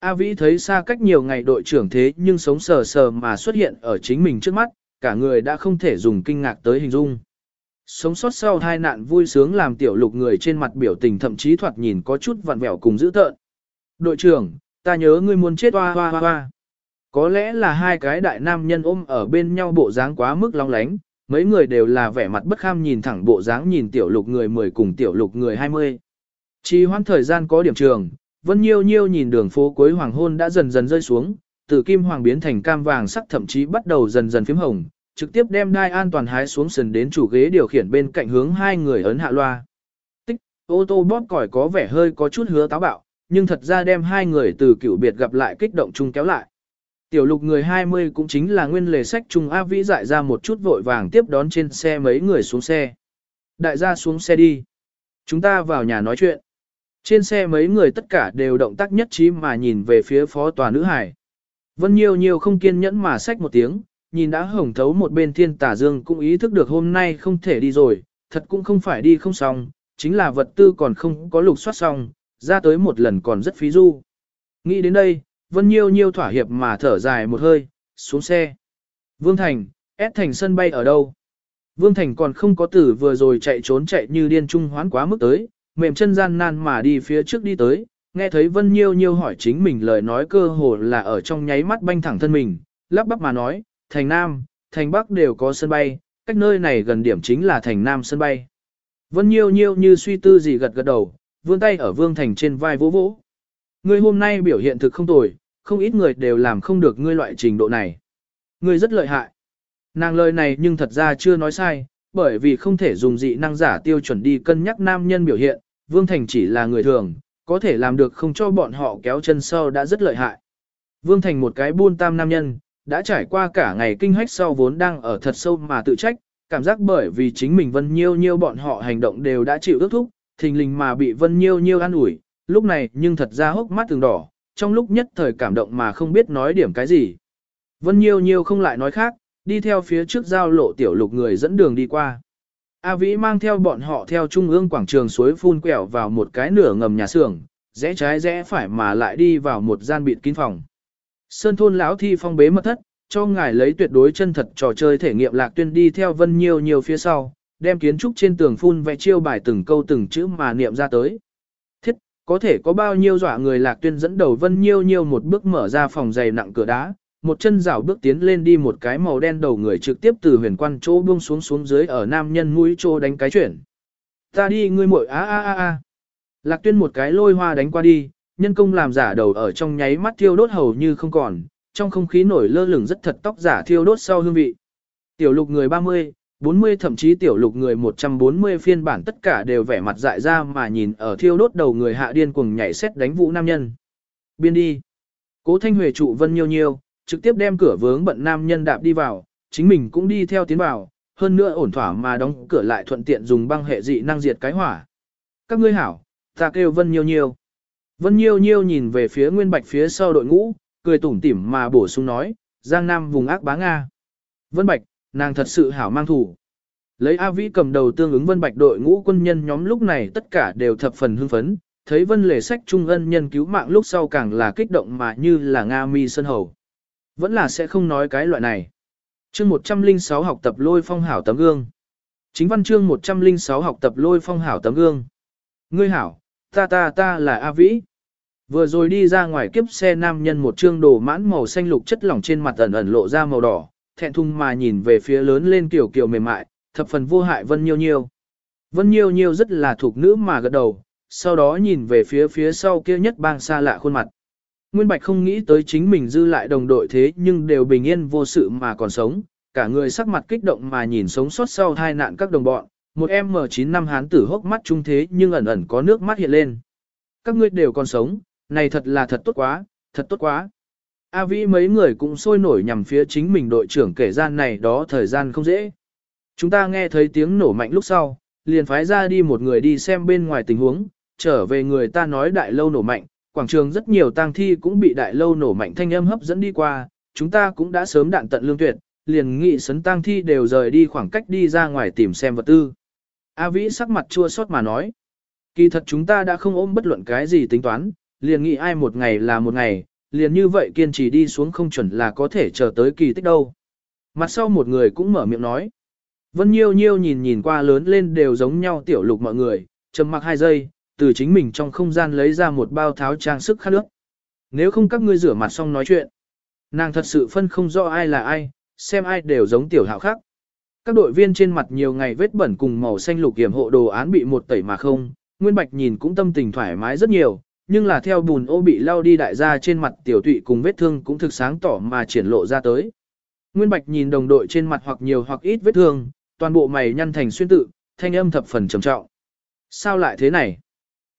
A Vĩ thấy xa cách nhiều ngày đội trưởng thế nhưng sống sờ sờ mà xuất hiện ở chính mình trước mắt, cả người đã không thể dùng kinh ngạc tới hình dung. Sống sót sau hai nạn vui sướng làm tiểu lục người trên mặt biểu tình thậm chí thoạt nhìn có chút vặn vẹo cùng dữ tợn. Đội trưởng, ta nhớ ngươi muốn chết hoa hoa hoa. Có lẽ là hai cái đại nam nhân ôm ở bên nhau bộ dáng quá mức long lánh, mấy người đều là vẻ mặt bất kham nhìn thẳng bộ dáng nhìn tiểu lục người 10 cùng tiểu lục người 20. Chỉ hoãn thời gian có điểm trường, Vân Nhiêu Nhiêu nhìn đường phố cuối hoàng hôn đã dần dần rơi xuống, từ kim hoàng biến thành cam vàng sắc thậm chí bắt đầu dần dần phím hồng, trực tiếp đem đai an toàn hái xuống sườn đến chủ ghế điều khiển bên cạnh hướng hai người ấn hạ loa. Tích, ô tô bóp còi có vẻ hơi có chút hứa táo bạo, nhưng thật ra đem hai người từ cựu biệt gặp lại kích động chung kéo lại. Tiểu lục người 20 cũng chính là nguyên lề sách trung A Vĩ dại ra một chút vội vàng tiếp đón trên xe mấy người xuống xe. Đại gia xuống xe đi. Chúng ta vào nhà nói chuyện. Trên xe mấy người tất cả đều động tác nhất trí mà nhìn về phía phó tòa nữ hải. Vân nhiều nhiều không kiên nhẫn mà xách một tiếng, nhìn đã hồng thấu một bên thiên tả dương cũng ý thức được hôm nay không thể đi rồi, thật cũng không phải đi không xong, chính là vật tư còn không có lục soát xong, ra tới một lần còn rất phí du. Nghĩ đến đây, Vân Nhiêu Nhiêu thỏa hiệp mà thở dài một hơi, xuống xe. Vương Thành, S Thành sân bay ở đâu? Vương Thành còn không có tử vừa rồi chạy trốn chạy như điên trung hoán quá mức tới, mềm chân gian nan mà đi phía trước đi tới, nghe thấy Vân Nhiêu Nhiêu hỏi chính mình lời nói cơ hồ là ở trong nháy mắt banh thẳng thân mình, lắp bắp mà nói, thành Nam, thành Bắc đều có sân bay, cách nơi này gần điểm chính là thành Nam sân bay. Vân Nhiêu Nhiêu như suy tư gì gật gật đầu, vươn tay ở Vương Thành trên vai vỗ vỗ. Ngươi hôm nay biểu hiện thực không tồi, không ít người đều làm không được ngươi loại trình độ này. Ngươi rất lợi hại. Nàng lời này nhưng thật ra chưa nói sai, bởi vì không thể dùng dị năng giả tiêu chuẩn đi cân nhắc nam nhân biểu hiện, Vương Thành chỉ là người thường, có thể làm được không cho bọn họ kéo chân sau đã rất lợi hại. Vương Thành một cái buôn tam nam nhân, đã trải qua cả ngày kinh hách sau vốn đang ở thật sâu mà tự trách, cảm giác bởi vì chính mình Vân Nhiêu Nhiêu bọn họ hành động đều đã chịu ước thúc, thình lình mà bị Vân Nhiêu Nhiêu an ủi, lúc này nhưng thật ra hốc mắt từng đỏ, trong lúc nhất thời cảm động mà không biết nói điểm cái gì. Vân Nhiêu Nhiêu không lại nói khác, đi theo phía trước giao lộ tiểu lục người dẫn đường đi qua. A Vĩ mang theo bọn họ theo trung ương quảng trường suối phun quẹo vào một cái nửa ngầm nhà xưởng, rẽ trái rẽ phải mà lại đi vào một gian bịt kín phòng. Sơn thôn lão thi phong bế mật thất, cho ngài lấy tuyệt đối chân thật trò chơi thể nghiệm lạc tuyên đi theo vân nhiều nhiều phía sau, đem kiến trúc trên tường phun vẽ chiêu bài từng câu từng chữ mà niệm ra tới. Thiết, có thể có bao nhiêu dọa người lạc tuyên dẫn đầu vân nhiều nhiều một bước mở ra phòng dày nặng cửa đá, một chân rảo bước tiến lên đi một cái màu đen đầu người trực tiếp từ huyền quan chỗ buông xuống xuống dưới ở nam nhân mũi chỗ đánh cái chuyển. Ta đi ngươi muội a a a a. Lạc tuyên một cái lôi hoa đánh qua đi, nhân công làm giả đầu ở trong nháy mắt thiêu đốt hầu như không còn, trong không khí nổi lơ lửng rất thật tóc giả thiêu đốt sau hương vị. Tiểu lục người 30, 40 thậm chí tiểu lục người 140 phiên bản tất cả đều vẻ mặt dại ra mà nhìn ở thiêu đốt đầu người hạ điên cuồng nhảy xét đánh vũ nam nhân. Biên đi. Cố thanh huệ trụ vân nhiêu nhiêu, trực tiếp đem cửa vướng bận nam nhân đạp đi vào, chính mình cũng đi theo tiến vào, hơn nữa ổn thỏa mà đóng cửa lại thuận tiện dùng băng hệ dị năng diệt cái hỏa. Các ngươi hảo, ta kêu Vân Nhiêu Nhiêu. Vân Nhiêu Nhiêu nhìn về phía Nguyên Bạch phía sau đội ngũ, cười tủm tỉm mà bổ sung nói, Giang Nam vùng ác bá Nga. Vân Bạch, nàng thật sự hảo mang thủ. Lấy A Vĩ cầm đầu tương ứng Vân Bạch đội ngũ quân nhân nhóm lúc này tất cả đều thập phần hưng phấn, thấy Vân lề sách trung ân nhân cứu mạng lúc sau càng là kích động mà như là Nga mi sân hầu. Vẫn là sẽ không nói cái loại này. Chương 106 học tập lôi phong hảo tấm gương. Chính văn chương 106 học tập lôi phong hảo tấm gương. Ngươi hảo, ta ta ta là A Vĩ. Vừa rồi đi ra ngoài kiếp xe nam nhân một trương đồ mãn màu xanh lục chất lỏng trên mặt ẩn ẩn lộ ra màu đỏ, thẹn thùng mà nhìn về phía lớn lên kiểu kiểu mềm mại, thập phần vô hại Vân Nhiêu Nhiêu. Vân Nhiêu Nhiêu rất là thuộc nữ mà gật đầu, sau đó nhìn về phía phía sau kia nhất bang xa lạ khuôn mặt. Nguyên Bạch không nghĩ tới chính mình dư lại đồng đội thế nhưng đều bình yên vô sự mà còn sống, cả người sắc mặt kích động mà nhìn sống sót sau hai nạn các đồng bọn, một em M9 năm hán tử hốc mắt trung thế nhưng ẩn ẩn có nước mắt hiện lên. Các ngươi đều còn sống, này thật là thật tốt quá, thật tốt quá. A Vĩ mấy người cũng sôi nổi nhằm phía chính mình đội trưởng kể gian này đó thời gian không dễ. Chúng ta nghe thấy tiếng nổ mạnh lúc sau, liền phái ra đi một người đi xem bên ngoài tình huống, trở về người ta nói đại lâu nổ mạnh, quảng trường rất nhiều tang thi cũng bị đại lâu nổ mạnh thanh âm hấp dẫn đi qua, chúng ta cũng đã sớm đạn tận lương tuyệt, liền nghị sấn tang thi đều rời đi khoảng cách đi ra ngoài tìm xem vật tư. A Vĩ sắc mặt chua xót mà nói, kỳ thật chúng ta đã không ôm bất luận cái gì tính toán, liền nghĩ ai một ngày là một ngày, liền như vậy kiên trì đi xuống không chuẩn là có thể chờ tới kỳ tích đâu. Mặt sau một người cũng mở miệng nói. Vân Nhiêu Nhiêu nhìn nhìn qua lớn lên đều giống nhau tiểu lục mọi người, trầm mặc hai giây, từ chính mình trong không gian lấy ra một bao tháo trang sức khát nước. Nếu không các ngươi rửa mặt xong nói chuyện. Nàng thật sự phân không rõ ai là ai, xem ai đều giống tiểu hạo khác. Các đội viên trên mặt nhiều ngày vết bẩn cùng màu xanh lục hiểm hộ đồ án bị một tẩy mà không, Nguyên Bạch nhìn cũng tâm tình thoải mái rất nhiều, nhưng là theo bùn ô bị lao đi đại gia trên mặt tiểu tụy cùng vết thương cũng thực sáng tỏ mà triển lộ ra tới. Nguyên Bạch nhìn đồng đội trên mặt hoặc nhiều hoặc ít vết thương, toàn bộ mày nhăn thành xuyên tự, thanh âm thập phần trầm trọng. Sao lại thế này?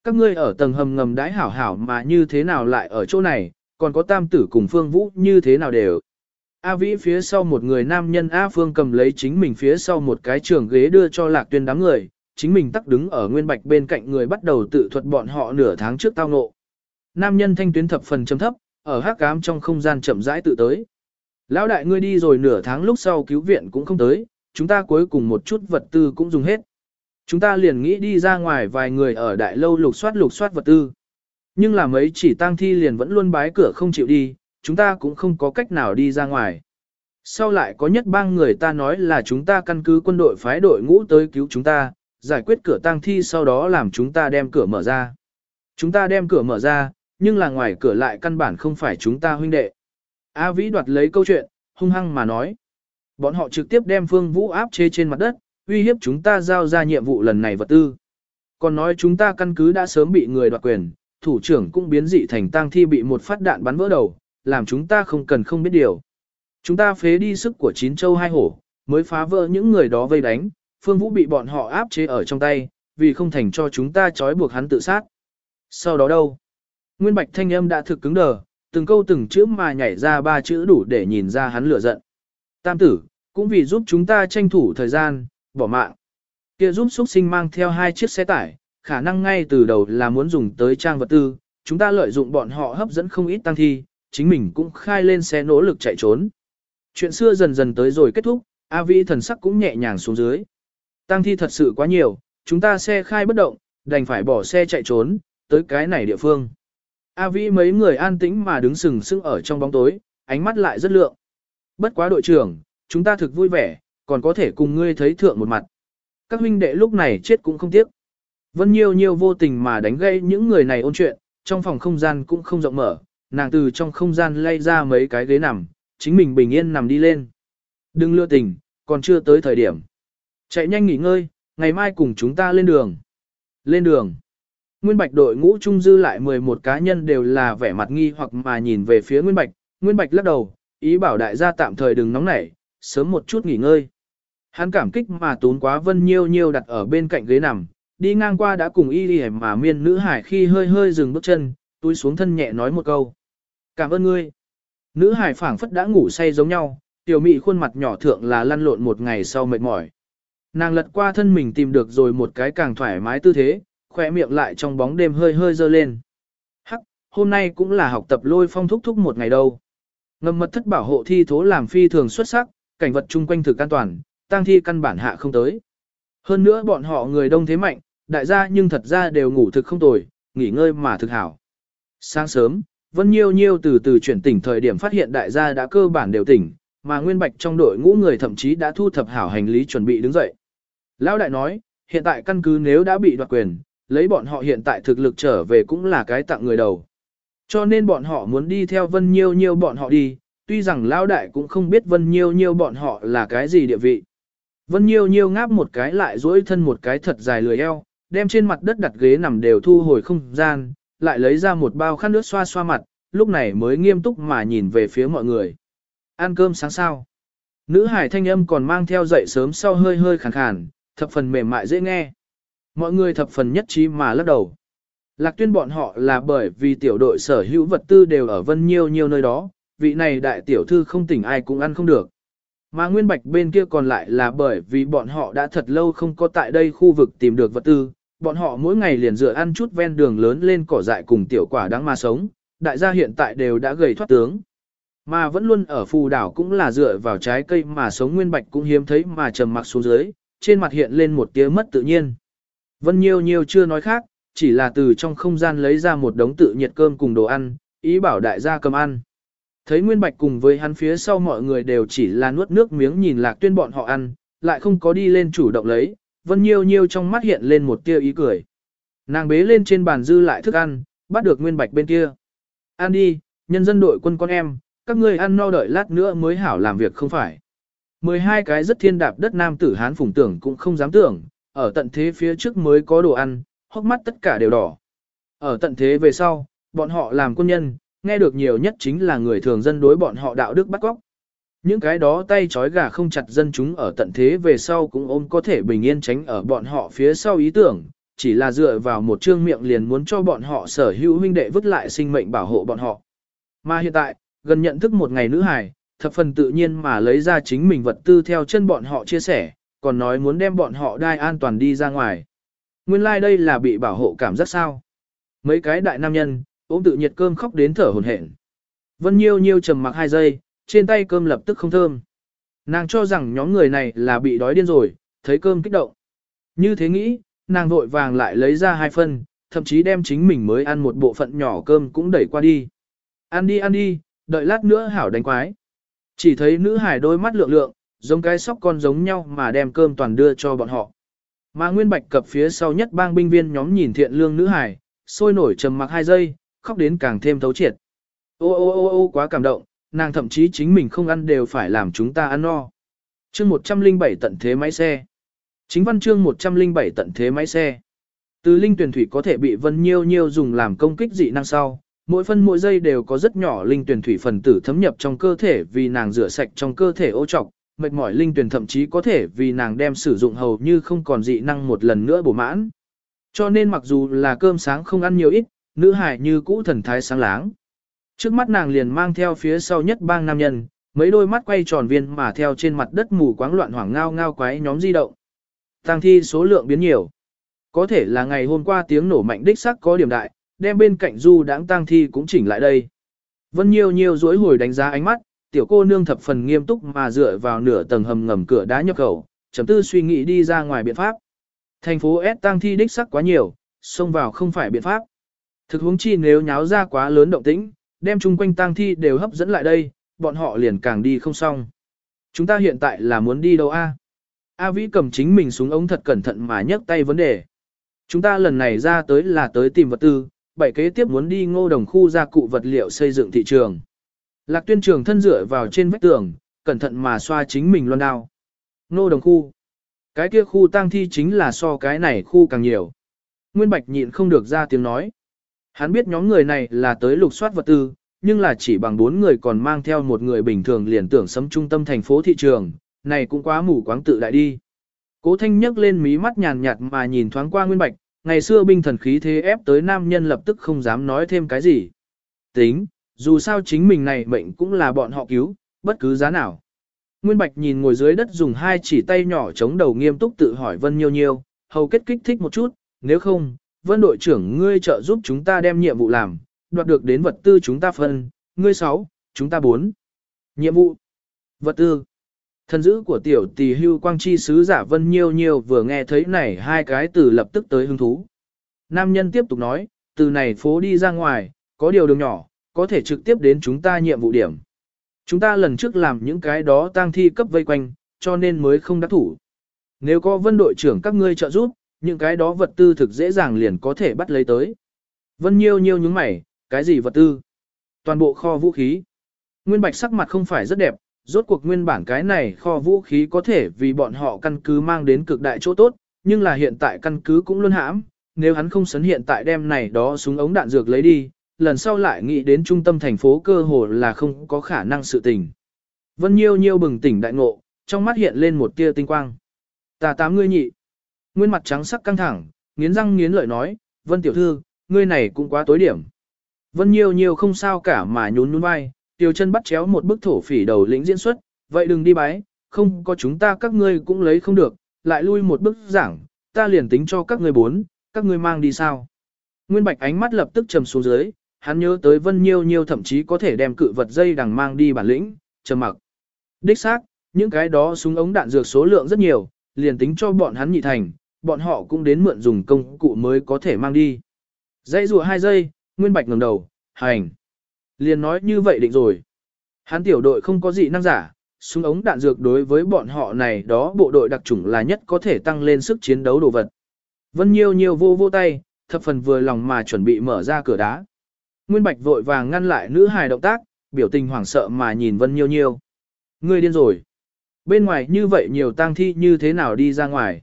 Các ngươi ở tầng hầm ngầm đãi hảo hảo mà như thế nào lại ở chỗ này, còn có tam tử cùng phương vũ như thế nào đều. A Vĩ phía sau một người nam nhân A Phương cầm lấy chính mình phía sau một cái trường ghế đưa cho lạc tuyên đám người, chính mình tắc đứng ở nguyên bạch bên cạnh người bắt đầu tự thuật bọn họ nửa tháng trước tao ngộ. Nam nhân thanh tuyến thập phần chấm thấp, ở hắc cám trong không gian chậm rãi tự tới. Lão đại ngươi đi rồi nửa tháng lúc sau cứu viện cũng không tới, chúng ta cuối cùng một chút vật tư cũng dùng hết. Chúng ta liền nghĩ đi ra ngoài vài người ở đại lâu lục soát lục soát vật tư. Nhưng là mấy chỉ tang thi liền vẫn luôn bái cửa không chịu đi, chúng ta cũng không có cách nào đi ra ngoài. Sau lại có nhất bang người ta nói là chúng ta căn cứ quân đội phái đội ngũ tới cứu chúng ta, giải quyết cửa tang thi sau đó làm chúng ta đem cửa mở ra. Chúng ta đem cửa mở ra, nhưng là ngoài cửa lại căn bản không phải chúng ta huynh đệ. A Vĩ đoạt lấy câu chuyện, hung hăng mà nói. Bọn họ trực tiếp đem Phương Vũ áp chế trên mặt đất, uy hiếp chúng ta giao ra nhiệm vụ lần này vật tư. Còn nói chúng ta căn cứ đã sớm bị người đoạt quyền, thủ trưởng cũng biến dị thành tang thi bị một phát đạn bắn vỡ đầu, làm chúng ta không cần không biết điều. Chúng ta phế đi sức của chín châu hai hổ, mới phá vỡ những người đó vây đánh, Phương Vũ bị bọn họ áp chế ở trong tay, vì không thành cho chúng ta trói buộc hắn tự sát. Sau đó đâu? Nguyên Bạch thanh âm đã thực cứng đờ, từng câu từng chữ mà nhảy ra ba chữ đủ để nhìn ra hắn lửa giận. Tam tử, cũng vì giúp chúng ta tranh thủ thời gian, bỏ mạng. Kia giúp xuất sinh mang theo hai chiếc xe tải, khả năng ngay từ đầu là muốn dùng tới trang vật tư, chúng ta lợi dụng bọn họ hấp dẫn không ít tăng thi, chính mình cũng khai lên xe nỗ lực chạy trốn. Chuyện xưa dần dần tới rồi kết thúc, A Vĩ thần sắc cũng nhẹ nhàng xuống dưới. Tăng thi thật sự quá nhiều, chúng ta xe khai bất động, đành phải bỏ xe chạy trốn, tới cái này địa phương. A Vĩ mấy người an tĩnh mà đứng sừng sững ở trong bóng tối, ánh mắt lại rất lượng. Bất quá đội trưởng, chúng ta thực vui vẻ, còn có thể cùng ngươi thấy thượng một mặt. Các huynh đệ lúc này chết cũng không tiếc. Vân Nhiêu Nhiêu vô tình mà đánh gây những người này ôn chuyện, trong phòng không gian cũng không rộng mở, nàng từ trong không gian lay ra mấy cái ghế nằm, chính mình bình yên nằm đi lên. Đừng lừa tình, còn chưa tới thời điểm. Chạy nhanh nghỉ ngơi, ngày mai cùng chúng ta lên đường. Lên đường. Nguyên Bạch đội ngũ trung dư lại 11 cá nhân đều là vẻ mặt nghi hoặc mà nhìn về phía Nguyên Bạch. Nguyên Bạch lắc đầu, ý bảo đại gia tạm thời đừng nóng nảy, sớm một chút nghỉ ngơi. Hắn cảm kích mà tốn quá vân nhiêu nhiêu đặt ở bên cạnh ghế nằm, đi ngang qua đã cùng y đi mà miên nữ hải khi hơi hơi dừng bước chân, túi xuống thân nhẹ nói một câu. Cảm ơn ngươi. Nữ hải phảng phất đã ngủ say giống nhau, tiểu mị khuôn mặt nhỏ thượng là lăn lộn một ngày sau mệt mỏi. Nàng lật qua thân mình tìm được rồi một cái càng thoải mái tư thế, khỏe miệng lại trong bóng đêm hơi hơi dơ lên. Hắc, hôm nay cũng là học tập lôi phong thúc thúc một ngày đâu. Ngầm mật thất bảo hộ thi thố làm phi thường xuất sắc, cảnh vật chung quanh thực an toàn, tang thi căn bản hạ không tới. Hơn nữa bọn họ người đông thế mạnh, đại gia nhưng thật ra đều ngủ thực không tồi, nghỉ ngơi mà thực hảo. Sáng sớm, Vân Nhiêu Nhiêu từ từ chuyển tỉnh thời điểm phát hiện đại gia đã cơ bản đều tỉnh, mà Nguyên Bạch trong đội ngũ người thậm chí đã thu thập hảo hành lý chuẩn bị đứng dậy. Lão đại nói, hiện tại căn cứ nếu đã bị đoạt quyền, lấy bọn họ hiện tại thực lực trở về cũng là cái tặng người đầu. Cho nên bọn họ muốn đi theo Vân Nhiêu Nhiêu bọn họ đi, tuy rằng Lão đại cũng không biết Vân Nhiêu Nhiêu bọn họ là cái gì địa vị. Vân Nhiêu Nhiêu ngáp một cái lại duỗi thân một cái thật dài lười eo, đem trên mặt đất đặt ghế nằm đều thu hồi không gian, lại lấy ra một bao khăn nước xoa xoa mặt, lúc này mới nghiêm túc mà nhìn về phía mọi người. Ăn cơm sáng sao? Nữ hải thanh âm còn mang theo dậy sớm sau hơi hơi khàn khàn, thập phần mềm mại dễ nghe. Mọi người thập phần nhất trí mà lắc đầu. Lạc tuyên bọn họ là bởi vì tiểu đội sở hữu vật tư đều ở vân nhiêu nhiêu nơi đó, vị này đại tiểu thư không tỉnh ai cũng ăn không được. Mà nguyên bạch bên kia còn lại là bởi vì bọn họ đã thật lâu không có tại đây khu vực tìm được vật tư, bọn họ mỗi ngày liền dựa ăn chút ven đường lớn lên cỏ dại cùng tiểu quả đáng mà sống, đại gia hiện tại đều đã gầy thoát tướng. Mà vẫn luôn ở phù đảo cũng là dựa vào trái cây mà sống nguyên bạch cũng hiếm thấy mà trầm mặc xuống dưới, trên mặt hiện lên một tia mất tự nhiên. Vân Nhiêu Nhiêu chưa nói khác, chỉ là từ trong không gian lấy ra một đống tự nhiệt cơm cùng đồ ăn, ý bảo đại gia cầm ăn. Thấy Nguyên Bạch cùng với hắn phía sau mọi người đều chỉ là nuốt nước miếng nhìn lạc tuyên bọn họ ăn, lại không có đi lên chủ động lấy, vân nhiêu nhiêu trong mắt hiện lên một tia ý cười. Nàng bế lên trên bàn dư lại thức ăn, bắt được Nguyên Bạch bên kia. Ăn đi, nhân dân đội quân con em, các ngươi ăn no đợi lát nữa mới hảo làm việc không phải. 12 cái rất thiên đạp đất nam tử hán phùng tưởng cũng không dám tưởng, ở tận thế phía trước mới có đồ ăn, hốc mắt tất cả đều đỏ. Ở tận thế về sau, bọn họ làm quân nhân, nghe được nhiều nhất chính là người thường dân đối bọn họ đạo đức bắt góc. Những cái đó tay trói gà không chặt dân chúng ở tận thế về sau cũng ôm có thể bình yên tránh ở bọn họ phía sau ý tưởng, chỉ là dựa vào một trương miệng liền muốn cho bọn họ sở hữu huynh đệ vứt lại sinh mệnh bảo hộ bọn họ. Mà hiện tại, gần nhận thức một ngày nữ hài, thập phần tự nhiên mà lấy ra chính mình vật tư theo chân bọn họ chia sẻ, còn nói muốn đem bọn họ đai an toàn đi ra ngoài. Nguyên lai like đây là bị bảo hộ cảm giác sao. Mấy cái đại nam nhân, ôm tự nhiệt cơm khóc đến thở hồn hển. Vân Nhiêu Nhiêu trầm mặc hai giây, trên tay cơm lập tức không thơm. Nàng cho rằng nhóm người này là bị đói điên rồi, thấy cơm kích động. Như thế nghĩ, nàng vội vàng lại lấy ra hai phân, thậm chí đem chính mình mới ăn một bộ phận nhỏ cơm cũng đẩy qua đi. Ăn đi ăn đi, đợi lát nữa hảo đánh quái. Chỉ thấy nữ hải đôi mắt lượng lượng, giống cái sóc con giống nhau mà đem cơm toàn đưa cho bọn họ. Mà Nguyên Bạch cập phía sau nhất bang binh viên nhóm nhìn thiện lương nữ hải, sôi nổi trầm mặc hai giây, khóc đến càng thêm thấu triệt. Ô ô ô ô quá cảm động, nàng thậm chí chính mình không ăn đều phải làm chúng ta ăn no. Chương 107 tận thế máy xe. Chính văn chương 107 tận thế máy xe. Từ linh tuyển thủy có thể bị vân nhiêu nhiêu dùng làm công kích dị năng sau, mỗi phân mỗi giây đều có rất nhỏ linh tuyển thủy phần tử thấm nhập trong cơ thể vì nàng rửa sạch trong cơ thể ô trọc, mệt mỏi linh tuyển thậm chí có thể vì nàng đem sử dụng hầu như không còn dị năng một lần nữa bổ mãn. Cho nên mặc dù là cơm sáng không ăn nhiều ít, nữ hải như cũ thần thái sáng láng. Trước mắt nàng liền mang theo phía sau nhất bang nam nhân, mấy đôi mắt quay tròn viên mà theo trên mặt đất mù quáng loạn hoảng ngao ngao quái nhóm di động. Tăng thi số lượng biến nhiều. Có thể là ngày hôm qua tiếng nổ mạnh đích sắc có điểm đại, đem bên cạnh du đãng tang thi cũng chỉnh lại đây. Vân nhiều nhiều dối hồi đánh giá ánh mắt, tiểu cô nương thập phần nghiêm túc mà dựa vào nửa tầng hầm ngầm cửa đá nhập khẩu, chấm tư suy nghĩ đi ra ngoài biện pháp. Thành phố S tang thi đích sắc quá nhiều, xông vào không phải biện pháp. Thực huống chi nếu nháo ra quá lớn động tĩnh, đem chung quanh tang thi đều hấp dẫn lại đây, bọn họ liền càng đi không xong. Chúng ta hiện tại là muốn đi đâu a? A Vĩ cầm chính mình xuống ống thật cẩn thận mà nhấc tay vấn đề. Chúng ta lần này ra tới là tới tìm vật tư, bảy kế tiếp muốn đi ngô đồng khu gia cụ vật liệu xây dựng thị trường. Lạc tuyên trường thân dựa vào trên vách tường, cẩn thận mà xoa chính mình loan đao. Ngô đồng khu. Cái kia khu tang thi chính là so cái này khu càng nhiều. Nguyên Bạch nhịn không được ra tiếng nói. Hắn biết nhóm người này là tới lục soát vật tư, nhưng là chỉ bằng bốn người còn mang theo một người bình thường liền tưởng sấm trung tâm thành phố thị trường, này cũng quá mù quáng tự đại đi. Cố thanh nhấc lên mí mắt nhàn nhạt mà nhìn thoáng qua Nguyên Bạch, ngày xưa binh thần khí thế ép tới nam nhân lập tức không dám nói thêm cái gì. Tính, dù sao chính mình này mệnh cũng là bọn họ cứu, bất cứ giá nào. Nguyên Bạch nhìn ngồi dưới đất dùng hai chỉ tay nhỏ chống đầu nghiêm túc tự hỏi Vân Nhiêu Nhiêu, hầu kết kích thích một chút, nếu không, Vân đội trưởng ngươi trợ giúp chúng ta đem nhiệm vụ làm, đoạt được đến vật tư chúng ta phân, ngươi sáu, chúng ta bốn. Nhiệm vụ, vật tư. Thần dữ của tiểu tỷ hưu quang chi sứ giả Vân Nhiêu Nhiêu vừa nghe thấy này hai cái từ lập tức tới hứng thú. Nam nhân tiếp tục nói, từ này phố đi ra ngoài, có điều đường nhỏ, có thể trực tiếp đến chúng ta nhiệm vụ điểm. Chúng ta lần trước làm những cái đó tang thi cấp vây quanh, cho nên mới không đắc thủ. Nếu có vân đội trưởng các ngươi trợ giúp, những cái đó vật tư thực dễ dàng liền có thể bắt lấy tới. Vân nhiêu nhiêu nhướng mày, cái gì vật tư? Toàn bộ kho vũ khí. Nguyên bạch sắc mặt không phải rất đẹp, rốt cuộc nguyên bản cái này kho vũ khí có thể vì bọn họ căn cứ mang đến cực đại chỗ tốt, nhưng là hiện tại căn cứ cũng luôn hãm, nếu hắn không sấn hiện tại đem này đó súng ống đạn dược lấy đi, lần sau lại nghĩ đến trung tâm thành phố cơ hồ là không có khả năng sự tình. Vân Nhiêu Nhiêu bừng tỉnh đại ngộ, trong mắt hiện lên một tia tinh quang. tà tám ngươi nhị. Nguyên mặt trắng sắc căng thẳng, nghiến răng nghiến lợi nói, Vân tiểu thư, ngươi này cũng quá tối điểm. Vân nhiều nhiều không sao cả mà nhún nhún vai, Tiêu chân bắt chéo một bức thổ phỉ đầu lĩnh diễn xuất, vậy đừng đi bái, không có chúng ta các ngươi cũng lấy không được, lại lui một bức giảng, ta liền tính cho các ngươi bốn, các ngươi mang đi sao. Nguyên Bạch ánh mắt lập tức trầm xuống dưới, hắn nhớ tới Vân Nhiêu Nhiêu thậm chí có thể đem cự vật dây đằng mang đi bản lĩnh, trầm mặc. Đích xác, những cái đó súng ống đạn dược số lượng rất nhiều, liền tính cho bọn hắn nhị thành, bọn họ cũng đến mượn dùng công cụ mới có thể mang đi. Dãy rùa hai giây, Nguyên Bạch ngẩng đầu, hành. Liền nói như vậy định rồi. Hắn tiểu đội không có gì năng giả, súng ống đạn dược đối với bọn họ này đó bộ đội đặc chủng là nhất có thể tăng lên sức chiến đấu đồ vật. Vân Nhiêu Nhiêu vô vô tay, thập phần vừa lòng mà chuẩn bị mở ra cửa đá. Nguyên Bạch vội vàng ngăn lại nữ hài động tác, biểu tình hoảng sợ mà nhìn Vân Nhiêu Nhiêu. Ngươi điên rồi. Bên ngoài như vậy nhiều tang thi như thế nào đi ra ngoài.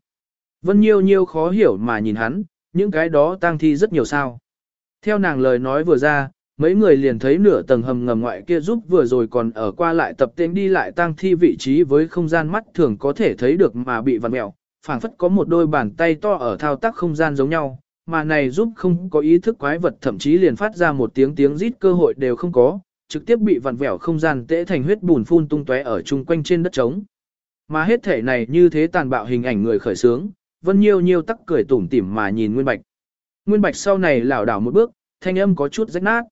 Vân Nhiêu Nhiêu khó hiểu mà nhìn hắn, những cái đó tang thi rất nhiều sao. Theo nàng lời nói vừa ra, mấy người liền thấy nửa tầng hầm ngầm ngoại kia giúp vừa rồi còn ở qua lại tập tên đi lại tang thi vị trí với không gian mắt thường có thể thấy được mà bị vặn mẹo, phảng phất có một đôi bàn tay to ở thao tác không gian giống nhau, mà này giúp không có ý thức quái vật thậm chí liền phát ra một tiếng tiếng rít cơ hội đều không có, trực tiếp bị vặn vẹo không gian tễ thành huyết bùn phun tung tóe ở chung quanh trên đất trống. Mà hết thể này như thế tàn bạo hình ảnh người khởi sướng, Vân Nhiêu Nhiêu tắc cười tủm tỉm mà nhìn Nguyên Bạch. Nguyên Bạch sau này lảo đảo một bước, thanh âm có chút rách nát.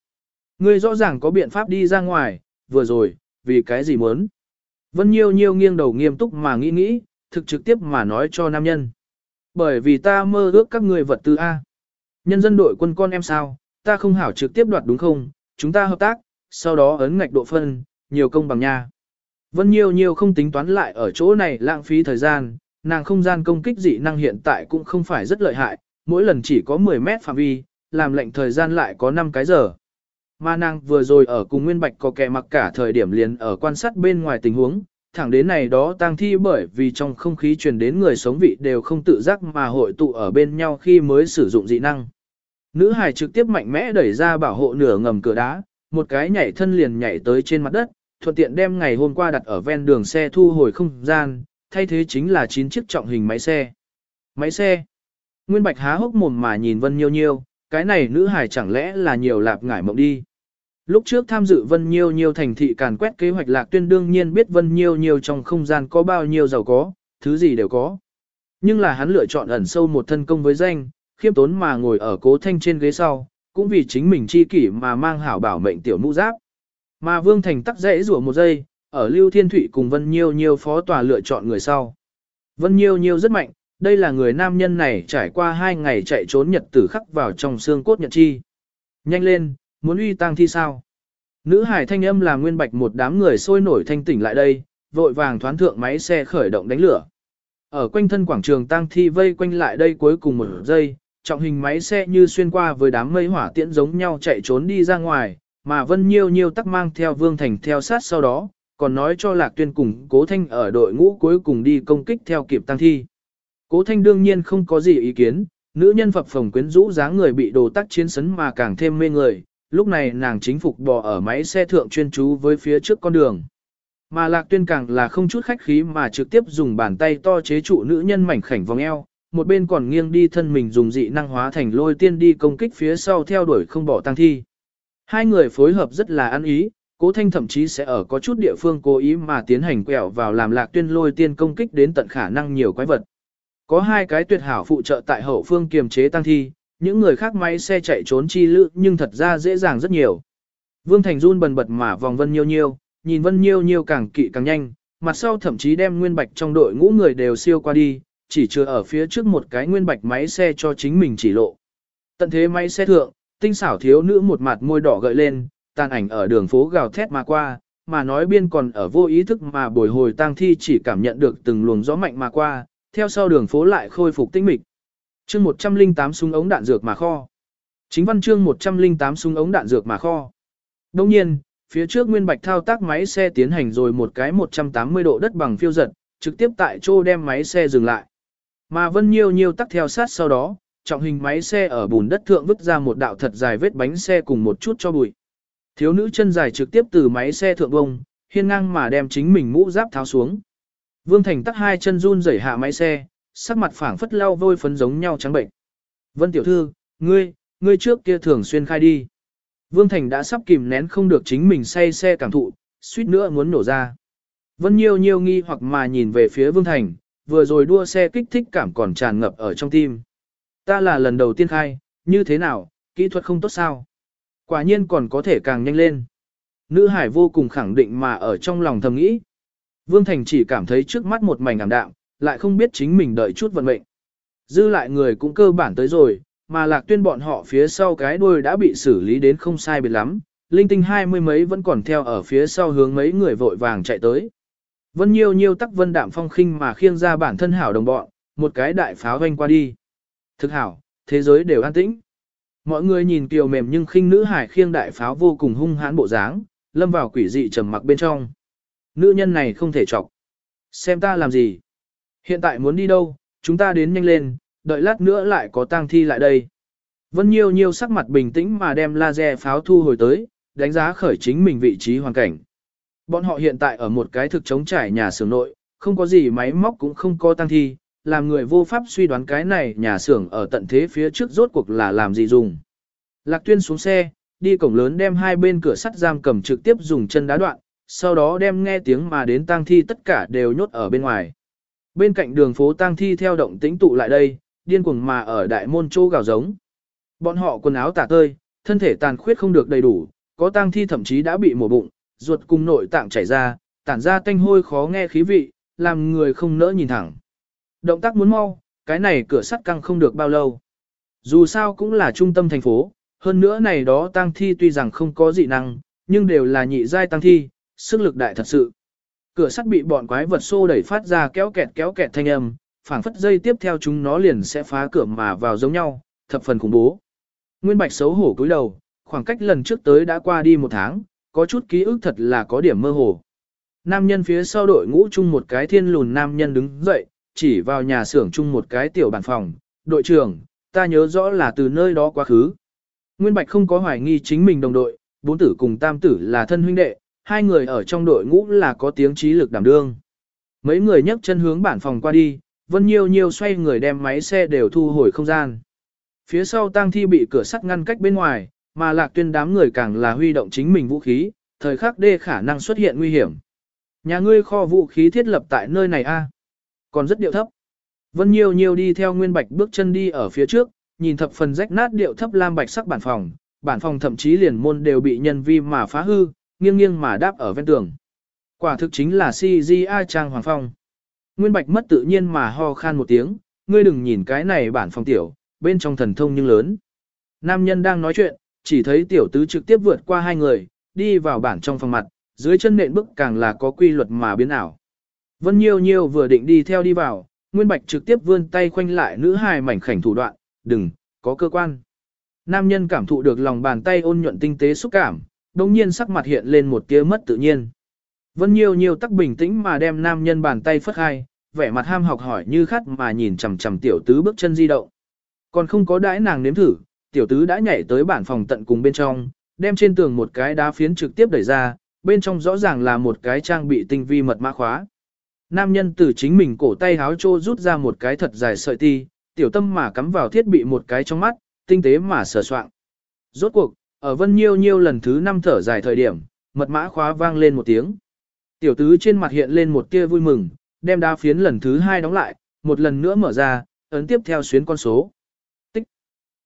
Ngươi rõ ràng có biện pháp đi ra ngoài, vừa rồi, vì cái gì muốn. Vân Nhiêu Nhiêu nghiêng đầu nghiêm túc mà nghĩ nghĩ, thực trực tiếp mà nói cho nam nhân. Bởi vì ta mơ ước các ngươi vật tư A. Nhân dân đội quân con em sao, ta không hảo trực tiếp đoạt đúng không, chúng ta hợp tác, sau đó ấn ngạch độ phân, nhiều công bằng nha. Vân Nhiêu Nhiêu không tính toán lại ở chỗ này lãng phí thời gian, nàng không gian công kích dị năng hiện tại cũng không phải rất lợi hại, mỗi lần chỉ có 10 mét phạm vi, làm lệnh thời gian lại có 5 cái giờ. Mà nàng vừa rồi ở cùng Nguyên Bạch có kẻ mặc cả thời điểm liền ở quan sát bên ngoài tình huống, thẳng đến này đó tang thi bởi vì trong không khí truyền đến người sống vị đều không tự giác mà hội tụ ở bên nhau khi mới sử dụng dị năng. Nữ hải trực tiếp mạnh mẽ đẩy ra bảo hộ nửa ngầm cửa đá, một cái nhảy thân liền nhảy tới trên mặt đất, thuận tiện đem ngày hôm qua đặt ở ven đường xe thu hồi không gian, thay thế chính là 9 chiếc trọng hình máy xe. Máy xe. Nguyên Bạch há hốc mồm mà nhìn Vân Nhiêu Nhiêu, cái này nữ hải chẳng lẽ là nhiều lạp ngải mộng đi. Lúc trước tham dự Vân Nhiêu Nhiêu thành thị càn quét kế hoạch lạc tuyên đương nhiên biết Vân Nhiêu Nhiêu trong không gian có bao nhiêu giàu có, thứ gì đều có. Nhưng là hắn lựa chọn ẩn sâu một thân công với danh, khiêm tốn mà ngồi ở cố thanh trên ghế sau, cũng vì chính mình chi kỷ mà mang hảo bảo mệnh tiểu mũ giáp. Mà Vương Thành tắc dễ rủa một giây, ở Lưu Thiên Thụy cùng Vân Nhiêu Nhiêu phó tòa lựa chọn người sau. Vân Nhiêu Nhiêu rất mạnh, đây là người nam nhân này trải qua hai ngày chạy trốn nhật tử khắc vào trong xương cốt nhật chi. Nhanh lên, muốn uy tang thi sao? Nữ hải thanh âm là nguyên bạch một đám người sôi nổi thanh tỉnh lại đây, vội vàng thoán thượng máy xe khởi động đánh lửa. Ở quanh thân quảng trường tang thi vây quanh lại đây cuối cùng một giây, trọng hình máy xe như xuyên qua với đám mây hỏa tiễn giống nhau chạy trốn đi ra ngoài, mà Vân Nhiêu Nhiêu tắc mang theo Vương Thành theo sát sau đó, còn nói cho Lạc Tuyên cùng Cố Thanh ở đội ngũ cuối cùng đi công kích theo kịp tăng thi. Cố Thanh đương nhiên không có gì ý kiến, nữ nhân phập phồng quyến rũ dáng người bị đồ tác chiến sấn mà càng thêm mê người, lúc này nàng chính phục bò ở máy xe thượng chuyên chú với phía trước con đường. Mà Lạc Tuyên càng là không chút khách khí mà trực tiếp dùng bàn tay to chế trụ nữ nhân mảnh khảnh vòng eo, một bên còn nghiêng đi thân mình dùng dị năng hóa thành lôi tiên đi công kích phía sau theo đuổi không bỏ tăng thi. Hai người phối hợp rất là ăn ý, cố thanh thậm chí sẽ ở có chút địa phương cố ý mà tiến hành quẹo vào làm lạc tuyên lôi tiên công kích đến tận khả năng nhiều quái vật. Có hai cái tuyệt hảo phụ trợ tại hậu phương kiềm chế tăng thi, những người khác máy xe chạy trốn chi lự nhưng thật ra dễ dàng rất nhiều. Vương Thành run bần bật mà vòng Vân Nhiêu Nhiêu, nhìn Vân Nhiêu Nhiêu càng kỵ càng nhanh, mặt sau thậm chí đem nguyên bạch trong đội ngũ người đều siêu qua đi, chỉ chưa ở phía trước một cái nguyên bạch máy xe cho chính mình chỉ lộ. Tận thế máy xe thượng, tinh xảo thiếu nữ một mặt môi đỏ gợi lên, tàn ảnh ở đường phố gào thét mà qua, mà nói biên còn ở vô ý thức mà bồi hồi tang thi chỉ cảm nhận được từng luồng gió mạnh mà qua, theo sau đường phố lại khôi phục tinh mịch. Chương 108 súng ống đạn dược mà kho. Chính văn chương 108 súng ống đạn dược mà kho. Đồng nhiên, phía trước Nguyên Bạch thao tác máy xe tiến hành rồi một cái 180 độ đất bằng phiêu giật, trực tiếp tại chỗ đem máy xe dừng lại. Mà Vân Nhiêu Nhiêu tắt theo sát sau đó, trọng hình máy xe ở bùn đất thượng vứt ra một đạo thật dài vết bánh xe cùng một chút cho bụi. Thiếu nữ chân dài trực tiếp từ máy xe thượng bông, hiên ngang mà đem chính mình mũ giáp tháo xuống. Vương Thành tắt hai chân run rẩy hạ máy xe, sắc mặt phảng phất lau vôi phấn giống nhau trắng bệnh. Vân tiểu thư, ngươi, ngươi trước kia thường xuyên khai đi. Vương Thành đã sắp kìm nén không được chính mình say xe cảm thụ, suýt nữa muốn nổ ra. Vân Nhiêu Nhiêu nghi hoặc mà nhìn về phía Vương Thành, vừa rồi đua xe kích thích cảm còn tràn ngập ở trong tim. Ta là lần đầu tiên khai, như thế nào, kỹ thuật không tốt sao? Quả nhiên còn có thể càng nhanh lên. Nữ hải vô cùng khẳng định mà ở trong lòng thầm nghĩ. Vương Thành chỉ cảm thấy trước mắt một mảnh ảm đạm, lại không biết chính mình đợi chút vận mệnh. Dư lại người cũng cơ bản tới rồi, mà lạc tuyên bọn họ phía sau cái đuôi đã bị xử lý đến không sai biệt lắm, linh tinh hai mươi mấy vẫn còn theo ở phía sau hướng mấy người vội vàng chạy tới. Vân Nhiêu Nhiêu tắc vân đạm phong khinh mà khiêng ra bản thân hảo đồng bọn, một cái đại pháo vanh qua đi. Thực hảo, thế giới đều an tĩnh. Mọi người nhìn kiều mềm nhưng khinh nữ hải khiêng đại pháo vô cùng hung hãn bộ dáng, lâm vào quỷ dị trầm mặc bên trong. Nữ nhân này không thể chọc. Xem ta làm gì? Hiện tại muốn đi đâu, chúng ta đến nhanh lên, đợi lát nữa lại có tang thi lại đây. Vân Nhiêu Nhiêu sắc mặt bình tĩnh mà đem laser pháo thu hồi tới, đánh giá khởi chính mình vị trí hoàn cảnh. Bọn họ hiện tại ở một cái thực chống trải nhà xưởng nội, không có gì máy móc cũng không có tăng thi, làm người vô pháp suy đoán cái này nhà xưởng ở tận thế phía trước rốt cuộc là làm gì dùng. Lạc tuyên xuống xe, đi cổng lớn đem hai bên cửa sắt giam cầm trực tiếp dùng chân đá đoạn, sau đó đem nghe tiếng mà đến tang thi tất cả đều nhốt ở bên ngoài. Bên cạnh đường phố tang thi theo động tĩnh tụ lại đây, điên cuồng mà ở đại môn châu gào giống. Bọn họ quần áo tả tơi, thân thể tàn khuyết không được đầy đủ, có tang thi thậm chí đã bị mổ bụng, ruột cùng nội tạng chảy ra, tản ra tanh hôi khó nghe khí vị, làm người không nỡ nhìn thẳng. Động tác muốn mau, cái này cửa sắt căng không được bao lâu. Dù sao cũng là trung tâm thành phố, hơn nữa này đó tang thi tuy rằng không có dị năng, nhưng đều là nhị giai tang thi, sức lực đại thật sự. Cửa sắt bị bọn quái vật xô đẩy phát ra kéo kẹt kéo kẹt thanh âm, phảng phất dây tiếp theo chúng nó liền sẽ phá cửa mà vào giống nhau, thập phần khủng bố. Nguyên Bạch xấu hổ cúi đầu, khoảng cách lần trước tới đã qua đi một tháng, có chút ký ức thật là có điểm mơ hồ. Nam nhân phía sau đội ngũ chung một cái thiên lùn nam nhân đứng dậy, chỉ vào nhà xưởng chung một cái tiểu bản phòng, đội trưởng, ta nhớ rõ là từ nơi đó quá khứ. Nguyên Bạch không có hoài nghi chính mình đồng đội, bốn tử cùng tam tử là thân huynh đệ, hai người ở trong đội ngũ là có tiếng trí lực đảm đương. Mấy người nhấc chân hướng bản phòng qua đi, Vân Nhiêu Nhiêu xoay người đem máy xe đều thu hồi không gian. Phía sau tang thi bị cửa sắt ngăn cách bên ngoài, mà lạc tuyên đám người càng là huy động chính mình vũ khí, thời khắc đê khả năng xuất hiện nguy hiểm. Nhà ngươi kho vũ khí thiết lập tại nơi này a còn rất điệu thấp. Vân Nhiêu Nhiêu đi theo Nguyên Bạch bước chân đi ở phía trước, nhìn thập phần rách nát điệu thấp lam bạch sắc bản phòng, bản phòng thậm chí liền môn đều bị nhân vi mà phá hư, nghiêng nghiêng mà đáp ở ven tường. Quả thực chính là CGI trang hoàng phong. Nguyên Bạch mất tự nhiên mà ho khan một tiếng, ngươi đừng nhìn cái này bản phòng tiểu, bên trong thần thông nhưng lớn. Nam nhân đang nói chuyện, chỉ thấy tiểu tứ trực tiếp vượt qua hai người, đi vào bản trong phòng mặt, dưới chân nện bức càng là có quy luật mà biến ảo. Vân Nhiêu Nhiêu vừa định đi theo đi vào, Nguyên Bạch trực tiếp vươn tay khoanh lại nữ hài mảnh khảnh thủ đoạn, đừng, có cơ quan. Nam nhân cảm thụ được lòng bàn tay ôn nhuận tinh tế xúc cảm, đồng nhiên sắc mặt hiện lên một tia mất tự nhiên. Vân Nhiêu Nhiêu tắc bình tĩnh mà đem nam nhân bàn tay phất hai, vẻ mặt ham học hỏi như khát mà nhìn chằm chằm tiểu tứ bước chân di động. Còn không có đãi nàng nếm thử, tiểu tứ đã nhảy tới bản phòng tận cùng bên trong, đem trên tường một cái đá phiến trực tiếp đẩy ra, bên trong rõ ràng là một cái trang bị tinh vi mật mã khóa. Nam nhân từ chính mình cổ tay háo trô rút ra một cái thật dài sợi ti, tiểu tâm mà cắm vào thiết bị một cái trong mắt, tinh tế mà sờ soạn. Rốt cuộc, ở vân nhiêu nhiêu lần thứ năm thở dài thời điểm, mật mã khóa vang lên một tiếng. Tiểu tứ trên mặt hiện lên một tia vui mừng, đem đá phiến lần thứ hai đóng lại, một lần nữa mở ra, ấn tiếp theo xuyến con số. Tích.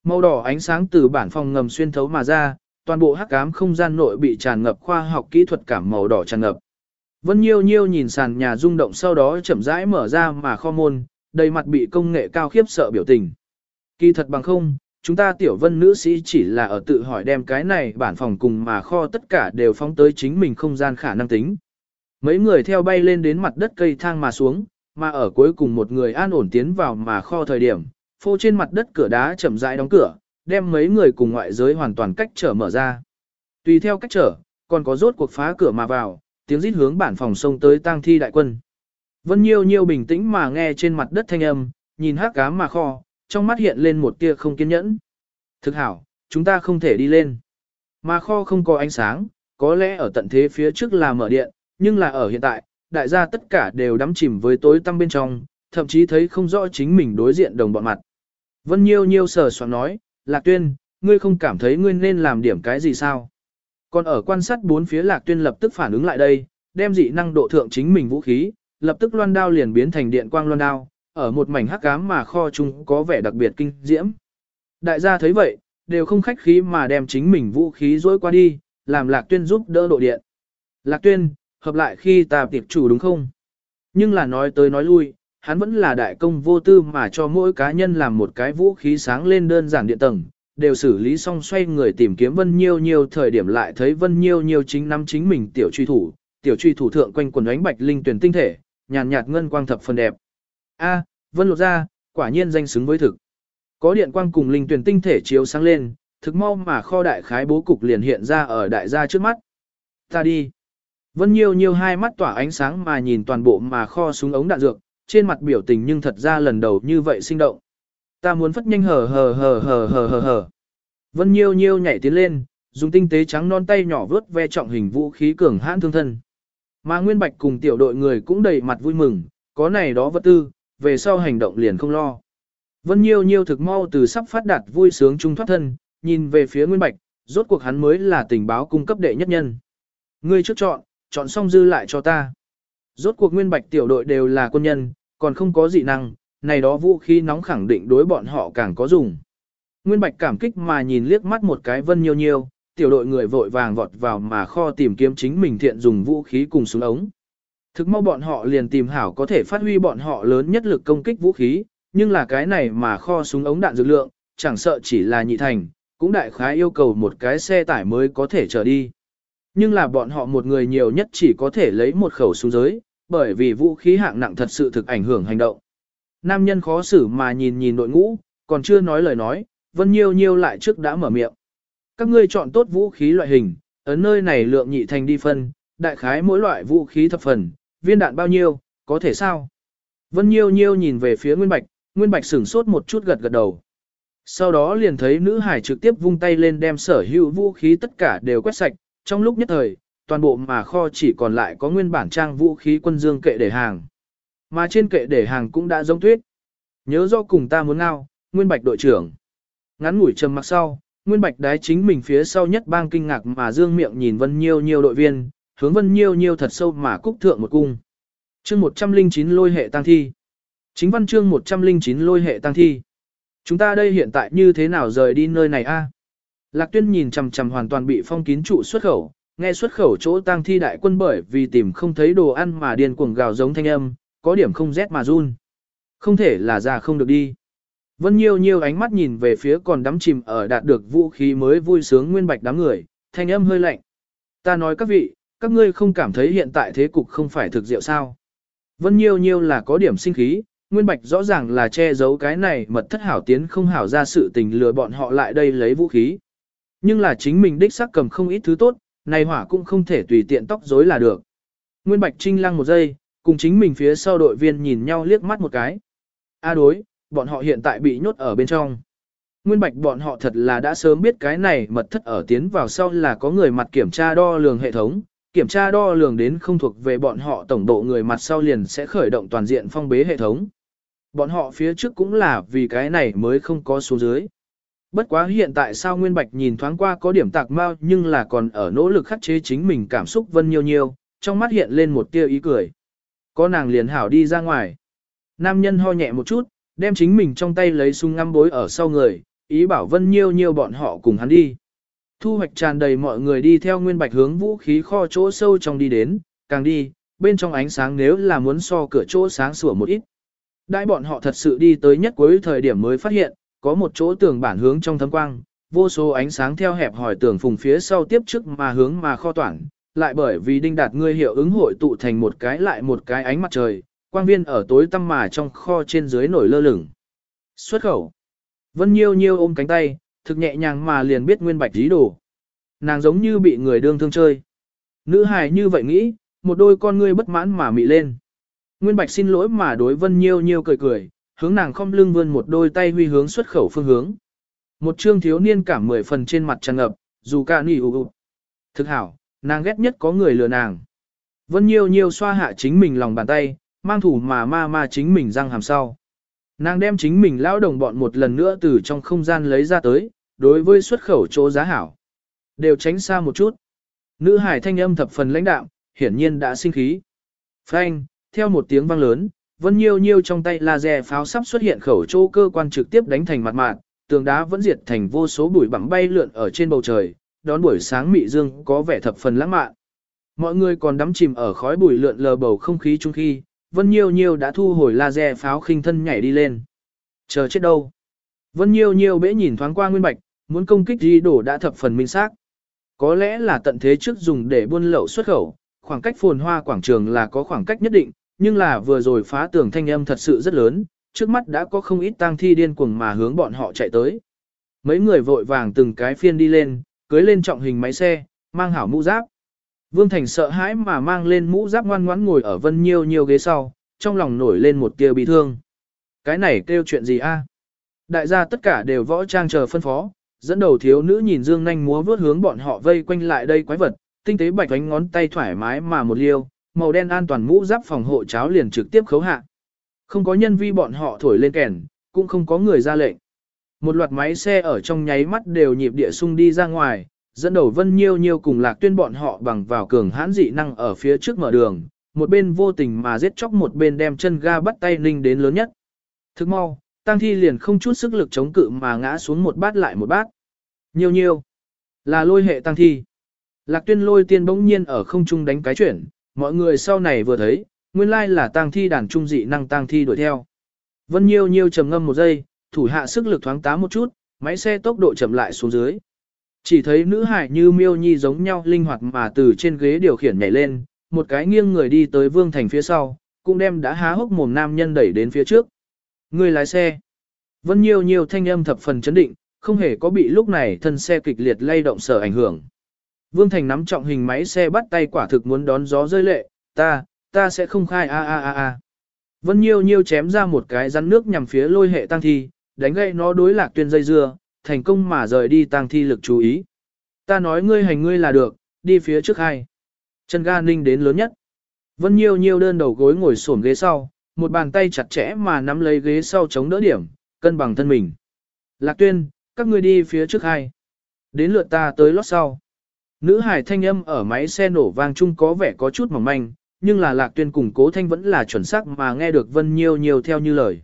Màu đỏ ánh sáng từ bản phòng ngầm xuyên thấu mà ra, toàn bộ hắc ám không gian nội bị tràn ngập khoa học kỹ thuật cảm màu đỏ tràn ngập. Vân Nhiêu Nhiêu nhìn sàn nhà rung động sau đó chậm rãi mở ra mà kho môn, đầy mặt bị công nghệ cao khiếp sợ biểu tình. Kỳ thật bằng không, chúng ta tiểu vân nữ sĩ chỉ là ở tự hỏi đem cái này bản phòng cùng mà kho tất cả đều phóng tới chính mình không gian khả năng tính. Mấy người theo bay lên đến mặt đất cây thang mà xuống, mà ở cuối cùng một người an ổn tiến vào mà kho thời điểm, phô trên mặt đất cửa đá chậm rãi đóng cửa, đem mấy người cùng ngoại giới hoàn toàn cách trở mở ra. Tùy theo cách trở, còn có rốt cuộc phá cửa mà vào, tiếng rít hướng bản phòng sông tới tang thi đại quân. Vân Nhiêu Nhiêu bình tĩnh mà nghe trên mặt đất thanh âm, nhìn hắc cá mà kho, trong mắt hiện lên một tia không kiên nhẫn. Thực hảo, chúng ta không thể đi lên. Mà kho không có ánh sáng, có lẽ ở tận thế phía trước là mở điện, nhưng là ở hiện tại, đại gia tất cả đều đắm chìm với tối tăm bên trong, thậm chí thấy không rõ chính mình đối diện đồng bọn mặt. Vân Nhiêu Nhiêu sờ soạn nói, Lạc Tuyên, ngươi không cảm thấy ngươi nên làm điểm cái gì sao? Còn ở quan sát bốn phía lạc tuyên lập tức phản ứng lại đây, đem dị năng độ thượng chính mình vũ khí, lập tức loan đao liền biến thành điện quang loan đao, ở một mảnh hắc ám mà kho chung có vẻ đặc biệt kinh diễm. Đại gia thấy vậy, đều không khách khí mà đem chính mình vũ khí dối qua đi, làm lạc tuyên giúp đỡ độ điện. Lạc tuyên, hợp lại khi ta tiệp chủ đúng không? Nhưng là nói tới nói lui, hắn vẫn là đại công vô tư mà cho mỗi cá nhân làm một cái vũ khí sáng lên đơn giản điện tầng, đều xử lý xong xoay người tìm kiếm Vân Nhiêu Nhiêu thời điểm lại thấy Vân Nhiêu Nhiêu chính nắm chính mình tiểu truy thủ, tiểu truy thủ thượng quanh quần ánh bạch linh tuyển tinh thể, nhàn nhạt ngân quang thập phần đẹp. A, Vân lột ra, quả nhiên danh xứng với thực. Có điện quang cùng linh tuyển tinh thể chiếu sáng lên, thực mau mà kho đại khái bố cục liền hiện ra ở đại gia trước mắt. Ta đi. Vân Nhiêu Nhiêu hai mắt tỏa ánh sáng mà nhìn toàn bộ mà kho súng ống đạn dược, trên mặt biểu tình nhưng thật ra lần đầu như vậy sinh động. Ta muốn phất nhanh hờ hờ hờ hờ hờ hờ hờ. Vân Nhiêu Nhiêu nhảy tiến lên, dùng tinh tế trắng non tay nhỏ vớt ve trọng hình vũ khí cường hãn thương thân. Mà Nguyên Bạch cùng tiểu đội người cũng đầy mặt vui mừng, có này đó vật tư, về sau hành động liền không lo. Vân Nhiêu Nhiêu thực mau từ sắp phát đạt vui sướng trung thoát thân, nhìn về phía Nguyên Bạch, rốt cuộc hắn mới là tình báo cung cấp đệ nhất nhân. Ngươi trước chọn, chọn xong dư lại cho ta. Rốt cuộc Nguyên Bạch tiểu đội đều là quân nhân, còn không có dị năng, này đó vũ khí nóng khẳng định đối bọn họ càng có dùng. Nguyên Bạch cảm kích mà nhìn liếc mắt một cái Vân Nhiêu Nhiêu, tiểu đội người vội vàng vọt vào mà kho tìm kiếm chính mình thiện dùng vũ khí cùng súng ống. Thực mau bọn họ liền tìm hảo có thể phát huy bọn họ lớn nhất lực công kích vũ khí, nhưng là cái này mà kho súng ống đạn dược lượng, chẳng sợ chỉ là nhị thành, cũng đại khái yêu cầu một cái xe tải mới có thể trở đi. Nhưng là bọn họ một người nhiều nhất chỉ có thể lấy một khẩu súng giới, bởi vì vũ khí hạng nặng thật sự thực ảnh hưởng hành động. Nam nhân khó xử mà nhìn nhìn đội ngũ, còn chưa nói lời nói, Vân Nhiêu Nhiêu lại trước đã mở miệng. Các ngươi chọn tốt vũ khí loại hình, ở nơi này lượng nhị thành đi phân, đại khái mỗi loại vũ khí thập phần, viên đạn bao nhiêu, có thể sao? Vân Nhiêu Nhiêu nhìn về phía Nguyên Bạch, Nguyên Bạch sửng sốt một chút gật gật đầu. Sau đó liền thấy nữ hải trực tiếp vung tay lên đem sở hữu vũ khí tất cả đều quét sạch, trong lúc nhất thời, toàn bộ mà kho chỉ còn lại có nguyên bản trang vũ khí quân dương kệ để hàng. Mà trên kệ để hàng cũng đã giống tuyết. Nhớ do cùng ta muốn ngao, Nguyên Bạch đội trưởng. Ngắn ngủi trầm mặc sau, Nguyên Bạch đái chính mình phía sau nhất bang kinh ngạc mà dương miệng nhìn Vân Nhiêu Nhiêu đội viên, hướng Vân Nhiêu Nhiêu thật sâu mà cúc thượng một cung. Chương 109 lôi hệ tăng thi. Chính văn chương 109 lôi hệ tăng thi. Chúng ta đây hiện tại như thế nào rời đi nơi này a? Lạc Tuyên nhìn chằm chằm hoàn toàn bị phong kín trụ xuất khẩu, nghe xuất khẩu chỗ tăng thi đại quân bởi vì tìm không thấy đồ ăn mà điên cuồng gào giống thanh âm, có điểm không rét mà run. Không thể là ra không được đi. Vân Nhiêu Nhiêu ánh mắt nhìn về phía còn đắm chìm ở đạt được vũ khí mới vui sướng nguyên bạch đám người, thanh âm hơi lạnh. Ta nói các vị, các ngươi không cảm thấy hiện tại thế cục không phải thực diệu sao. Vân Nhiêu Nhiêu là có điểm sinh khí, Nguyên Bạch rõ ràng là che giấu cái này mật thất hảo tiến không hảo ra sự tình lừa bọn họ lại đây lấy vũ khí. Nhưng là chính mình đích xác cầm không ít thứ tốt, này hỏa cũng không thể tùy tiện tóc rối là được. Nguyên Bạch trinh lăng một giây, cùng chính mình phía sau đội viên nhìn nhau liếc mắt một cái. A à đối, bọn họ hiện tại bị nhốt ở bên trong. Nguyên Bạch bọn họ thật là đã sớm biết cái này mật thất ở tiến vào sau là có người mặt kiểm tra đo lường hệ thống, kiểm tra đo lường đến không thuộc về bọn họ tổng độ người mặt sau liền sẽ khởi động toàn diện phong bế hệ thống. Bọn họ phía trước cũng là vì cái này mới không có số dưới. Bất quá hiện tại sao Nguyên Bạch nhìn thoáng qua có điểm tạc mau nhưng là còn ở nỗ lực khắc chế chính mình cảm xúc vân nhiều nhiều, trong mắt hiện lên một tia ý cười. Có nàng liền hảo đi ra ngoài. Nam nhân ho nhẹ một chút, đem chính mình trong tay lấy súng ngắm bối ở sau người, ý bảo vân nhiêu nhiêu bọn họ cùng hắn đi. Thu hoạch tràn đầy mọi người đi theo nguyên bạch hướng vũ khí kho chỗ sâu trong đi đến, càng đi, bên trong ánh sáng nếu là muốn so cửa chỗ sáng sủa một ít. Đại bọn họ thật sự đi tới nhất cuối thời điểm mới phát hiện, có một chỗ tường bản hướng trong thấm quang, vô số ánh sáng theo hẹp hỏi tường phùng phía sau tiếp trước mà hướng mà kho toản, lại bởi vì đinh đạt ngươi hiệu ứng hội tụ thành một cái lại một cái ánh mặt trời, quang viên ở tối tăm mà trong kho trên dưới nổi lơ lửng. Xuất khẩu. Vân Nhiêu Nhiêu ôm cánh tay, thực nhẹ nhàng mà liền biết nguyên bạch dí đồ. Nàng giống như bị người đương thương chơi. Nữ hài như vậy nghĩ, một đôi con ngươi bất mãn mà mị lên. Nguyên bạch xin lỗi mà đối Vân Nhiêu Nhiêu cười cười, hướng nàng không lưng vươn một đôi tay huy hướng xuất khẩu phương hướng. Một trương thiếu niên cảm mười phần trên mặt tràn ngập, dù cả nỉ ụ. Thực hảo, nàng ghét nhất có người lừa nàng. Vân Nhiêu Nhiêu xoa hạ chính mình lòng bàn tay, mang thủ mà ma ma chính mình răng hàm sau. Nàng đem chính mình lão đồng bọn một lần nữa từ trong không gian lấy ra tới, đối với xuất khẩu chỗ giá hảo. Đều tránh xa một chút. Nữ hải thanh âm thập phần lãnh đạm, hiển nhiên đã sinh khí. Phanh, theo một tiếng vang lớn, Vân Nhiêu Nhiêu trong tay laser pháo sắp xuất hiện khẩu chỗ cơ quan trực tiếp đánh thành mặt mạn, tường đá vẫn diệt thành vô số bụi bặm bay lượn ở trên bầu trời, đón buổi sáng mị dương có vẻ thập phần lãng mạn. Mọi người còn đắm chìm ở khói bụi lượn lờ bầu không khí chung khi, Vân Nhiêu Nhiêu đã thu hồi laser pháo khinh thân nhảy đi lên. Chờ chết đâu? Vân Nhiêu Nhiêu bẽ nhìn thoáng qua Nguyên Bạch, Muốn công kích di đổ đã thập phần minh xác. Có lẽ là tận thế trước dùng để buôn lậu xuất khẩu, khoảng cách phồn hoa quảng trường là có khoảng cách nhất định, nhưng là vừa rồi phá tường thanh âm thật sự rất lớn, trước mắt đã có không ít tang thi điên cuồng mà hướng bọn họ chạy tới. Mấy người vội vàng từng cái phiên đi lên, cưới lên trọng hình máy xe, mang hảo mũ giáp. Vương Thành sợ hãi mà mang lên mũ giáp ngoan ngoãn ngồi ở vân nhiêu nhiều ghế sau, trong lòng nổi lên một tia bị thương. Cái này kêu chuyện gì a? Đại gia tất cả đều võ trang chờ phân phó, dẫn đầu thiếu nữ nhìn dương nhanh múa vướt hướng bọn họ vây quanh lại đây quái vật, tinh tế bạch ánh ngón tay thoải mái mà một liêu, màu đen an toàn mũ giáp phòng hộ cháo liền trực tiếp khấu hạ. Không có nhân vi bọn họ thổi lên kèn, cũng không có người ra lệnh. Một loạt máy xe ở trong nháy mắt đều nhịp địa sung đi ra ngoài, dẫn đầu vân nhiêu nhiêu cùng lạc tuyên bọn họ bằng vào cường hãn dị năng ở phía trước mở đường, một bên vô tình mà giết chóc một bên đem chân ga bắt tay ninh đến lớn nhất. Thức mau, tăng thi liền không chút sức lực chống cự mà ngã xuống một bát lại một bát. nhiêu nhiêu, là lôi hệ tăng thi. Lạc tuyên lôi tiên bỗng nhiên ở không trung đánh cái chuyển, mọi người sau này vừa thấy, nguyên lai là tăng thi đàn trung dị năng tăng thi đuổi theo. Vân nhiêu nhiêu trầm ngâm một giây, thủ hạ sức lực thoáng tá một chút, máy xe tốc độ chậm lại xuống dưới. Chỉ thấy nữ hải như miêu nhi giống nhau linh hoạt mà từ trên ghế điều khiển nhảy lên, một cái nghiêng người đi tới vương thành phía sau, cũng đem đã há hốc mồm nam nhân đẩy đến phía trước. Người lái xe. Vân nhiều nhiều thanh âm thập phần chấn định, không hề có bị lúc này thân xe kịch liệt lay động sở ảnh hưởng. Vương Thành nắm trọng hình máy xe bắt tay quả thực muốn đón gió rơi lệ, ta, ta sẽ không khai a a a a. Vân Nhiêu Nhiêu chém ra một cái rắn nước nhằm phía lôi hệ tăng thi, đánh gậy nó đối lạc tuyên dây dưa, thành công mà rời đi tăng thi lực chú ý. Ta nói ngươi hành ngươi là được, đi phía trước hai. Chân ga ninh đến lớn nhất. Vân Nhiêu Nhiêu đơn đầu gối ngồi xổm ghế sau, một bàn tay chặt chẽ mà nắm lấy ghế sau chống đỡ điểm, cân bằng thân mình. Lạc tuyên, các ngươi đi phía trước hai. Đến lượt ta tới lót sau. Nữ hải thanh âm ở máy xe nổ vang chung có vẻ có chút mỏng manh, nhưng là lạc tuyên cùng cố thanh vẫn là chuẩn xác mà nghe được Vân Nhiêu Nhiêu theo như lời.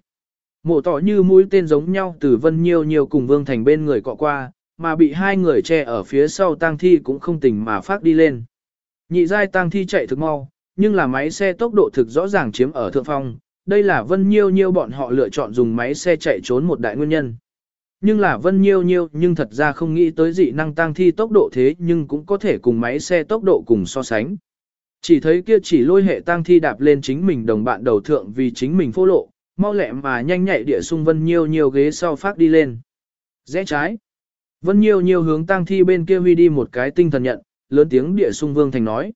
Mộ tỏ như mũi tên giống nhau từ Vân Nhiêu Nhiêu cùng Vương Thành bên người cọ qua, mà bị hai người che ở phía sau tang thi cũng không tỉnh mà phát đi lên. Nhị giai tang thi chạy thực mau, nhưng là máy xe tốc độ thực rõ ràng chiếm ở thượng phong, đây là Vân Nhiêu Nhiêu bọn họ lựa chọn dùng máy xe chạy trốn một đại nguyên nhân. Nhưng là Vân Nhiêu Nhiêu nhưng thật ra không nghĩ tới dị năng tang thi tốc độ thế nhưng cũng có thể cùng máy xe tốc độ cùng so sánh. Chỉ thấy kia chỉ lôi hệ tang thi đạp lên chính mình đồng bạn đầu thượng vì chính mình phô lộ, mau lẹ mà nhanh nhạy địa sung Vân Nhiêu Nhiêu ghế sau phát đi lên. Rẽ trái. Vân Nhiêu Nhiêu hướng tăng thi bên kia huy đi một cái tinh thần nhận, lớn tiếng địa sung Vương Thành nói.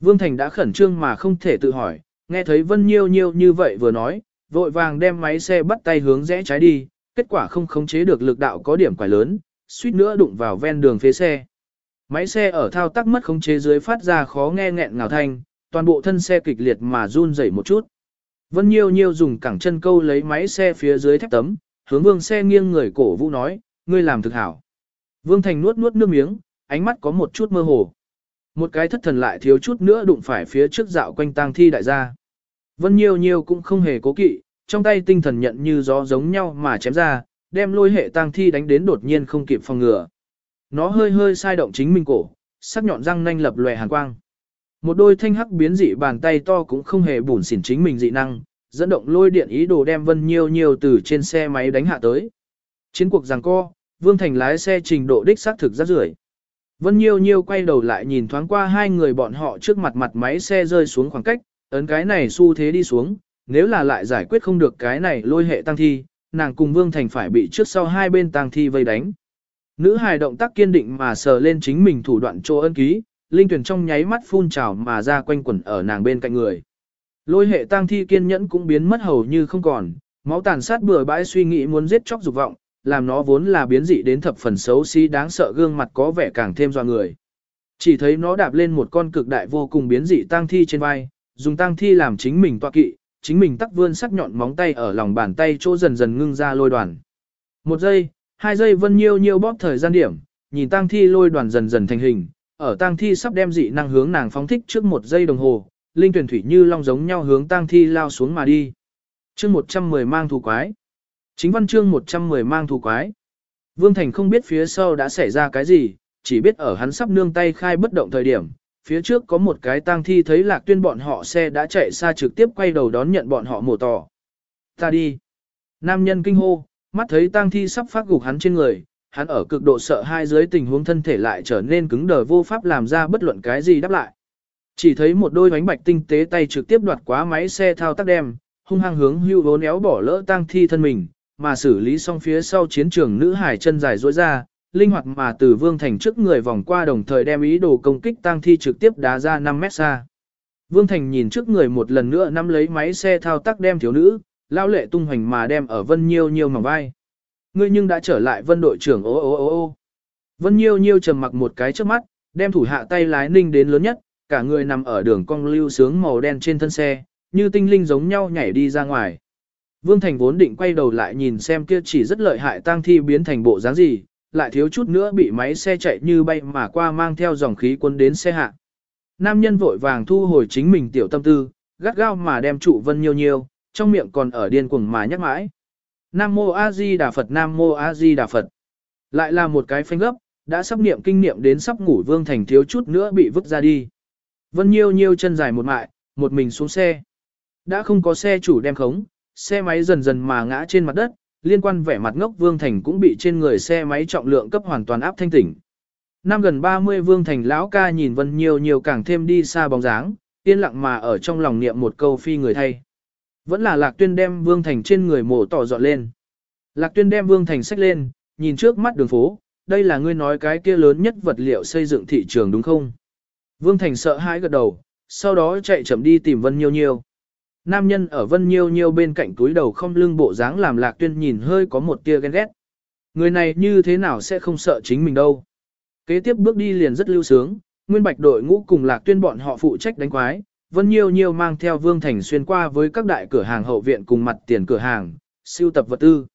Vương Thành đã khẩn trương mà không thể tự hỏi, nghe thấy Vân Nhiêu Nhiêu như vậy vừa nói, vội vàng đem máy xe bắt tay hướng rẽ trái đi, kết quả không khống chế được lực đạo có điểm quải lớn, suýt nữa đụng vào ven đường phía xe. Máy xe ở thao tác mất khống chế dưới phát ra khó nghe nghẹn ngào thanh, toàn bộ thân xe kịch liệt mà run rẩy một chút. Vân Nhiêu Nhiêu dùng cẳng chân câu lấy máy xe phía dưới thép tấm, hướng vương xe nghiêng người cổ vũ nói, ngươi làm thực hảo. Vương Thành nuốt nuốt nước miếng, ánh mắt có một chút mơ hồ. Một cái thất thần lại thiếu chút nữa đụng phải phía trước dạo quanh tang thi đại gia. Vân Nhiêu Nhiêu cũng không hề cố kỵ, trong tay tinh thần nhận như gió giống nhau mà chém ra, đem lôi hệ tang thi đánh đến đột nhiên không kịp phòng ngừa. Nó hơi hơi sai động chính mình cổ, sắc nhọn răng nanh lập lòe hàn quang. Một đôi thanh hắc biến dị bàn tay to cũng không hề bủn xỉn chính mình dị năng, dẫn động lôi điện ý đồ đem Vân Nhiêu Nhiêu từ trên xe máy đánh hạ tới. Chiến cuộc giằng co, Vương Thành lái xe trình độ đích xác thực rất rưởi. Vân Nhiêu Nhiêu quay đầu lại nhìn thoáng qua hai người bọn họ trước mặt mặt máy xe rơi xuống khoảng cách, ấn cái này xu thế đi xuống, nếu là lại giải quyết không được cái này lôi hệ tăng thi, nàng cùng Vương Thành phải bị trước sau hai bên tăng thi vây đánh. Nữ hài động tác kiên định mà sờ lên chính mình thủ đoạn chỗ ân ký, linh tuyển trong nháy mắt phun trào mà ra quanh quẩn ở nàng bên cạnh người. Lôi hệ tăng thi kiên nhẫn cũng biến mất hầu như không còn, máu tàn sát bừa bãi suy nghĩ muốn giết chóc dục vọng, làm nó vốn là biến dị đến thập phần xấu xí đáng sợ gương mặt có vẻ càng thêm dọa người. Chỉ thấy nó đạp lên một con cực đại vô cùng biến dị tăng thi trên vai, dùng tăng thi làm chính mình tọa kỵ, chính mình tắc vươn sắc nhọn móng tay ở lòng bàn tay chỗ dần dần ngưng ra lôi đoàn. Một giây, hai giây vân nhiêu nhiêu bóp thời gian điểm, nhìn tang thi lôi đoàn dần dần thành hình, ở tang thi sắp đem dị năng hướng nàng phóng thích trước một giây đồng hồ, linh tuyển thủy như long giống nhau hướng tang thi lao xuống mà đi. Chương 110 mang thù quái. Chính văn chương 110 mang thù quái. Vương Thành không biết phía sau đã xảy ra cái gì, chỉ biết ở hắn sắp nương tay khai bất động thời điểm, phía trước có một cái tang thi thấy lạc tuyên bọn họ xe đã chạy xa trực tiếp quay đầu đón nhận bọn họ mổ tỏ. Ta đi. Nam nhân kinh hô, mắt thấy tang thi sắp phát gục hắn trên người, hắn ở cực độ sợ hai dưới tình huống thân thể lại trở nên cứng đờ vô pháp làm ra bất luận cái gì đáp lại. Chỉ thấy một đôi bánh bạch tinh tế tay trực tiếp đoạt quá máy xe thao tác đem, hung hăng hướng hưu vốn éo bỏ lỡ tang thi thân mình, mà xử lý xong phía sau chiến trường nữ hải chân dài duỗi ra, linh hoạt mà từ Vương Thành trước người vòng qua đồng thời đem ý đồ công kích tang thi trực tiếp đá ra 5 mét xa. Vương Thành nhìn trước người một lần nữa nắm lấy máy xe thao tác đem thiếu nữ, lao lệ tung hoành mà đem ở Vân Nhiêu Nhiêu mà vai. Ngươi nhưng đã trở lại Vân đội trưởng ô ô ô ô. Vân Nhiêu Nhiêu trầm mặc một cái trước mắt, đem thủ hạ tay lái ninh đến lớn nhất, cả người nằm ở đường cong lưu sướng màu đen trên thân xe, như tinh linh giống nhau nhảy đi ra ngoài. Vương Thành vốn định quay đầu lại nhìn xem kia chỉ rất lợi hại tang thi biến thành bộ dáng gì, lại thiếu chút nữa bị máy xe chạy như bay mà qua mang theo dòng khí quân đến xe hạ. Nam nhân vội vàng thu hồi chính mình tiểu tâm tư, gắt gao mà đem trụ vân nhiêu nhiêu, trong miệng còn ở điên cuồng mà nhắc mãi. Nam mô A Di Đà Phật Nam mô A Di Đà Phật. Lại là một cái phanh gấp, đã sắp niệm kinh niệm đến sắp ngủ Vương Thành thiếu chút nữa bị vứt ra đi. Vân Nhiêu Nhiêu chân dài một mại, một mình xuống xe. Đã không có xe chủ đem khống, xe máy dần dần mà ngã trên mặt đất, liên quan vẻ mặt ngốc Vương Thành cũng bị trên người xe máy trọng lượng cấp hoàn toàn áp thanh tỉnh. Năm gần 30 Vương Thành lão ca nhìn Vân Nhiêu Nhiêu càng thêm đi xa bóng dáng, yên lặng mà ở trong lòng niệm một câu phi người thay. Vẫn là Lạc Tuyên đem Vương Thành trên người mổ tỏ dọn lên. Lạc Tuyên đem Vương Thành sách lên, nhìn trước mắt đường phố, đây là ngươi nói cái kia lớn nhất vật liệu xây dựng thị trường đúng không? Vương Thành sợ hãi gật đầu, sau đó chạy chậm đi tìm Vân Nhiêu Nhiêu. Nam nhân ở Vân Nhiêu Nhiêu bên cạnh túi đầu không lưng bộ dáng làm Lạc Tuyên nhìn hơi có một tia ghen ghét. Người này như thế nào sẽ không sợ chính mình đâu. Kế tiếp bước đi liền rất lưu sướng, Nguyên Bạch đội ngũ cùng Lạc Tuyên bọn họ phụ trách đánh quái, Vân Nhiêu Nhiêu mang theo Vương Thành xuyên qua với các đại cửa hàng hậu viện cùng mặt tiền cửa hàng, siêu tập vật tư.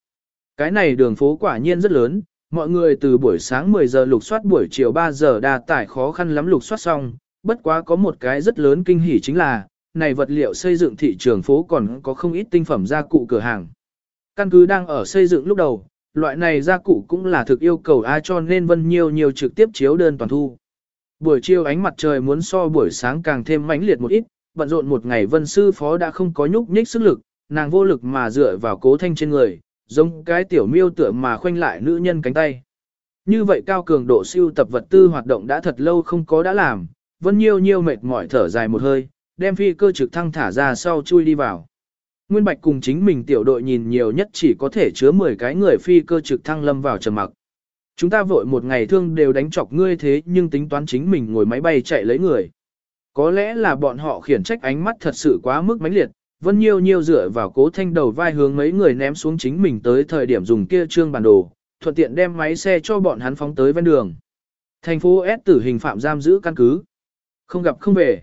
Cái này đường phố quả nhiên rất lớn, mọi người từ buổi sáng 10 giờ lục soát buổi chiều 3 giờ đa tải khó khăn lắm lục soát xong, bất quá có một cái rất lớn kinh hỉ chính là, này vật liệu xây dựng thị trường phố còn có không ít tinh phẩm gia cụ cửa hàng. Căn cứ đang ở xây dựng lúc đầu, loại này gia cụ cũng là thực yêu cầu ai cho nên Vân Nhiêu nhiều trực tiếp chiếu đơn toàn thu. Buổi chiều ánh mặt trời muốn so buổi sáng càng thêm mãnh liệt một ít, bận rộn một ngày Vân sư phó đã không có nhúc nhích sức lực, nàng vô lực mà dựa vào cố thanh trên người, giống cái tiểu miêu tựa mà khoanh lại nữ nhân cánh tay. Như vậy cao cường độ siêu tập vật tư hoạt động đã thật lâu không có đã làm, Vân Nhiêu Nhiêu mệt mỏi thở dài một hơi, đem phi cơ trực thăng thả ra sau chui đi vào. Nguyên Bạch cùng chính mình tiểu đội nhìn nhiều nhất chỉ có thể chứa 10 cái người phi cơ trực thăng lâm vào trầm mặc. Chúng ta vội một ngày thương đều đánh chọc ngươi thế nhưng tính toán chính mình ngồi máy bay chạy lấy người. Có lẽ là bọn họ khiển trách ánh mắt thật sự quá mức mãnh liệt, Vân Nhiêu Nhiêu dựa vào cố thanh đầu vai hướng mấy người ném xuống chính mình tới thời điểm dùng kia trương bản đồ, thuận tiện đem máy xe cho bọn hắn phóng tới ven đường. Thành phố S tử hình phạm giam giữ căn cứ. Không gặp không về.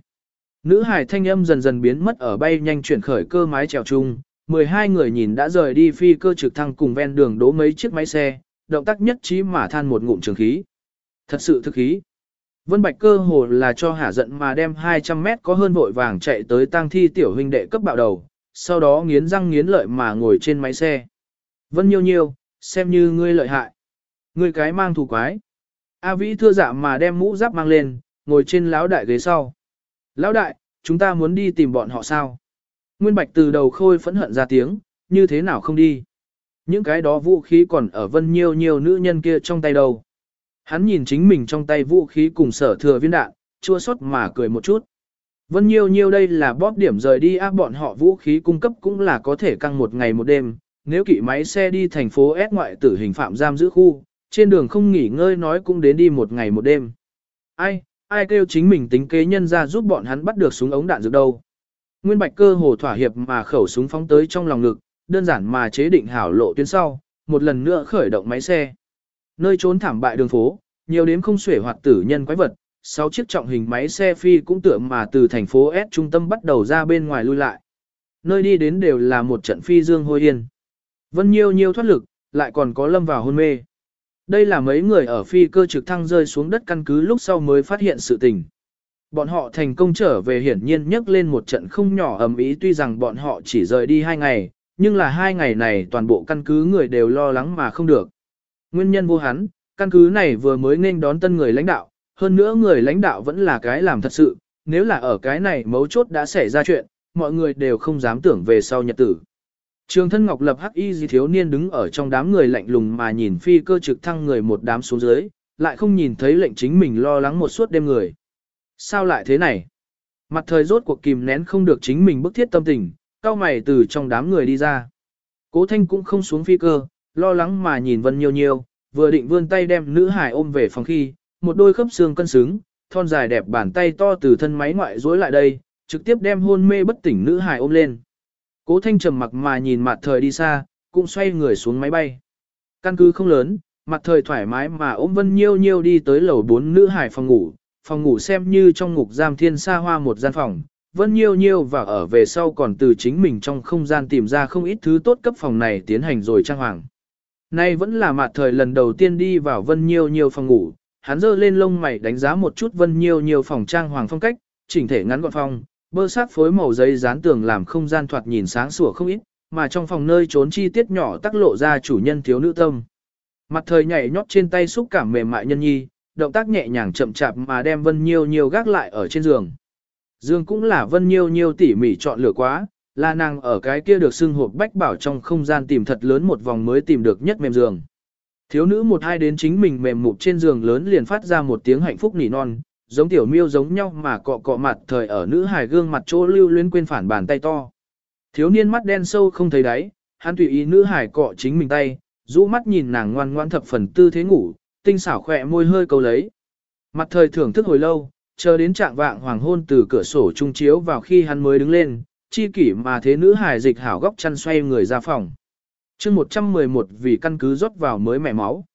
Nữ hải thanh âm dần dần biến mất ở bay nhanh chuyển khởi cơ mái trèo chung, 12 người nhìn đã rời đi phi cơ trực thăng cùng ven đường đố mấy chiếc máy xe, động tác nhất trí mà than một ngụm trường khí. Thật sự thực khí. Vân Bạch cơ hồ là cho hả giận mà đem 200 mét có hơn vội vàng chạy tới tang thi tiểu huynh đệ cấp bạo đầu, sau đó nghiến răng nghiến lợi mà ngồi trên máy xe. Vân nhiêu nhiêu, xem như ngươi lợi hại. Ngươi cái mang thủ quái. A Vĩ thưa dạ mà đem mũ giáp mang lên, ngồi trên lão đại ghế sau. Lão đại, chúng ta muốn đi tìm bọn họ sao? Nguyên Bạch từ đầu khôi phẫn hận ra tiếng, như thế nào không đi? Những cái đó vũ khí còn ở vân nhiêu nhiêu nữ nhân kia trong tay đâu. Hắn nhìn chính mình trong tay vũ khí cùng sở thừa viên đạn, chua xót mà cười một chút. Vân nhiêu nhiêu đây là bóp điểm rời đi áp bọn họ vũ khí cung cấp cũng là có thể căng một ngày một đêm. Nếu kỵ máy xe đi thành phố S ngoại tử hình phạm giam giữ khu, trên đường không nghỉ ngơi nói cũng đến đi một ngày một đêm. Ai, ai kêu chính mình tính kế nhân ra giúp bọn hắn bắt được súng ống đạn dược đâu. Nguyên Bạch cơ hồ thỏa hiệp mà khẩu súng phóng tới trong lòng ngực, đơn giản mà chế định hảo lộ tuyến sau, một lần nữa khởi động máy xe. Nơi trốn thảm bại đường phố, nhiều đếm không xuể hoạt tử nhân quái vật, sáu chiếc trọng hình máy xe phi cũng tựa mà từ thành phố S trung tâm bắt đầu ra bên ngoài lui lại. Nơi đi đến đều là một trận phi dương hôi yên. Vân nhiêu nhiêu thoát lực, lại còn có lâm vào hôn mê. Đây là mấy người ở phi cơ trực thăng rơi xuống đất căn cứ lúc sau mới phát hiện sự tình. Bọn họ thành công trở về hiển nhiên nhấc lên một trận không nhỏ ầm ý tuy rằng bọn họ chỉ rời đi hai ngày, nhưng là hai ngày này toàn bộ căn cứ người đều lo lắng mà không được. Nguyên nhân vô hắn, căn cứ này vừa mới nên đón tân người lãnh đạo, hơn nữa người lãnh đạo vẫn là cái làm thật sự, nếu là ở cái này mấu chốt đã xảy ra chuyện, mọi người đều không dám tưởng về sau nhật tử. Trường thân ngọc lập hắc y Di thiếu niên đứng ở trong đám người lạnh lùng mà nhìn phi cơ trực thăng người một đám xuống dưới, lại không nhìn thấy lệnh chính mình lo lắng một suốt đêm người. Sao lại thế này? Mặt thời rốt cuộc kìm nén không được chính mình bức thiết tâm tình, cao mày từ trong đám người đi ra. Cố thanh cũng không xuống phi cơ, lo lắng mà nhìn Vân Nhiêu Nhiêu, vừa định vươn tay đem nữ hải ôm về phòng khi, một đôi khớp xương cân xứng, thon dài đẹp bàn tay to từ thân máy ngoại dối lại đây, trực tiếp đem hôn mê bất tỉnh nữ hải ôm lên. Cố thanh trầm mặc mà nhìn mặt thời đi xa, cũng xoay người xuống máy bay. Căn cứ không lớn, mặt thời thoải mái mà ôm Vân Nhiêu Nhiêu đi tới lầu 4 nữ hải phòng ngủ, phòng ngủ xem như trong ngục giam thiên xa hoa một gian phòng. Vân Nhiêu Nhiêu và ở về sau còn từ chính mình trong không gian tìm ra không ít thứ tốt cấp phòng này tiến hành rồi trang hoàng. Nay vẫn là mặt thời lần đầu tiên đi vào Vân Nhiêu Nhiêu phòng ngủ, hắn dơ lên lông mày đánh giá một chút Vân Nhiêu Nhiêu phòng trang hoàng phong cách, chỉnh thể ngắn gọn phòng, bơ sát phối màu giấy dán tường làm không gian thoạt nhìn sáng sủa không ít, mà trong phòng nơi trốn chi tiết nhỏ tác lộ ra chủ nhân thiếu nữ tâm. Mặt thời nhảy nhót trên tay xúc cảm mềm mại nhân nhi, động tác nhẹ nhàng chậm chạp mà đem Vân Nhiêu Nhiêu gác lại ở trên giường. Dương cũng là Vân Nhiêu Nhiêu tỉ mỉ chọn lựa quá, là nàng ở cái kia được xưng hộp bách bảo trong không gian tìm thật lớn một vòng mới tìm được nhất mềm giường. Thiếu nữ một hai đến chính mình mềm mụp trên giường lớn liền phát ra một tiếng hạnh phúc nỉ non, giống tiểu miêu giống nhau mà cọ cọ mặt thời ở nữ hài gương mặt chỗ lưu luyến quên phản bàn tay to. Thiếu niên mắt đen sâu không thấy đáy, hắn tùy ý nữ hài cọ chính mình tay, rũ mắt nhìn nàng ngoan ngoan thập phần tư thế ngủ, tinh xảo khỏe môi hơi câu lấy. Mặt thời thưởng thức hồi lâu, chờ đến trạng vạng hoàng hôn từ cửa sổ trung chiếu vào khi hắn mới đứng lên, chi kỷ mà thế nữ hài dịch hảo góc chăn xoay người ra phòng. Chương 111 vì căn cứ rót vào mới mẻ máu.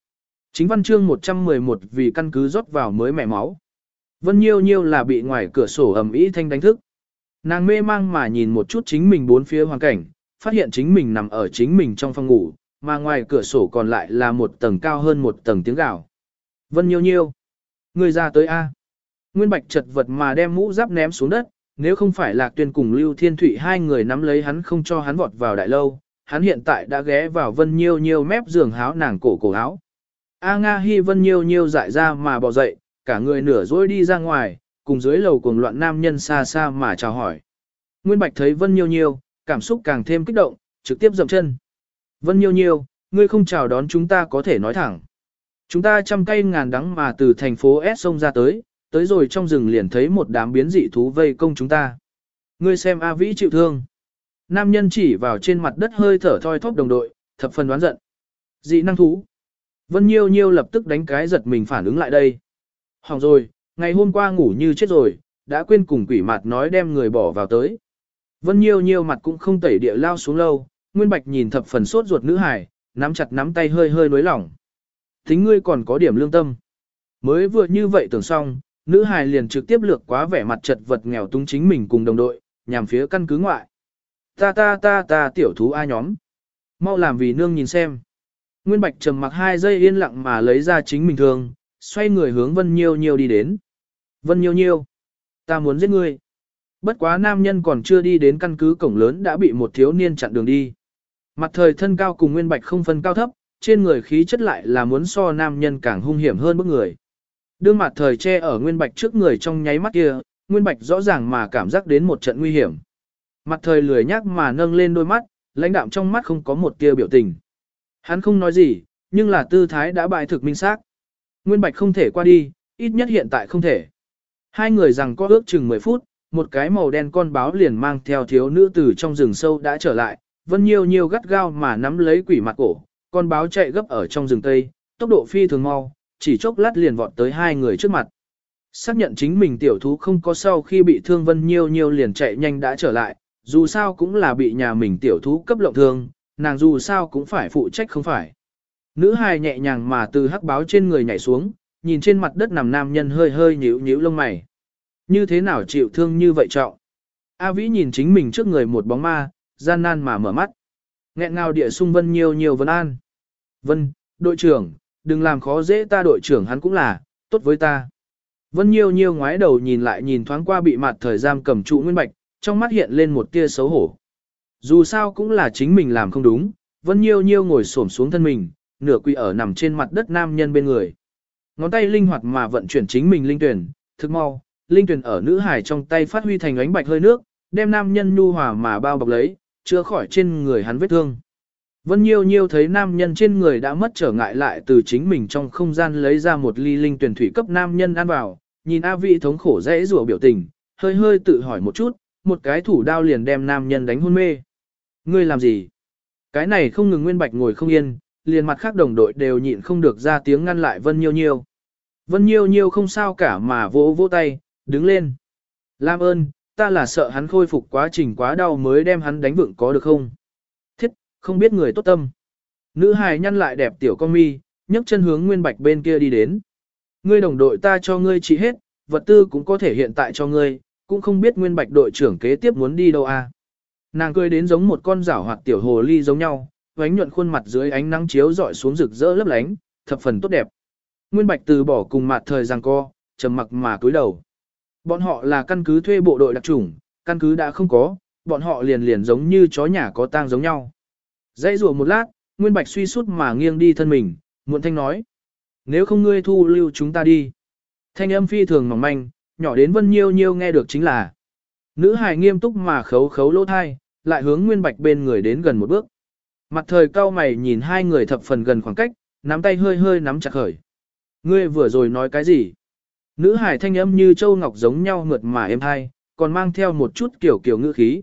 Chính văn chương 111 vì căn cứ rót vào mới mẻ máu. Vân Nhiêu Nhiêu là bị ngoài cửa sổ ầm ĩ thanh đánh thức. Nàng mê mang mà nhìn một chút chính mình bốn phía hoàn cảnh, phát hiện chính mình nằm ở chính mình trong phòng ngủ, mà ngoài cửa sổ còn lại là một tầng cao hơn một tầng tiếng gào. Vân Nhiêu Nhiêu, người ra tới A. Nguyên Bạch chật vật mà đem mũ giáp ném xuống đất, nếu không phải Lạc Tuyên cùng Lưu Thiên Thụy hai người nắm lấy hắn không cho hắn vọt vào đại lâu, hắn hiện tại đã ghé vào Vân Nhiêu Nhiêu mép giường háo nàng cổ cổ áo. A Nga Hi Vân Nhiêu Nhiêu dại ra mà bò dậy, cả người nửa dối đi ra ngoài, cùng dưới lầu cuồng loạn nam nhân xa xa mà chào hỏi. Nguyên Bạch thấy Vân Nhiêu Nhiêu, cảm xúc càng thêm kích động, trực tiếp dậm chân. Vân Nhiêu Nhiêu, ngươi không chào đón chúng ta có thể nói thẳng. Chúng ta trăm cây ngàn đắng mà từ thành phố S sông ra tới, tới rồi trong rừng liền thấy một đám biến dị thú vây công chúng ta. Ngươi xem A Vĩ chịu thương. Nam nhân chỉ vào trên mặt đất hơi thở thoi thóp đồng đội, thập phần đoán giận. Dị năng thú. Vân Nhiêu Nhiêu lập tức đánh cái giật mình phản ứng lại đây. Hỏng rồi, ngày hôm qua ngủ như chết rồi, đã quên cùng quỷ mặt nói đem người bỏ vào tới. Vân Nhiêu Nhiêu mặt cũng không tẩy địa lao xuống lâu, Nguyên Bạch nhìn thập phần sốt ruột nữ hải, nắm chặt nắm tay hơi hơi nối lỏng. thính ngươi còn có điểm lương tâm. Mới vừa như vậy tưởng xong, nữ hài liền trực tiếp lược quá vẻ mặt chật vật nghèo túng chính mình cùng đồng đội, nhằm phía căn cứ ngoại. Ta ta ta ta tiểu thú ai nhóm. Mau làm vì nương nhìn xem. Nguyên Bạch trầm mặc hai giây yên lặng mà lấy ra chính mình thường, xoay người hướng Vân Nhiêu Nhiêu đi đến. Vân Nhiêu Nhiêu, ta muốn giết ngươi. Bất quá nam nhân còn chưa đi đến căn cứ cổng lớn đã bị một thiếu niên chặn đường đi. Mặt thời thân cao cùng Nguyên Bạch không phân cao thấp, trên người khí chất lại là muốn so nam nhân càng hung hiểm hơn bức người. Đương mặt thời che ở Nguyên Bạch trước người trong nháy mắt kia, Nguyên Bạch rõ ràng mà cảm giác đến một trận nguy hiểm. Mặt thời lười nhác mà nâng lên đôi mắt, lãnh đạm trong mắt không có một tia biểu tình. Hắn không nói gì, nhưng là tư thái đã bại thực minh xác. Nguyên Bạch không thể qua đi, ít nhất hiện tại không thể. Hai người rằng có ước chừng 10 phút, một cái màu đen con báo liền mang theo thiếu nữ từ trong rừng sâu đã trở lại, vân nhiều nhiều gắt gao mà nắm lấy quỷ mặt cổ, con báo chạy gấp ở trong rừng tây, tốc độ phi thường mau, chỉ chốc lát liền vọt tới hai người trước mặt. Xác nhận chính mình tiểu thú không có sau khi bị thương vân nhiêu nhiêu liền chạy nhanh đã trở lại, dù sao cũng là bị nhà mình tiểu thú cấp lộng thương, nàng dù sao cũng phải phụ trách không phải. Nữ hài nhẹ nhàng mà từ hắc báo trên người nhảy xuống, nhìn trên mặt đất nằm nam nhân hơi hơi nhíu nhíu lông mày. Như thế nào chịu thương như vậy trọng? A Vĩ nhìn chính mình trước người một bóng ma, gian nan mà mở mắt. Nghẹn ngào địa sung vân nhiều nhiều vân an. Vân, đội trưởng, đừng làm khó dễ ta đội trưởng hắn cũng là, tốt với ta. Vân Nhiêu Nhiêu ngoái đầu nhìn lại nhìn thoáng qua bị mặt thời gian cầm trụ nguyên bạch, trong mắt hiện lên một tia xấu hổ. Dù sao cũng là chính mình làm không đúng, Vân Nhiêu Nhiêu ngồi xổm xuống thân mình, nửa quỳ ở nằm trên mặt đất nam nhân bên người. Ngón tay linh hoạt mà vận chuyển chính mình linh tuyển, thực mau, linh tuyển ở nữ hải trong tay phát huy thành ánh bạch hơi nước, đem nam nhân nhu hòa mà bao bọc lấy, chữa khỏi trên người hắn vết thương. Vân Nhiêu Nhiêu thấy nam nhân trên người đã mất trở ngại lại từ chính mình trong không gian lấy ra một ly linh tuyển thủy cấp nam nhân ăn vào, nhìn A Vị thống khổ dễ rủa biểu tình, hơi hơi tự hỏi một chút, một cái thủ đao liền đem nam nhân đánh hôn mê. Ngươi làm gì? Cái này không ngừng Nguyên Bạch ngồi không yên, liền mặt khác đồng đội đều nhịn không được ra tiếng ngăn lại Vân Nhiêu Nhiêu. Vân Nhiêu Nhiêu không sao cả mà vỗ vỗ tay, đứng lên. Lam ơn, ta là sợ hắn khôi phục quá trình quá đau mới đem hắn đánh vựng có được không? Không biết người tốt tâm. Nữ hài nhăn lại đẹp tiểu con mi, nhấc chân hướng Nguyên Bạch bên kia đi đến. Ngươi đồng đội ta cho ngươi trị hết, vật tư cũng có thể hiện tại cho ngươi, cũng không biết Nguyên Bạch đội trưởng kế tiếp muốn đi đâu à. Nàng cười đến giống một con rảo hoạt tiểu hồ ly giống nhau, ánh nhuận khuôn mặt dưới ánh nắng chiếu rọi xuống rực rỡ lấp lánh, thập phần tốt đẹp. Nguyên Bạch từ bỏ cùng mặt thời giằng co, trầm mặc mà cúi đầu. Bọn họ là căn cứ thuê bộ đội đặc chủng, căn cứ đã không có, bọn họ liền liền giống như chó nhà có tang giống nhau. Dãy rùa một lát, Nguyên Bạch suy sút mà nghiêng đi thân mình, muộn thanh nói. Nếu không ngươi thu lưu chúng ta đi. Thanh âm phi thường mỏng manh, nhỏ đến vân nhiêu nhiêu nghe được chính là. Nữ hài nghiêm túc mà khấu khấu lỗ thai, lại hướng Nguyên Bạch bên người đến gần một bước. Mặt thời cao mày nhìn hai người thập phần gần khoảng cách, nắm tay hơi hơi nắm chặt khởi. Ngươi vừa rồi nói cái gì? Nữ hải thanh âm như châu ngọc giống nhau mượt mà êm hai, còn mang theo một chút kiểu kiểu ngữ khí.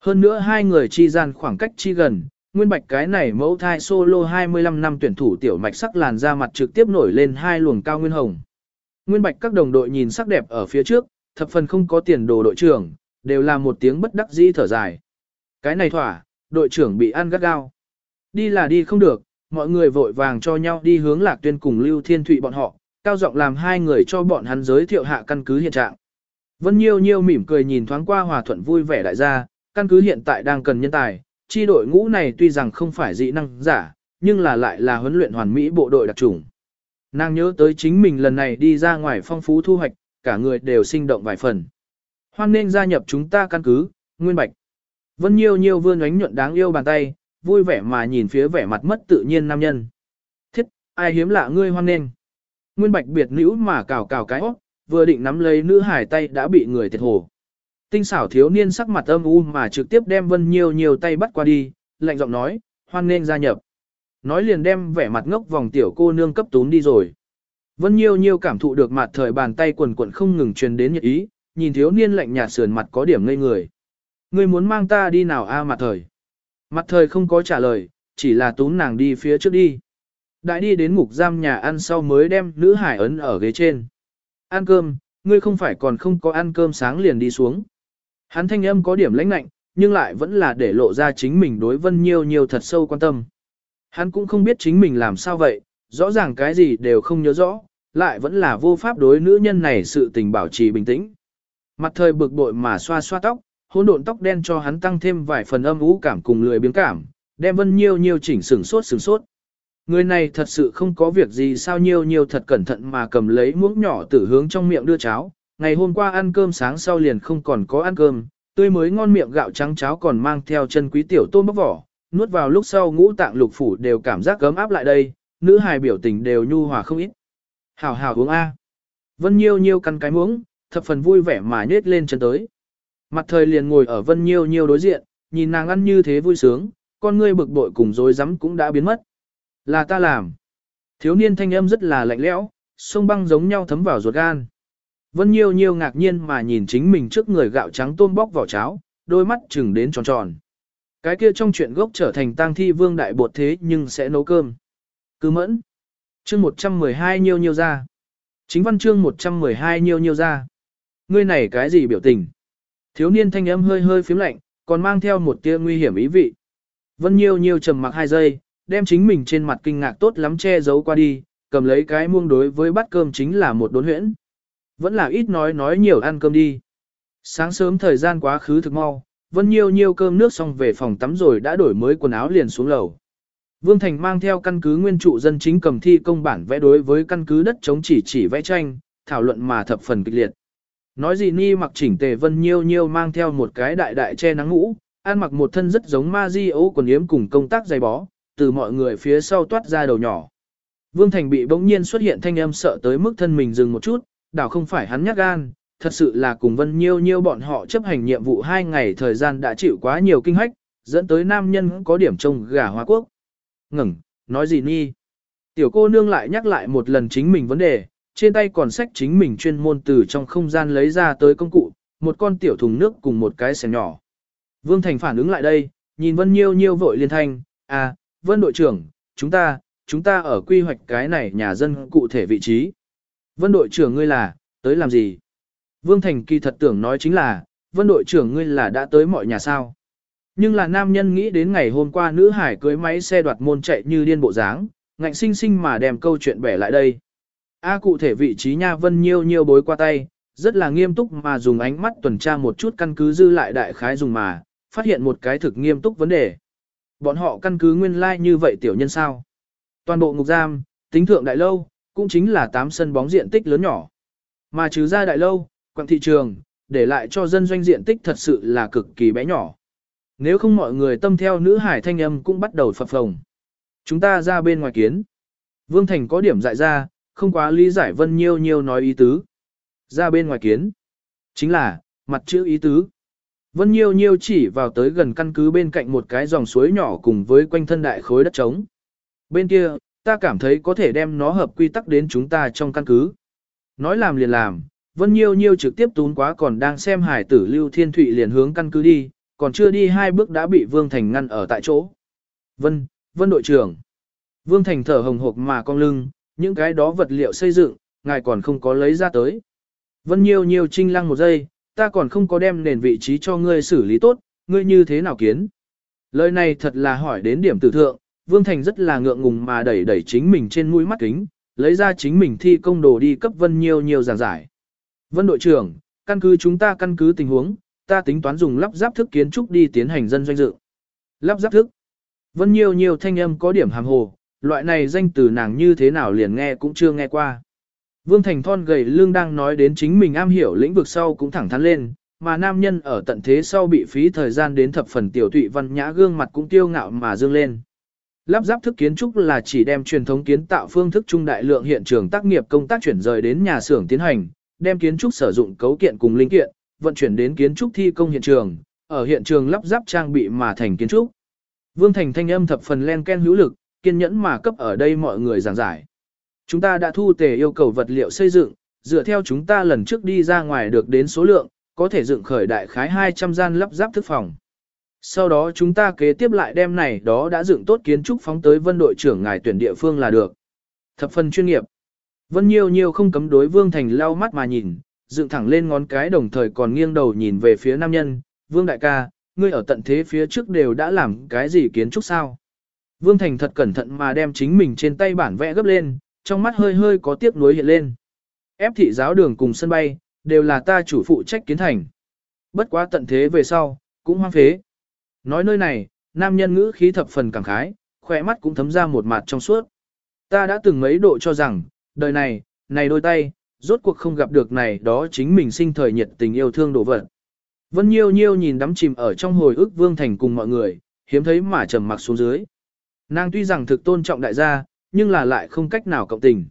Hơn nữa hai người chi gian khoảng cách chi gần, nguyên bạch cái này mẫu thai solo 25 năm tuyển thủ tiểu mạch sắc làn da mặt trực tiếp nổi lên hai luồng cao nguyên hồng. Nguyên bạch các đồng đội nhìn sắc đẹp ở phía trước, thập phần không có tiền đồ đội trưởng, đều là một tiếng bất đắc dĩ thở dài. Cái này thỏa, đội trưởng bị ăn gắt gao. Đi là đi không được, mọi người vội vàng cho nhau đi hướng lạc tuyên cùng Lưu Thiên Thụy bọn họ, cao giọng làm hai người cho bọn hắn giới thiệu hạ căn cứ hiện trạng. Vân Nhiêu Nhiêu mỉm cười nhìn thoáng qua hòa thuận vui vẻ đại gia, căn cứ hiện tại đang cần nhân tài, chi đội ngũ này tuy rằng không phải dị năng giả, nhưng là lại là huấn luyện hoàn mỹ bộ đội đặc chủng. Nàng nhớ tới chính mình lần này đi ra ngoài phong phú thu hoạch, cả người đều sinh động vài phần. Hoan nên gia nhập chúng ta căn cứ, Nguyên Bạch. Vân Nhiêu Nhiêu vươn ánh nhuận đáng yêu bàn tay, vui vẻ mà nhìn phía vẻ mặt mất tự nhiên nam nhân. Thiết, ai hiếm lạ ngươi hoan nên. Nguyên Bạch biệt nữ mà cào cào cái óc, vừa định nắm lấy nữ hải tay đã bị người thiệt hồ. Tinh xảo thiếu niên sắc mặt âm u mà trực tiếp đem Vân Nhiêu nhiều tay bắt qua đi, lạnh giọng nói, hoan nên gia nhập. Nói liền đem vẻ mặt ngốc vòng tiểu cô nương cấp tún đi rồi. Vân Nhiêu Nhiêu cảm thụ được mặt thời bàn tay quần quần không ngừng truyền đến nhiệt ý, nhìn thiếu niên lạnh nhạt sườn mặt có điểm ngây người. Ngươi muốn mang ta đi nào a mặt thời? Mặt thời không có trả lời, chỉ là tún nàng đi phía trước đi. Đại đi đến ngục giam nhà ăn sau mới đem nữ hải ấn ở ghế trên. Ăn cơm, ngươi không phải còn không có ăn cơm sáng liền đi xuống. Hắn thanh âm có điểm lãnh lạnh, nhưng lại vẫn là để lộ ra chính mình đối vân nhiêu Nhiêu thật sâu quan tâm. Hắn cũng không biết chính mình làm sao vậy, rõ ràng cái gì đều không nhớ rõ, lại vẫn là vô pháp đối nữ nhân này sự tình bảo trì bình tĩnh. Mặt thời bực bội mà xoa xoa tóc, hỗn độn tóc đen cho hắn tăng thêm vài phần âm u cảm cùng lười biếng cảm, đem vân nhiêu nhiêu chỉnh sừng sốt sừng sốt. Người này thật sự không có việc gì sao nhiêu nhiêu thật cẩn thận mà cầm lấy muỗng nhỏ tử hướng trong miệng đưa cháo. Ngày hôm qua ăn cơm sáng sau liền không còn có ăn cơm, tươi mới ngon miệng gạo trắng cháo còn mang theo chân quý tiểu tôm bóc vỏ, nuốt vào lúc sau ngũ tạng lục phủ đều cảm giác cấm áp lại đây, nữ hài biểu tình đều nhu hòa không ít. Hảo hảo uống A. Vân Nhiêu Nhiêu căn cái muỗng, thập phần vui vẻ mà nhết lên chân tới. Mặt thời liền ngồi ở Vân Nhiêu Nhiêu đối diện, nhìn nàng ăn như thế vui sướng, con ngươi bực bội cùng dối rắm cũng đã biến mất. Là ta làm. Thiếu niên thanh âm rất là lạnh lẽo, sông băng giống nhau thấm vào ruột gan. Vân Nhiêu Nhiêu ngạc nhiên mà nhìn chính mình trước người gạo trắng tôm bóc vỏ cháo, đôi mắt chừng đến tròn tròn. Cái kia trong chuyện gốc trở thành tang thi vương đại bột thế nhưng sẽ nấu cơm. Cứ mẫn. Chương 112 nhiêu nhiêu ra. Chính văn chương 112 nhiêu nhiêu ra. Ngươi này cái gì biểu tình? Thiếu niên thanh âm hơi hơi phím lạnh, còn mang theo một tia nguy hiểm ý vị. Vân nhiêu nhiêu trầm mặc hai giây, đem chính mình trên mặt kinh ngạc tốt lắm che giấu qua đi, cầm lấy cái muông đối với bát cơm chính là một đốn huyễn. Vẫn là ít nói nói nhiều ăn cơm đi. Sáng sớm thời gian quá khứ thực mau, Vân Nhiêu Nhiêu cơm nước xong về phòng tắm rồi đã đổi mới quần áo liền xuống lầu. Vương Thành mang theo căn cứ nguyên trụ dân chính cầm thi công bản vẽ đối với căn cứ đất chống chỉ chỉ vẽ tranh, thảo luận mà thập phần kịch liệt. Nói gì ni mặc chỉnh tề Vân Nhiêu Nhiêu mang theo một cái đại đại che nắng ngũ, ăn mặc một thân rất giống ma di ấu quần yếm cùng công tác dày bó, từ mọi người phía sau toát ra đầu nhỏ. Vương Thành bị bỗng nhiên xuất hiện thanh âm sợ tới mức thân mình dừng một chút, đảo không phải hắn nhát gan, thật sự là cùng Vân Nhiêu Nhiêu bọn họ chấp hành nhiệm vụ hai ngày thời gian đã chịu quá nhiều kinh hách, dẫn tới nam nhân có điểm trông gà hoa quốc. Ngừng, nói gì nhi? Tiểu cô nương lại nhắc lại một lần chính mình vấn đề, trên tay còn sách chính mình chuyên môn từ trong không gian lấy ra tới công cụ, một con tiểu thùng nước cùng một cái xẻng nhỏ. Vương Thành phản ứng lại đây, nhìn Vân Nhiêu Nhiêu vội liên thanh, à, Vân đội trưởng, chúng ta, chúng ta ở quy hoạch cái này nhà dân cụ thể vị trí. Vân đội trưởng ngươi là, tới làm gì? Vương Thành kỳ thật tưởng nói chính là, Vân đội trưởng ngươi là đã tới mọi nhà sao? Nhưng là nam nhân nghĩ đến ngày hôm qua nữ hải cưới máy xe đoạt môn chạy như điên bộ dáng, ngạnh sinh sinh mà đem câu chuyện bẻ lại đây. A cụ thể vị trí nha Vân Nhiêu Nhiêu bối qua tay, rất là nghiêm túc mà dùng ánh mắt tuần tra một chút căn cứ dư lại đại khái dùng mà, phát hiện một cái thực nghiêm túc vấn đề. Bọn họ căn cứ nguyên lai like như vậy tiểu nhân sao. Toàn bộ ngục giam, tính thượng đại lâu, cũng chính là 8 sân bóng diện tích lớn nhỏ. Mà trừ ra đại lâu, quặng thị trường, để lại cho dân doanh diện tích thật sự là cực kỳ bé nhỏ. Nếu không mọi người tâm theo nữ hải thanh âm cũng bắt đầu phập phồng. Chúng ta ra bên ngoài kiến. Vương Thành có điểm dại ra, không quá lý giải Vân Nhiêu Nhiêu nói ý tứ. Ra bên ngoài kiến. Chính là, mặt chữ ý tứ. Vân Nhiêu Nhiêu chỉ vào tới gần căn cứ bên cạnh một cái dòng suối nhỏ cùng với quanh thân đại khối đất trống. Bên kia, ta cảm thấy có thể đem nó hợp quy tắc đến chúng ta trong căn cứ. Nói làm liền làm, Vân Nhiêu Nhiêu trực tiếp tún quá còn đang xem hải tử Lưu Thiên Thụy liền hướng căn cứ đi, còn chưa đi hai bước đã bị Vương Thành ngăn ở tại chỗ. Vân, Vân đội trưởng. Vương Thành thở hồng hộc mà cong lưng, những cái đó vật liệu xây dựng, ngài còn không có lấy ra tới. Vân Nhiêu Nhiêu trinh lăng một giây, ta còn không có đem nền vị trí cho ngươi xử lý tốt, ngươi như thế nào kiến. Lời này thật là hỏi đến điểm tử thượng, Vương Thành rất là ngượng ngùng mà đẩy đẩy chính mình trên mũi mắt kính, lấy ra chính mình thi công đồ đi cấp Vân Nhiêu nhiều giảng giải. Vân đội trưởng, căn cứ chúng ta căn cứ tình huống, ta tính toán dùng lắp ráp thức kiến trúc đi tiến hành dân doanh dự. Lắp ráp thức. Vân Nhiêu nhiều thanh âm có điểm hàm hồ, loại này danh từ nàng như thế nào liền nghe cũng chưa nghe qua. Vương Thành thon gầy lương đang nói đến chính mình am hiểu lĩnh vực sau cũng thẳng thắn lên, mà nam nhân ở tận thế sau bị phí thời gian đến thập phần tiểu tụy văn nhã gương mặt cũng tiêu ngạo mà dương lên. Lắp ráp thức kiến trúc là chỉ đem truyền thống kiến tạo phương thức trung đại lượng hiện trường tác nghiệp công tác chuyển rời đến nhà xưởng tiến hành, đem kiến trúc sử dụng cấu kiện cùng linh kiện, vận chuyển đến kiến trúc thi công hiện trường, ở hiện trường lắp ráp trang bị mà thành kiến trúc. Vương Thành thanh âm thập phần len ken hữu lực, kiên nhẫn mà cấp ở đây mọi người giảng giải. Chúng ta đã thu tề yêu cầu vật liệu xây dựng, dựa theo chúng ta lần trước đi ra ngoài được đến số lượng, có thể dựng khởi đại khái 200 gian lắp ráp thức phòng. Sau đó chúng ta kế tiếp lại đem này đó đã dựng tốt kiến trúc phóng tới vân đội trưởng ngài tuyển địa phương là được. Thập phần chuyên nghiệp. Vân nhiều nhiều không cấm đối Vương Thành lau mắt mà nhìn, dựng thẳng lên ngón cái đồng thời còn nghiêng đầu nhìn về phía nam nhân, Vương Đại ca, ngươi ở tận thế phía trước đều đã làm cái gì kiến trúc sao? Vương Thành thật cẩn thận mà đem chính mình trên tay bản vẽ gấp lên, trong mắt hơi hơi có tiếc nuối hiện lên. Ép thị giáo đường cùng sân bay, đều là ta chủ phụ trách kiến thành. Bất quá tận thế về sau, cũng hoang phế. Nói nơi này, nam nhân ngữ khí thập phần cảm khái, khỏe mắt cũng thấm ra một mặt trong suốt. Ta đã từng mấy độ cho rằng, đời này, này đôi tay, rốt cuộc không gặp được này đó chính mình sinh thời nhiệt tình yêu thương đổ vật. Vân Nhiêu Nhiêu nhìn đắm chìm ở trong hồi ức Vương Thành cùng mọi người, hiếm thấy mà trầm mặc xuống dưới. Nàng tuy rằng thực tôn trọng đại gia, nhưng là lại không cách nào cộng tình.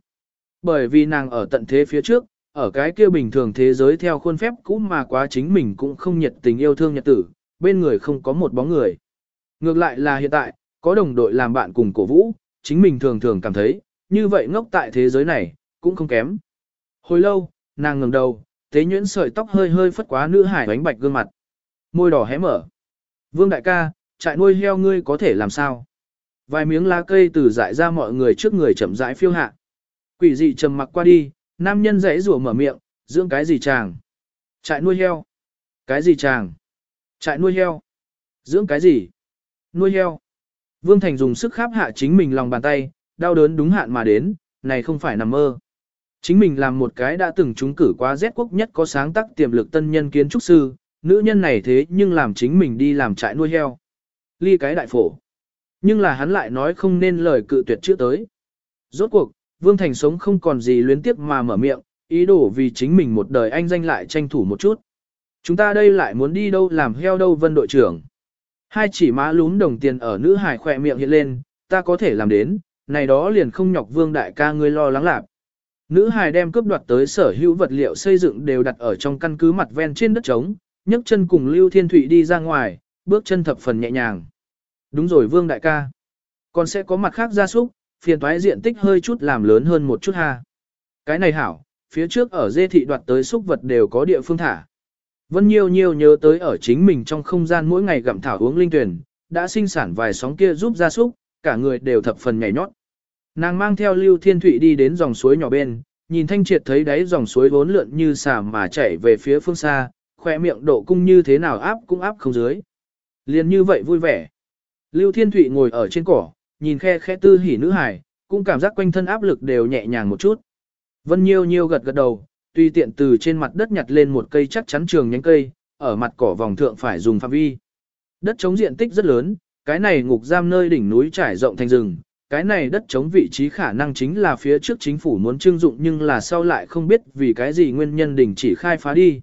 Bởi vì nàng ở tận thế phía trước, ở cái kia bình thường thế giới theo khuôn phép cũ mà quá chính mình cũng không nhiệt tình yêu thương nhật tử, bên người không có một bóng người. Ngược lại là hiện tại, có đồng đội làm bạn cùng cổ vũ, chính mình thường thường cảm thấy, như vậy ngốc tại thế giới này, cũng không kém. Hồi lâu, nàng ngẩng đầu, tế nhuyễn sợi tóc hơi hơi phất quá nữ hải bánh bạch gương mặt. Môi đỏ hé mở. Vương đại ca, trại nuôi heo ngươi có thể làm sao? Vài miếng lá cây từ dại ra mọi người trước người chậm rãi phiêu hạ. Quỷ dị trầm mặc qua đi, nam nhân rẽ rủa mở miệng, dưỡng cái gì chàng? Trại nuôi heo. Cái gì chàng? Trại nuôi heo. Dưỡng cái gì? Nuôi heo. Vương Thành dùng sức kháp hạ chính mình lòng bàn tay, đau đớn đúng hạn mà đến, này không phải nằm mơ. Chính mình làm một cái đã từng trúng cử qua Z quốc nhất có sáng tác tiềm lực tân nhân kiến trúc sư, nữ nhân này thế nhưng làm chính mình đi làm trại nuôi heo. Ly cái đại phổ. Nhưng là hắn lại nói không nên lời cự tuyệt chưa tới. Rốt cuộc, Vương Thành sống không còn gì luyến tiếp mà mở miệng, ý đồ vì chính mình một đời anh danh lại tranh thủ một chút. Chúng ta đây lại muốn đi đâu làm heo đâu vân đội trưởng. Hai chỉ má lún đồng tiền ở nữ hải khỏe miệng hiện lên, ta có thể làm đến, này đó liền không nhọc vương đại ca ngươi lo lắng lạc. Nữ hải đem cướp đoạt tới sở hữu vật liệu xây dựng đều đặt ở trong căn cứ mặt ven trên đất trống, nhấc chân cùng Lưu Thiên Thụy đi ra ngoài, bước chân thập phần nhẹ nhàng. Đúng rồi Vương đại ca. Còn sẽ có mặt khác gia súc, phiền toái diện tích hơi chút làm lớn hơn một chút ha. Cái này hảo, phía trước ở dê thị đoạt tới súc vật đều có địa phương thả. Vân Nhiêu Nhiêu nhớ tới ở chính mình trong không gian mỗi ngày gặm thảo uống linh tuyển, đã sinh sản vài sóng kia giúp gia súc, cả người đều thập phần nhảy nhót. Nàng mang theo Lưu Thiên Thụy đi đến dòng suối nhỏ bên, nhìn thanh triệt thấy đáy dòng suối vốn lượn như xà mà chảy về phía phương xa, khỏe miệng độ cung như thế nào áp cũng áp không dưới. Liền như vậy vui vẻ. Lưu Thiên Thụy ngồi ở trên cỏ, nhìn khe khẽ tư hỉ nữ hải, cũng cảm giác quanh thân áp lực đều nhẹ nhàng một chút. Vân Nhiêu Nhiêu gật gật đầu, tùy tiện từ trên mặt đất nhặt lên một cây chắc chắn trường nhánh cây, ở mặt cỏ vòng thượng phải dùng phạm vi. Đất chống diện tích rất lớn, cái này ngục giam nơi đỉnh núi trải rộng thành rừng, cái này đất chống vị trí khả năng chính là phía trước chính phủ muốn trưng dụng nhưng là sau lại không biết vì cái gì nguyên nhân đỉnh chỉ khai phá đi.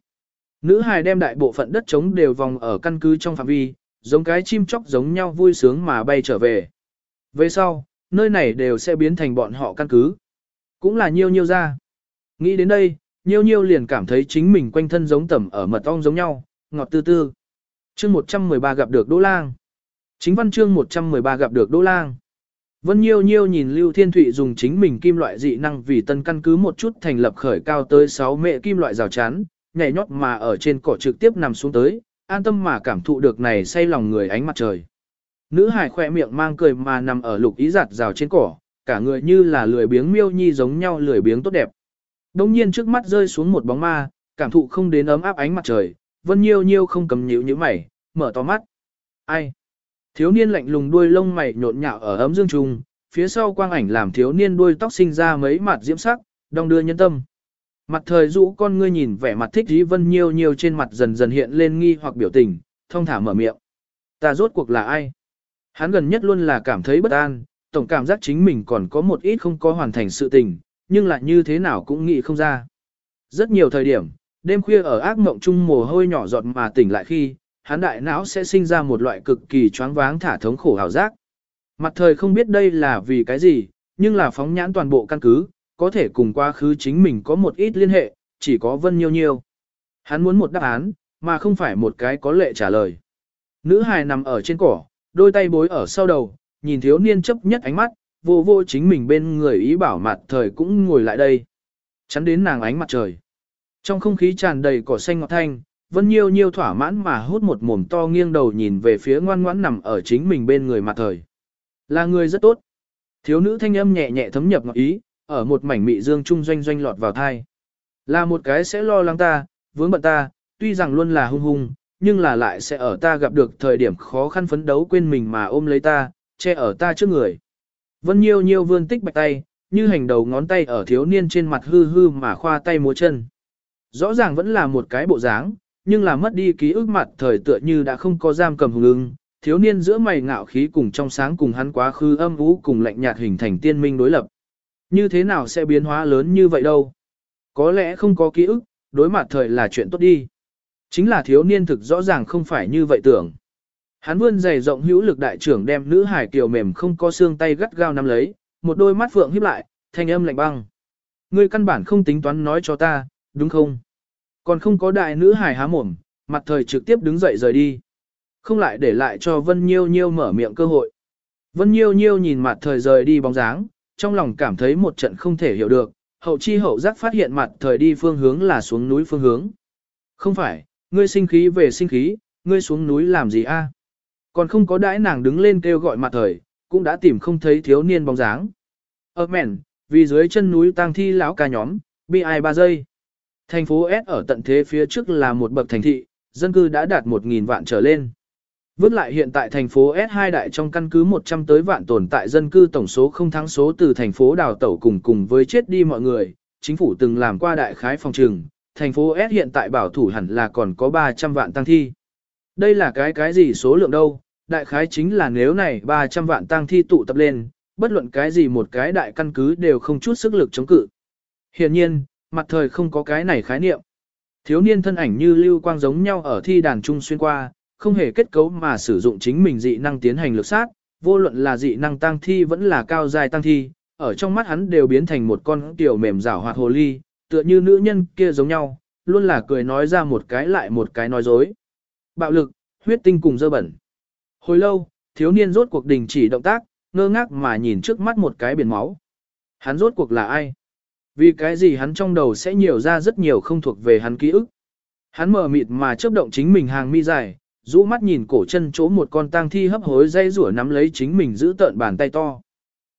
Nữ hài đem đại bộ phận đất chống đều vòng ở căn cứ trong phạm vi, giống cái chim chóc giống nhau vui sướng mà bay trở về. Về sau, nơi này đều sẽ biến thành bọn họ căn cứ. Cũng là nhiêu nhiêu ra. Nghĩ đến đây, nhiêu nhiêu liền cảm thấy chính mình quanh thân giống tẩm ở mật ong giống nhau, ngọt tư tư. Chương 113 gặp được Đỗ Lang. Chính văn chương 113 gặp được Đỗ Lang. Vân Nhiêu Nhiêu nhìn Lưu Thiên Thụy dùng chính mình kim loại dị năng vì tân căn cứ một chút thành lập khởi cao tới 6 mệ kim loại rào chắn, nhảy nhót mà ở trên cỏ trực tiếp nằm xuống tới, an tâm mà cảm thụ được này say lòng người ánh mặt trời. Nữ hải khỏe miệng mang cười mà nằm ở lục ý giặt rào trên cỏ, cả người như là lười biếng miêu nhi giống nhau lười biếng tốt đẹp. Đông nhiên trước mắt rơi xuống một bóng ma, cảm thụ không đến ấm áp ánh mặt trời, Vân Nhiêu Nhiêu không cầm nhíu như mày, mở to mắt. Ai? Thiếu niên lạnh lùng đuôi lông mày nhộn nhạo ở ấm dương trùng, phía sau quang ảnh làm thiếu niên đuôi tóc sinh ra mấy mặt diễm sắc, đong đưa nhân tâm. Mặt thời rũ con ngươi nhìn vẻ mặt thích dí vân nhiêu nhiêu trên mặt dần dần hiện lên nghi hoặc biểu tình, thông thả mở miệng. Ta rốt cuộc là ai? Hắn gần nhất luôn là cảm thấy bất an, tổng cảm giác chính mình còn có một ít không có hoàn thành sự tình, nhưng lại như thế nào cũng nghĩ không ra. Rất nhiều thời điểm, đêm khuya ở ác mộng chung mồ hôi nhỏ giọt mà tỉnh lại khi, hắn đại não sẽ sinh ra một loại cực kỳ choáng váng thả thống khổ hào giác. Mặt thời không biết đây là vì cái gì, nhưng là phóng nhãn toàn bộ căn cứ, có thể cùng quá khứ chính mình có một ít liên hệ, chỉ có vân nhiêu nhiêu. Hắn muốn một đáp án, mà không phải một cái có lệ trả lời. Nữ hài nằm ở trên cỏ, đôi tay bối ở sau đầu, nhìn thiếu niên chấp nhất ánh mắt, vô vô chính mình bên người ý bảo mặt thời cũng ngồi lại đây. Chắn đến nàng ánh mặt trời. Trong không khí tràn đầy cỏ xanh ngọt thanh, Vân Nhiêu Nhiêu thỏa mãn mà hút một mồm to nghiêng đầu nhìn về phía ngoan ngoãn nằm ở chính mình bên người mặt thời. Là người rất tốt. Thiếu nữ thanh âm nhẹ nhẹ thấm nhập ngọt ý, ở một mảnh mị dương trung doanh doanh lọt vào thai. Là một cái sẽ lo lắng ta, vướng bận ta, tuy rằng luôn là hung hung, nhưng là lại sẽ ở ta gặp được thời điểm khó khăn phấn đấu quên mình mà ôm lấy ta, che ở ta trước người. Vân Nhiêu Nhiêu vươn tích bạch tay, như hành đầu ngón tay ở thiếu niên trên mặt hư hư mà khoa tay múa chân. Rõ ràng vẫn là một cái bộ dáng, nhưng là mất đi ký ức mặt thời tựa như đã không có giam cầm hùng ưng, thiếu niên giữa mày ngạo khí cùng trong sáng cùng hắn quá khứ âm vũ cùng lạnh nhạt hình thành tiên minh đối lập. Như thế nào sẽ biến hóa lớn như vậy đâu? Có lẽ không có ký ức, đối mặt thời là chuyện tốt đi. Chính là thiếu niên thực rõ ràng không phải như vậy tưởng. Hắn vươn dày rộng hữu lực đại trưởng đem nữ hải kiều mềm không có xương tay gắt gao nắm lấy, một đôi mắt phượng híp lại, thanh âm lạnh băng. Ngươi căn bản không tính toán nói cho ta, đúng không? Còn không có đại nữ hải há mồm, mặt thời trực tiếp đứng dậy rời đi. Không lại để lại cho Vân Nhiêu Nhiêu mở miệng cơ hội. Vân Nhiêu Nhiêu nhìn mặt thời rời đi bóng dáng, trong lòng cảm thấy một trận không thể hiểu được, hậu chi hậu giác phát hiện mặt thời đi phương hướng là xuống núi phương hướng. Không phải, ngươi sinh khí về sinh khí, ngươi xuống núi làm gì a? Còn không có đãi nàng đứng lên kêu gọi mặt thời, cũng đã tìm không thấy thiếu niên bóng dáng. Ơ mẹn, vì dưới chân núi tang thi lão ca nhóm, bi ai ba giây. Thành phố S ở tận thế phía trước là một bậc thành thị, dân cư đã đạt 1.000 vạn trở lên. Vước lại hiện tại thành phố S2 đại trong căn cứ 100 tới vạn tồn tại dân cư tổng số không thắng số từ thành phố đào tẩu cùng cùng với chết đi mọi người, chính phủ từng làm qua đại khái phòng trừng, thành phố S hiện tại bảo thủ hẳn là còn có 300 vạn tăng thi. Đây là cái cái gì số lượng đâu, đại khái chính là nếu này 300 vạn tăng thi tụ tập lên, bất luận cái gì một cái đại căn cứ đều không chút sức lực chống cự. Hiện nhiên, mặt thời không có cái này khái niệm. Thiếu niên thân ảnh như lưu quang giống nhau ở thi đàn trung xuyên qua, không hề kết cấu mà sử dụng chính mình dị năng tiến hành lực sát, vô luận là dị năng tăng thi vẫn là cao dài tăng thi, ở trong mắt hắn đều biến thành một con tiểu mềm rảo hoạt hồ ly, tựa như nữ nhân kia giống nhau, luôn là cười nói ra một cái lại một cái nói dối. Bạo lực, huyết tinh cùng dơ bẩn. Hồi lâu, thiếu niên rốt cuộc đình chỉ động tác, ngơ ngác mà nhìn trước mắt một cái biển máu. Hắn rốt cuộc là ai? Vì cái gì hắn trong đầu sẽ nhiều ra rất nhiều không thuộc về hắn ký ức. Hắn mở mịt mà chớp động chính mình hàng mi dài, rũ mắt nhìn cổ chân chỗ một con tang thi hấp hối dây rủa nắm lấy chính mình giữ tợn bàn tay to.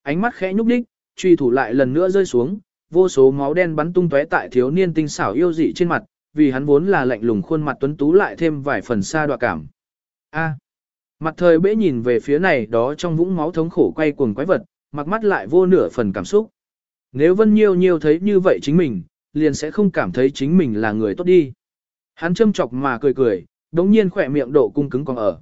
Ánh mắt khẽ nhúc đích, truy thủ lại lần nữa rơi xuống, vô số máu đen bắn tung tóe tại thiếu niên tinh xảo yêu dị trên mặt, vì hắn vốn là lạnh lùng khuôn mặt tuấn tú lại thêm vài phần xa đoạ cảm. A. Mặt thời bẽ nhìn về phía này đó trong vũng máu thống khổ quay cuồng quái vật, mặc mắt lại vô nửa phần cảm xúc. Nếu Vân Nhiêu Nhiêu thấy như vậy chính mình, liền sẽ không cảm thấy chính mình là người tốt đi. Hắn châm chọc mà cười cười, đống nhiên khỏe miệng độ cung cứng còn ở.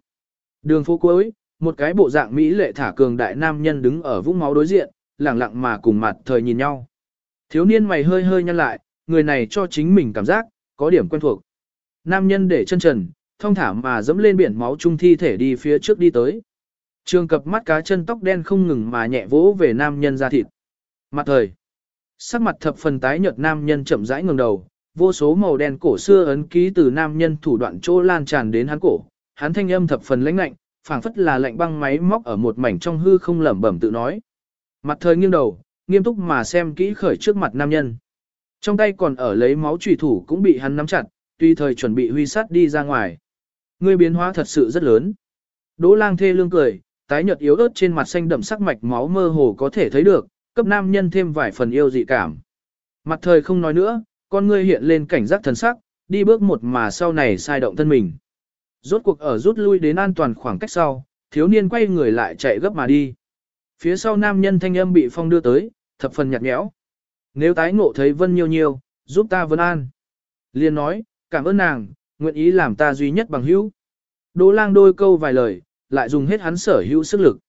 Đường phố cuối, một cái bộ dạng Mỹ lệ thả cường đại nam nhân đứng ở vũng máu đối diện, lẳng lặng mà cùng mặt thời nhìn nhau. Thiếu niên mày hơi hơi nhăn lại, người này cho chính mình cảm giác, có điểm quen thuộc. Nam nhân để chân trần, thông thả mà dẫm lên biển máu chung thi thể đi phía trước đi tới. Trường cập mắt cá chân tóc đen không ngừng mà nhẹ vỗ về nam nhân ra thịt. Mặt thời. Sắc mặt thập phần tái nhợt nam nhân chậm rãi ngẩng đầu, vô số màu đen cổ xưa ấn ký từ nam nhân thủ đoạn chỗ lan tràn đến hắn cổ. Hắn thanh âm thập phần lãnh lạnh, phảng phất là lạnh băng máy móc ở một mảnh trong hư không lẩm bẩm tự nói. Mặt thời nghiêng đầu, nghiêm túc mà xem kỹ khởi trước mặt nam nhân. Trong tay còn ở lấy máu trùy thủ cũng bị hắn nắm chặt, tuy thời chuẩn bị huy sát đi ra ngoài. Ngươi biến hóa thật sự rất lớn. Đỗ lang thê lương cười, tái nhợt yếu ớt trên mặt xanh đậm sắc mạch máu mơ hồ có thể thấy được, cấp nam nhân thêm vài phần yêu dị cảm. Mặt thời không nói nữa, con ngươi hiện lên cảnh giác thần sắc, đi bước một mà sau này sai động thân mình. Rốt cuộc ở rút lui đến an toàn khoảng cách sau, thiếu niên quay người lại chạy gấp mà đi. Phía sau nam nhân thanh âm bị phong đưa tới, thập phần nhạt nhẽo. Nếu tái ngộ thấy Vân nhiều nhiều, giúp ta Vân An. Liên nói, cảm ơn nàng, nguyện ý làm ta duy nhất bằng hữu. Đỗ lang đôi câu vài lời, lại dùng hết hắn sở hữu sức lực.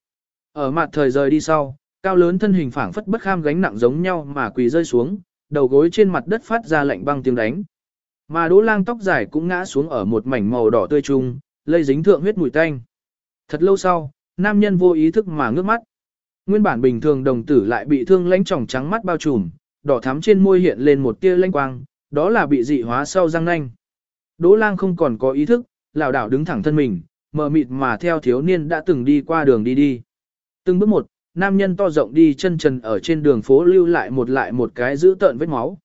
Ở mặt thời rời đi sau, cao lớn thân hình phảng phất bất kham gánh nặng giống nhau mà quỳ rơi xuống, đầu gối trên mặt đất phát ra lạnh băng tiếng đánh. Mà đỗ lang tóc dài cũng ngã xuống ở một mảnh màu đỏ tươi trung, lây dính thượng huyết mùi tanh. Thật lâu sau, nam nhân vô ý thức mà ngước mắt. Nguyên bản bình thường đồng tử lại bị thương lãnh tròng trắng mắt bao trùm, đỏ thắm trên môi hiện lên một tia lanh quang, đó là bị dị hóa sau răng nanh. Đỗ lang không còn có ý thức, lảo đảo đứng thẳng thân mình, mờ mịt mà theo thiếu niên đã từng đi qua đường đi đi. Từng bước một, nam nhân to rộng đi chân trần ở trên đường phố lưu lại một lại một cái giữ tợn vết máu.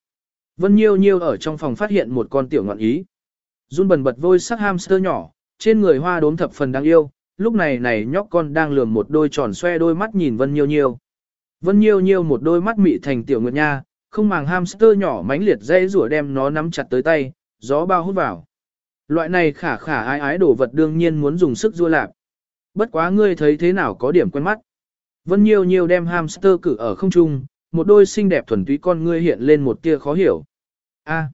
Vân Nhiêu Nhiêu ở trong phòng phát hiện một con tiểu ngọn ý. Run bần bật vôi sắc hamster nhỏ, trên người hoa đốm thập phần đáng yêu, lúc này này nhóc con đang lườm một đôi tròn xoe đôi mắt nhìn Vân Nhiêu Nhiêu. Vân Nhiêu Nhiêu một đôi mắt mị thành tiểu nguyệt nha, không màng hamster nhỏ mãnh liệt dây rủa đem nó nắm chặt tới tay, gió bao hút vào. Loại này khả khả ái ái đồ vật đương nhiên muốn dùng sức rua lạp. Bất quá ngươi thấy thế nào có điểm quen mắt. Vân Nhiêu Nhiêu đem hamster cử ở không trung, một đôi xinh đẹp thuần túy con ngươi hiện lên một tia khó hiểu. A,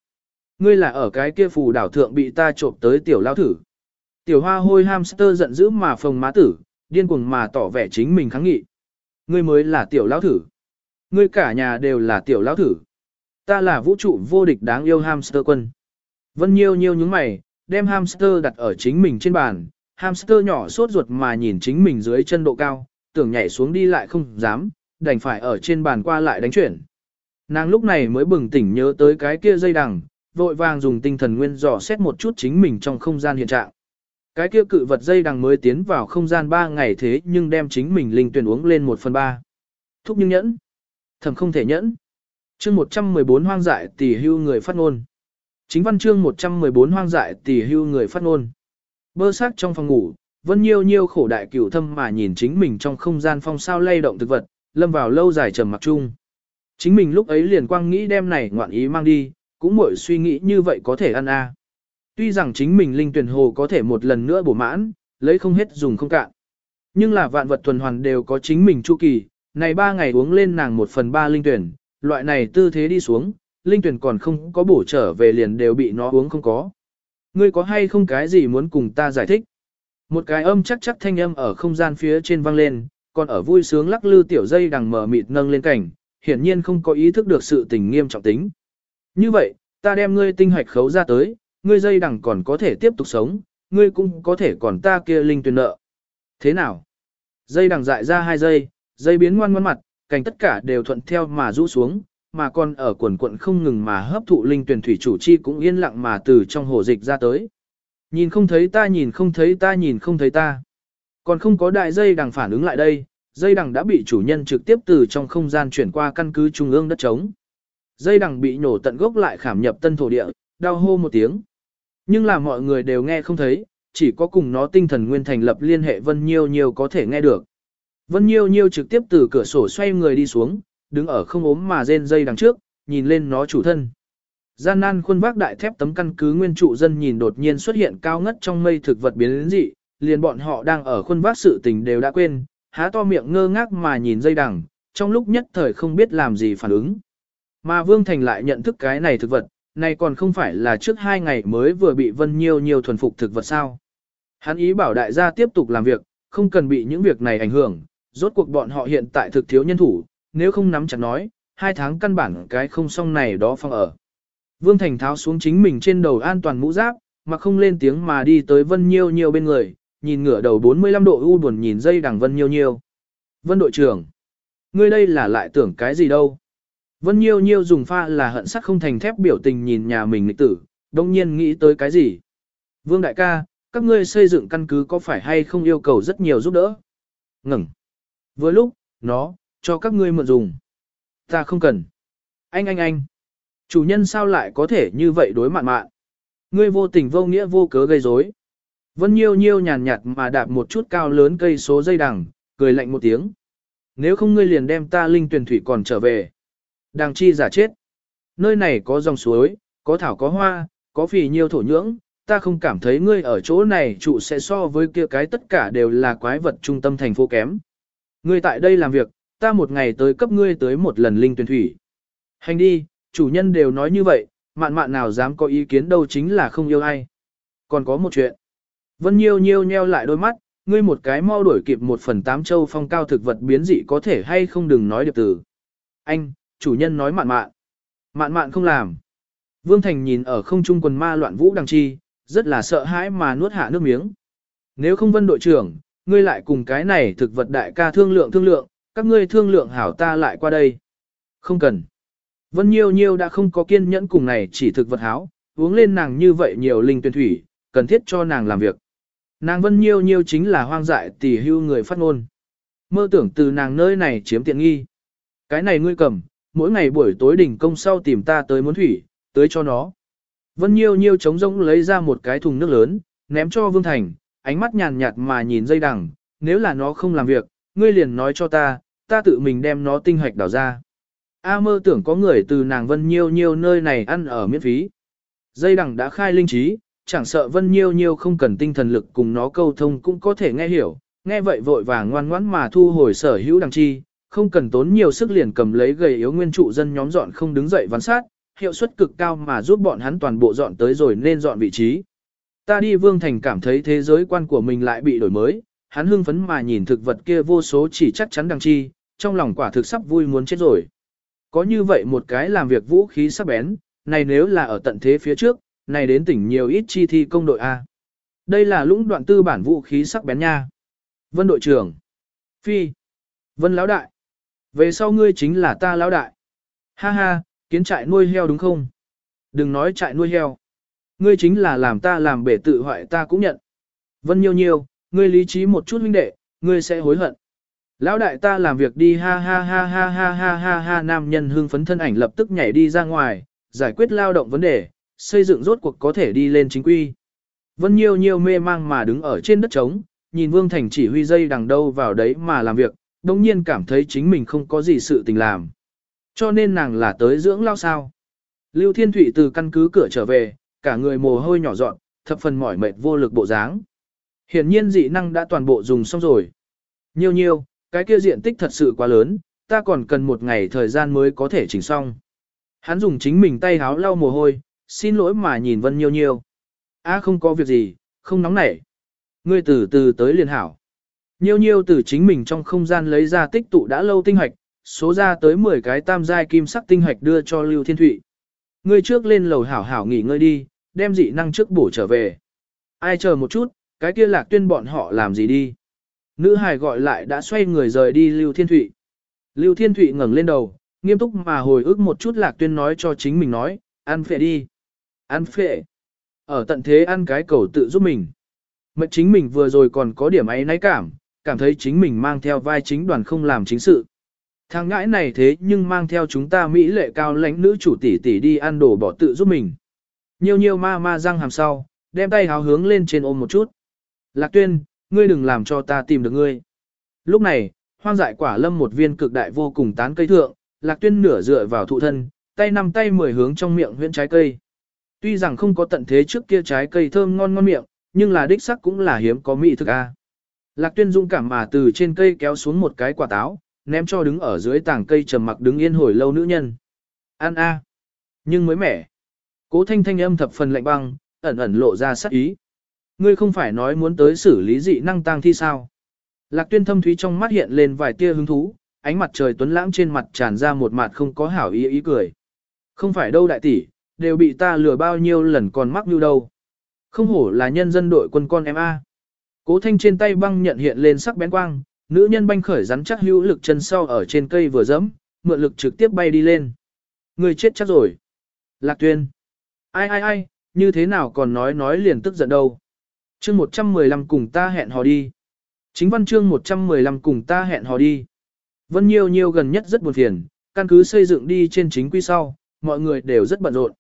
ngươi là ở cái kia phù đảo thượng bị ta trộm tới tiểu lao thử. Tiểu hoa hôi hamster giận dữ mà phồng má tử, điên cuồng mà tỏ vẻ chính mình kháng nghị. Ngươi mới là tiểu lao thử. Ngươi cả nhà đều là tiểu lao thử. Ta là vũ trụ vô địch đáng yêu hamster quân. Vân Nhiêu Nhiêu nhúng mày, đem hamster đặt ở chính mình trên bàn, hamster nhỏ sốt ruột mà nhìn chính mình dưới chân độ cao, tưởng nhảy xuống đi lại không dám, đành phải ở trên bàn qua lại đánh chuyển. Nàng lúc này mới bừng tỉnh nhớ tới cái kia dây đằng, vội vàng dùng tinh thần nguyên dò xét một chút chính mình trong không gian hiện trạng. Cái kia cự vật dây đằng mới tiến vào không gian 3 ngày thế nhưng đem chính mình linh tuyển uống lên 1 phần 3. Thúc nhưng nhẫn. Thầm không thể nhẫn. chương 114 hoang dại tỷ hưu người phát ngôn. Chính văn chương 114 hoang dại tỷ hưu người phát ngôn. Bơ sắc trong phòng ngủ, Vân Nhiêu Nhiêu khổ đại cửu thâm mà nhìn chính mình trong không gian phong sao lay động thực vật, lâm vào lâu dài trầm mặc chung. Chính mình lúc ấy liền quang nghĩ đem này ngoạn ý mang đi, cũng mỗi suy nghĩ như vậy có thể ăn a. À. Tuy rằng chính mình linh tuyển hồ có thể một lần nữa bổ mãn, lấy không hết dùng không cạn. Nhưng là vạn vật tuần hoàn đều có chính mình chu kỳ, này ba ngày uống lên nàng một phần ba linh tuyển, loại này tư thế đi xuống, linh tuyển còn không có bổ trở về liền đều bị nó uống không có. Ngươi có hay không cái gì muốn cùng ta giải thích? Một cái âm chắc chắc thanh âm ở không gian phía trên vang lên, còn ở vui sướng lắc lư tiểu dây đằng mở mịt nâng lên cảnh, hiển nhiên không có ý thức được sự tình nghiêm trọng tính. Như vậy, ta đem ngươi tinh hoạch khấu ra tới, ngươi dây đằng còn có thể tiếp tục sống, ngươi cũng có thể còn ta kia linh tuyển nợ. Thế nào? Dây đằng dại ra hai giây, dây biến ngoan ngoan mặt, cảnh tất cả đều thuận theo mà rũ xuống, mà còn ở quần quận không ngừng mà hấp thụ linh tuyển thủy chủ chi cũng yên lặng mà từ trong hồ dịch ra tới. Nhìn không thấy ta nhìn không thấy ta nhìn không thấy ta. Còn không có đại dây đằng phản ứng lại đây, dây đằng đã bị chủ nhân trực tiếp từ trong không gian chuyển qua căn cứ trung ương đất trống. Dây đằng bị nổ tận gốc lại khảm nhập tân thổ địa, đau hô một tiếng. Nhưng là mọi người đều nghe không thấy, chỉ có cùng nó tinh thần nguyên thành lập liên hệ Vân Nhiêu Nhiêu có thể nghe được. Vân Nhiêu Nhiêu trực tiếp từ cửa sổ xoay người đi xuống, đứng ở không ốm mà rên dây đằng trước, nhìn lên nó chủ thân. Gian nan khuôn vác đại thép tấm căn cứ nguyên trụ dân nhìn đột nhiên xuất hiện cao ngất trong mây thực vật biến dị, liền bọn họ đang ở khuôn vác sự tình đều đã quên, há to miệng ngơ ngác mà nhìn dây đằng, trong lúc nhất thời không biết làm gì phản ứng. Mà Vương Thành lại nhận thức cái này thực vật, này còn không phải là trước hai ngày mới vừa bị Vân Nhiêu nhiều thuần phục thực vật sao. Hắn ý bảo đại gia tiếp tục làm việc, không cần bị những việc này ảnh hưởng, rốt cuộc bọn họ hiện tại thực thiếu nhân thủ, nếu không nắm chặt nói, hai tháng căn bản cái không xong này đó phong ở. Vương Thành tháo xuống chính mình trên đầu an toàn mũ giáp, mà không lên tiếng mà đi tới Vân Nhiêu Nhiêu bên người, nhìn ngửa đầu 45 độ u buồn nhìn dây đằng Vân Nhiêu Nhiêu. Vân đội trưởng, ngươi đây là lại tưởng cái gì đâu? Vân Nhiêu Nhiêu dùng pha là hận sắc không thành thép biểu tình nhìn nhà mình lịch tử, đồng nhiên nghĩ tới cái gì? Vương đại ca, các ngươi xây dựng căn cứ có phải hay không yêu cầu rất nhiều giúp đỡ? Ngừng. Vừa lúc, nó, cho các ngươi mượn dùng. Ta không cần. Anh anh anh. Chủ nhân sao lại có thể như vậy đối mạn mạn? Ngươi vô tình vô nghĩa vô cớ gây rối. Vân Nhiêu Nhiêu nhàn nhạt mà đạp một chút cao lớn cây số dây đằng, cười lạnh một tiếng. Nếu không ngươi liền đem ta linh tuyển thủy còn trở về. Đằng chi giả chết. Nơi này có dòng suối, có thảo có hoa, có phì nhiêu thổ nhưỡng, ta không cảm thấy ngươi ở chỗ này trụ sẽ so với kia cái tất cả đều là quái vật trung tâm thành phố kém. Ngươi tại đây làm việc, ta một ngày tới cấp ngươi tới một lần linh tuyển thủy. Hành đi, chủ nhân đều nói như vậy, mạn mạn nào dám có ý kiến đâu chính là không yêu ai. Còn có một chuyện. Vân Nhiêu Nhiêu nheo lại đôi mắt, ngươi một cái mau đuổi kịp một phần tám châu phong cao thực vật biến dị có thể hay không đừng nói điệp tử. Anh, chủ nhân nói mạn mạn. Mạn mạn không làm. Vương Thành nhìn ở không trung quần ma loạn vũ đằng chi, rất là sợ hãi mà nuốt hạ nước miếng. Nếu không vân đội trưởng, ngươi lại cùng cái này thực vật đại ca thương lượng thương lượng, các ngươi thương lượng hảo ta lại qua đây. Không cần. Vân Nhiêu Nhiêu đã không có kiên nhẫn cùng này chỉ thực vật háo, uống lên nàng như vậy nhiều linh tuyển thủy, cần thiết cho nàng làm việc. Nàng Vân Nhiêu Nhiêu chính là hoang dại tỷ hưu người phát ngôn. Mơ tưởng từ nàng nơi này chiếm tiện nghi. Cái này ngươi cầm, mỗi ngày buổi tối đỉnh công sau tìm ta tới muốn thủy, tới cho nó. Vân Nhiêu Nhiêu trống rỗng lấy ra một cái thùng nước lớn, ném cho Vương Thành, ánh mắt nhàn nhạt mà nhìn dây đằng, nếu là nó không làm việc, ngươi liền nói cho ta, ta tự mình đem nó tinh hoạch đào ra. A mơ tưởng có người từ nàng Vân Nhiêu Nhiêu nơi này ăn ở miễn phí. Dây đằng đã khai linh trí, chẳng sợ Vân Nhiêu Nhiêu không cần tinh thần lực cùng nó câu thông cũng có thể nghe hiểu, nghe vậy vội vàng ngoan ngoãn mà thu hồi sở hữu đằng chi, không cần tốn nhiều sức liền cầm lấy gầy yếu nguyên trụ dân nhóm dọn không đứng dậy văn sát, hiệu suất cực cao mà giúp bọn hắn toàn bộ dọn tới rồi nên dọn vị trí. Ta đi Vương Thành cảm thấy thế giới quan của mình lại bị đổi mới, hắn hưng phấn mà nhìn thực vật kia vô số chỉ chắc chắn đằng chi, trong lòng quả thực sắp vui muốn chết rồi. Có như vậy một cái làm việc vũ khí sắc bén, này nếu là ở tận thế phía trước, này đến tỉnh nhiều ít chi thi công đội A. Đây là lũng đoạn tư bản vũ khí sắc bén nha. Vân đội trưởng. Phi. Vân lão đại. Về sau ngươi chính là ta lão đại. Ha ha, kiến trại nuôi heo đúng không? Đừng nói trại nuôi heo. Ngươi chính là làm ta làm bể tự hoại ta cũng nhận. Vân nhiêu nhiêu, ngươi lý trí một chút huynh đệ, ngươi sẽ hối hận. Lão đại ta làm việc đi ha ha ha ha ha ha ha ha nam nhân hưng phấn thân ảnh lập tức nhảy đi ra ngoài, giải quyết lao động vấn đề, xây dựng rốt cuộc có thể đi lên chính quy. Vân Nhiêu Nhiêu mê mang mà đứng ở trên đất trống, nhìn Vương Thành chỉ huy dây đằng đâu vào đấy mà làm việc, đồng nhiên cảm thấy chính mình không có gì sự tình làm. Cho nên nàng là tới dưỡng lao sao. Lưu Thiên Thụy từ căn cứ cửa trở về, cả người mồ hôi nhỏ dọn, thập phần mỏi mệt vô lực bộ dáng. Hiển nhiên dị năng đã toàn bộ dùng xong rồi. Nhiều nhiêu, cái kia diện tích thật sự quá lớn, ta còn cần một ngày thời gian mới có thể chỉnh xong. Hắn dùng chính mình tay háo lau mồ hôi, xin lỗi mà nhìn Vân Nhiêu Nhiêu. A không có việc gì, không nóng nảy. Ngươi từ từ tới liền hảo. Nhiêu Nhiêu từ chính mình trong không gian lấy ra tích tụ đã lâu tinh hoạch, số ra tới 10 cái tam giai kim sắc tinh hoạch đưa cho Lưu Thiên Thụy. Ngươi trước lên lầu hảo hảo nghỉ ngơi đi, đem dị năng trước bổ trở về. Ai chờ một chút, cái kia lạc tuyên bọn họ làm gì đi. Nữ hài gọi lại đã xoay người rời đi Lưu Thiên Thụy. Lưu Thiên Thụy ngẩng lên đầu, nghiêm túc mà hồi ức một chút lạc tuyên nói cho chính mình nói, ăn phệ đi. Ăn phệ. Ở tận thế ăn cái cầu tự giúp mình. Mệnh chính mình vừa rồi còn có điểm ấy náy cảm, cảm thấy chính mình mang theo vai chính đoàn không làm chính sự. Thằng ngãi này thế nhưng mang theo chúng ta Mỹ lệ cao lãnh nữ chủ tỷ tỷ đi ăn đồ bỏ tự giúp mình. Nhiều nhiều ma ma răng hàm sau, đem tay háo hướng lên trên ôm một chút. Lạc tuyên, ngươi đừng làm cho ta tìm được ngươi. Lúc này, hoang dại quả lâm một viên cực đại vô cùng tán cây thượng, lạc tuyên nửa dựa vào thụ thân, tay nằm tay mười hướng trong miệng huyễn trái cây. Tuy rằng không có tận thế trước kia trái cây thơm ngon ngon miệng, nhưng là đích sắc cũng là hiếm có mỹ thực a. Lạc tuyên dung cảm mà từ trên cây kéo xuống một cái quả táo, ném cho đứng ở dưới tảng cây trầm mặc đứng yên hồi lâu nữ nhân. An a, nhưng mới mẻ. Cố thanh thanh âm thập phần lạnh băng, ẩn ẩn lộ ra sắc ý. Ngươi không phải nói muốn tới xử lý dị năng tăng thi sao? Lạc tuyên thâm thúy trong mắt hiện lên vài tia hứng thú, ánh mặt trời tuấn lãng trên mặt tràn ra một mặt không có hảo ý ý cười. Không phải đâu đại tỷ, đều bị ta lừa bao nhiêu lần còn mắc như đâu. Không hổ là nhân dân đội quân con em A. Cố thanh trên tay băng nhận hiện lên sắc bén quang, nữ nhân banh khởi rắn chắc hữu lực chân sau ở trên cây vừa dẫm, mượn lực trực tiếp bay đi lên. Người chết chắc rồi. Lạc tuyên. Ai ai ai, như thế nào còn nói nói liền tức giận đâu chương 115 cùng ta hẹn hò đi. Chính văn chương 115 cùng ta hẹn hò đi. Vân Nhiêu Nhiêu gần nhất rất buồn phiền, căn cứ xây dựng đi trên chính quy sau, mọi người đều rất bận rộn.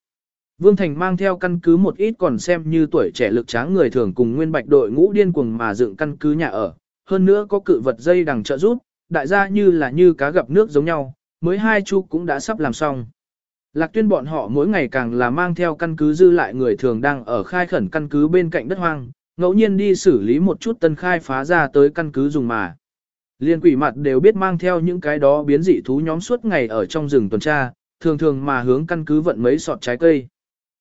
Vương Thành mang theo căn cứ một ít còn xem như tuổi trẻ lực tráng người thường cùng nguyên bạch đội ngũ điên cuồng mà dựng căn cứ nhà ở, hơn nữa có cự vật dây đằng trợ giúp, đại gia như là như cá gặp nước giống nhau, mới hai chu cũng đã sắp làm xong. Lạc tuyên bọn họ mỗi ngày càng là mang theo căn cứ dư lại người thường đang ở khai khẩn căn cứ bên cạnh đất hoang, ngẫu nhiên đi xử lý một chút tân khai phá ra tới căn cứ dùng mà. Liên quỷ mặt đều biết mang theo những cái đó biến dị thú nhóm suốt ngày ở trong rừng tuần tra, thường thường mà hướng căn cứ vận mấy sọt trái cây.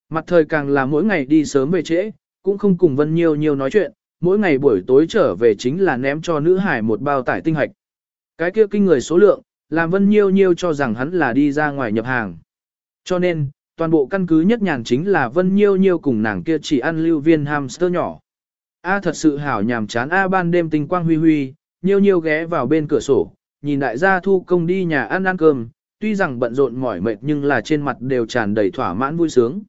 Mặt thời càng là mỗi ngày đi sớm về trễ, cũng không cùng Vân Nhiêu nhiều nói chuyện, mỗi ngày buổi tối trở về chính là ném cho nữ hải một bao tải tinh hạch. Cái kia kinh người số lượng, làm Vân Nhiêu nhiêu cho rằng hắn là đi ra ngoài nhập hàng. Cho nên, toàn bộ căn cứ nhất nhàn chính là Vân Nhiêu nhiêu cùng nàng kia chỉ ăn lưu viên hamster nhỏ. A thật sự hảo nhàm chán A ban đêm tinh quang huy huy, nhiêu nhiêu ghé vào bên cửa sổ, nhìn đại gia thu công đi nhà ăn ăn cơm, tuy rằng bận rộn mỏi mệt nhưng là trên mặt đều tràn đầy thỏa mãn vui sướng.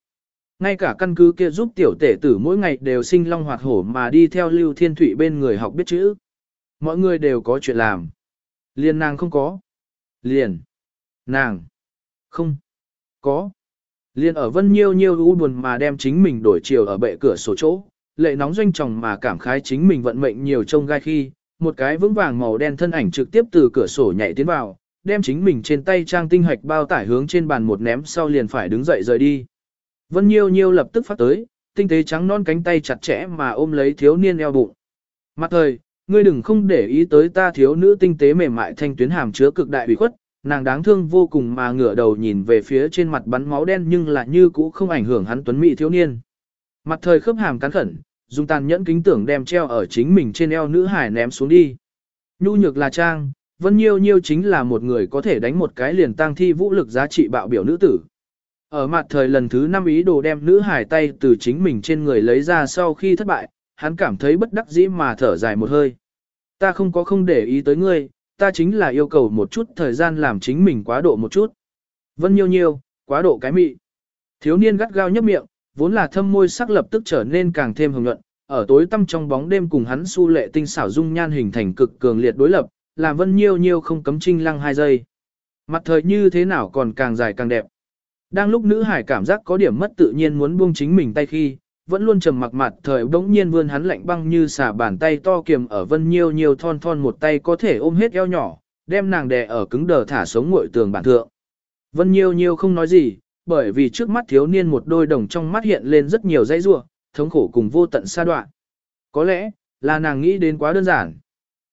Ngay cả căn cứ kia giúp tiểu tể tử mỗi ngày đều sinh long hoạt hổ mà đi theo Lưu Thiên Thụy bên người học biết chữ. Mọi người đều có chuyện làm. Liền nàng không có. Liền. Nàng. Không. Có. Liền ở vân nhiêu nhiêu u buồn mà đem chính mình đổi chiều ở bệ cửa sổ chỗ, lệ nóng doanh tròng mà cảm khái chính mình vận mệnh nhiều trông gai khi, một cái vững vàng màu đen thân ảnh trực tiếp từ cửa sổ nhảy tiến vào, đem chính mình trên tay trang tinh hoạch bao tải hướng trên bàn một ném sau liền phải đứng dậy rời đi. Vân Nhiêu Nhiêu lập tức phát tới, tinh tế trắng non cánh tay chặt chẽ mà ôm lấy thiếu niên eo bụng. Mặt thời, ngươi đừng không để ý tới ta thiếu nữ tinh tế mềm mại thanh tuyến hàm chứa cực đại ủy khuất, nàng đáng thương vô cùng mà ngửa đầu nhìn về phía trên mặt bắn máu đen nhưng lại như cũ không ảnh hưởng hắn tuấn mỹ thiếu niên. Mặt thời khớp hàm cắn khẩn, dùng tàn nhẫn kính tưởng đem treo ở chính mình trên eo nữ hải ném xuống đi. Nhu nhược là trang, Vân Nhiêu Nhiêu chính là một người có thể đánh một cái liền tăng thi vũ lực giá trị bạo biểu nữ tử. Ở mặt thời lần thứ năm ý đồ đem nữ hải tay từ chính mình trên người lấy ra sau khi thất bại, hắn cảm thấy bất đắc dĩ mà thở dài một hơi. Ta không có không để ý tới ngươi, ta chính là yêu cầu một chút thời gian làm chính mình quá độ một chút. Vân nhiêu nhiêu, quá độ cái mị. Thiếu niên gắt gao nhấp miệng, vốn là thâm môi sắc lập tức trở nên càng thêm hồng nhuận, ở tối tăm trong bóng đêm cùng hắn su lệ tinh xảo dung nhan hình thành cực cường liệt đối lập, làm Vân Nhiêu Nhiêu không cấm trinh lăng hai giây. Mặt thời như thế nào còn càng dài càng đẹp. Đang lúc nữ hải cảm giác có điểm mất tự nhiên muốn buông chính mình tay khi, vẫn luôn trầm mặc mặt thời bỗng nhiên vươn hắn lạnh băng như xả bàn tay to kiềm ở vân nhiêu nhiêu thon thon một tay có thể ôm hết eo nhỏ, đem nàng đè ở cứng đờ thả sống ngội tường bản thượng. Vân nhiêu nhiêu không nói gì, bởi vì trước mắt thiếu niên một đôi đồng trong mắt hiện lên rất nhiều dây rua, thống khổ cùng vô tận xa đoạn. Có lẽ, là nàng nghĩ đến quá đơn giản.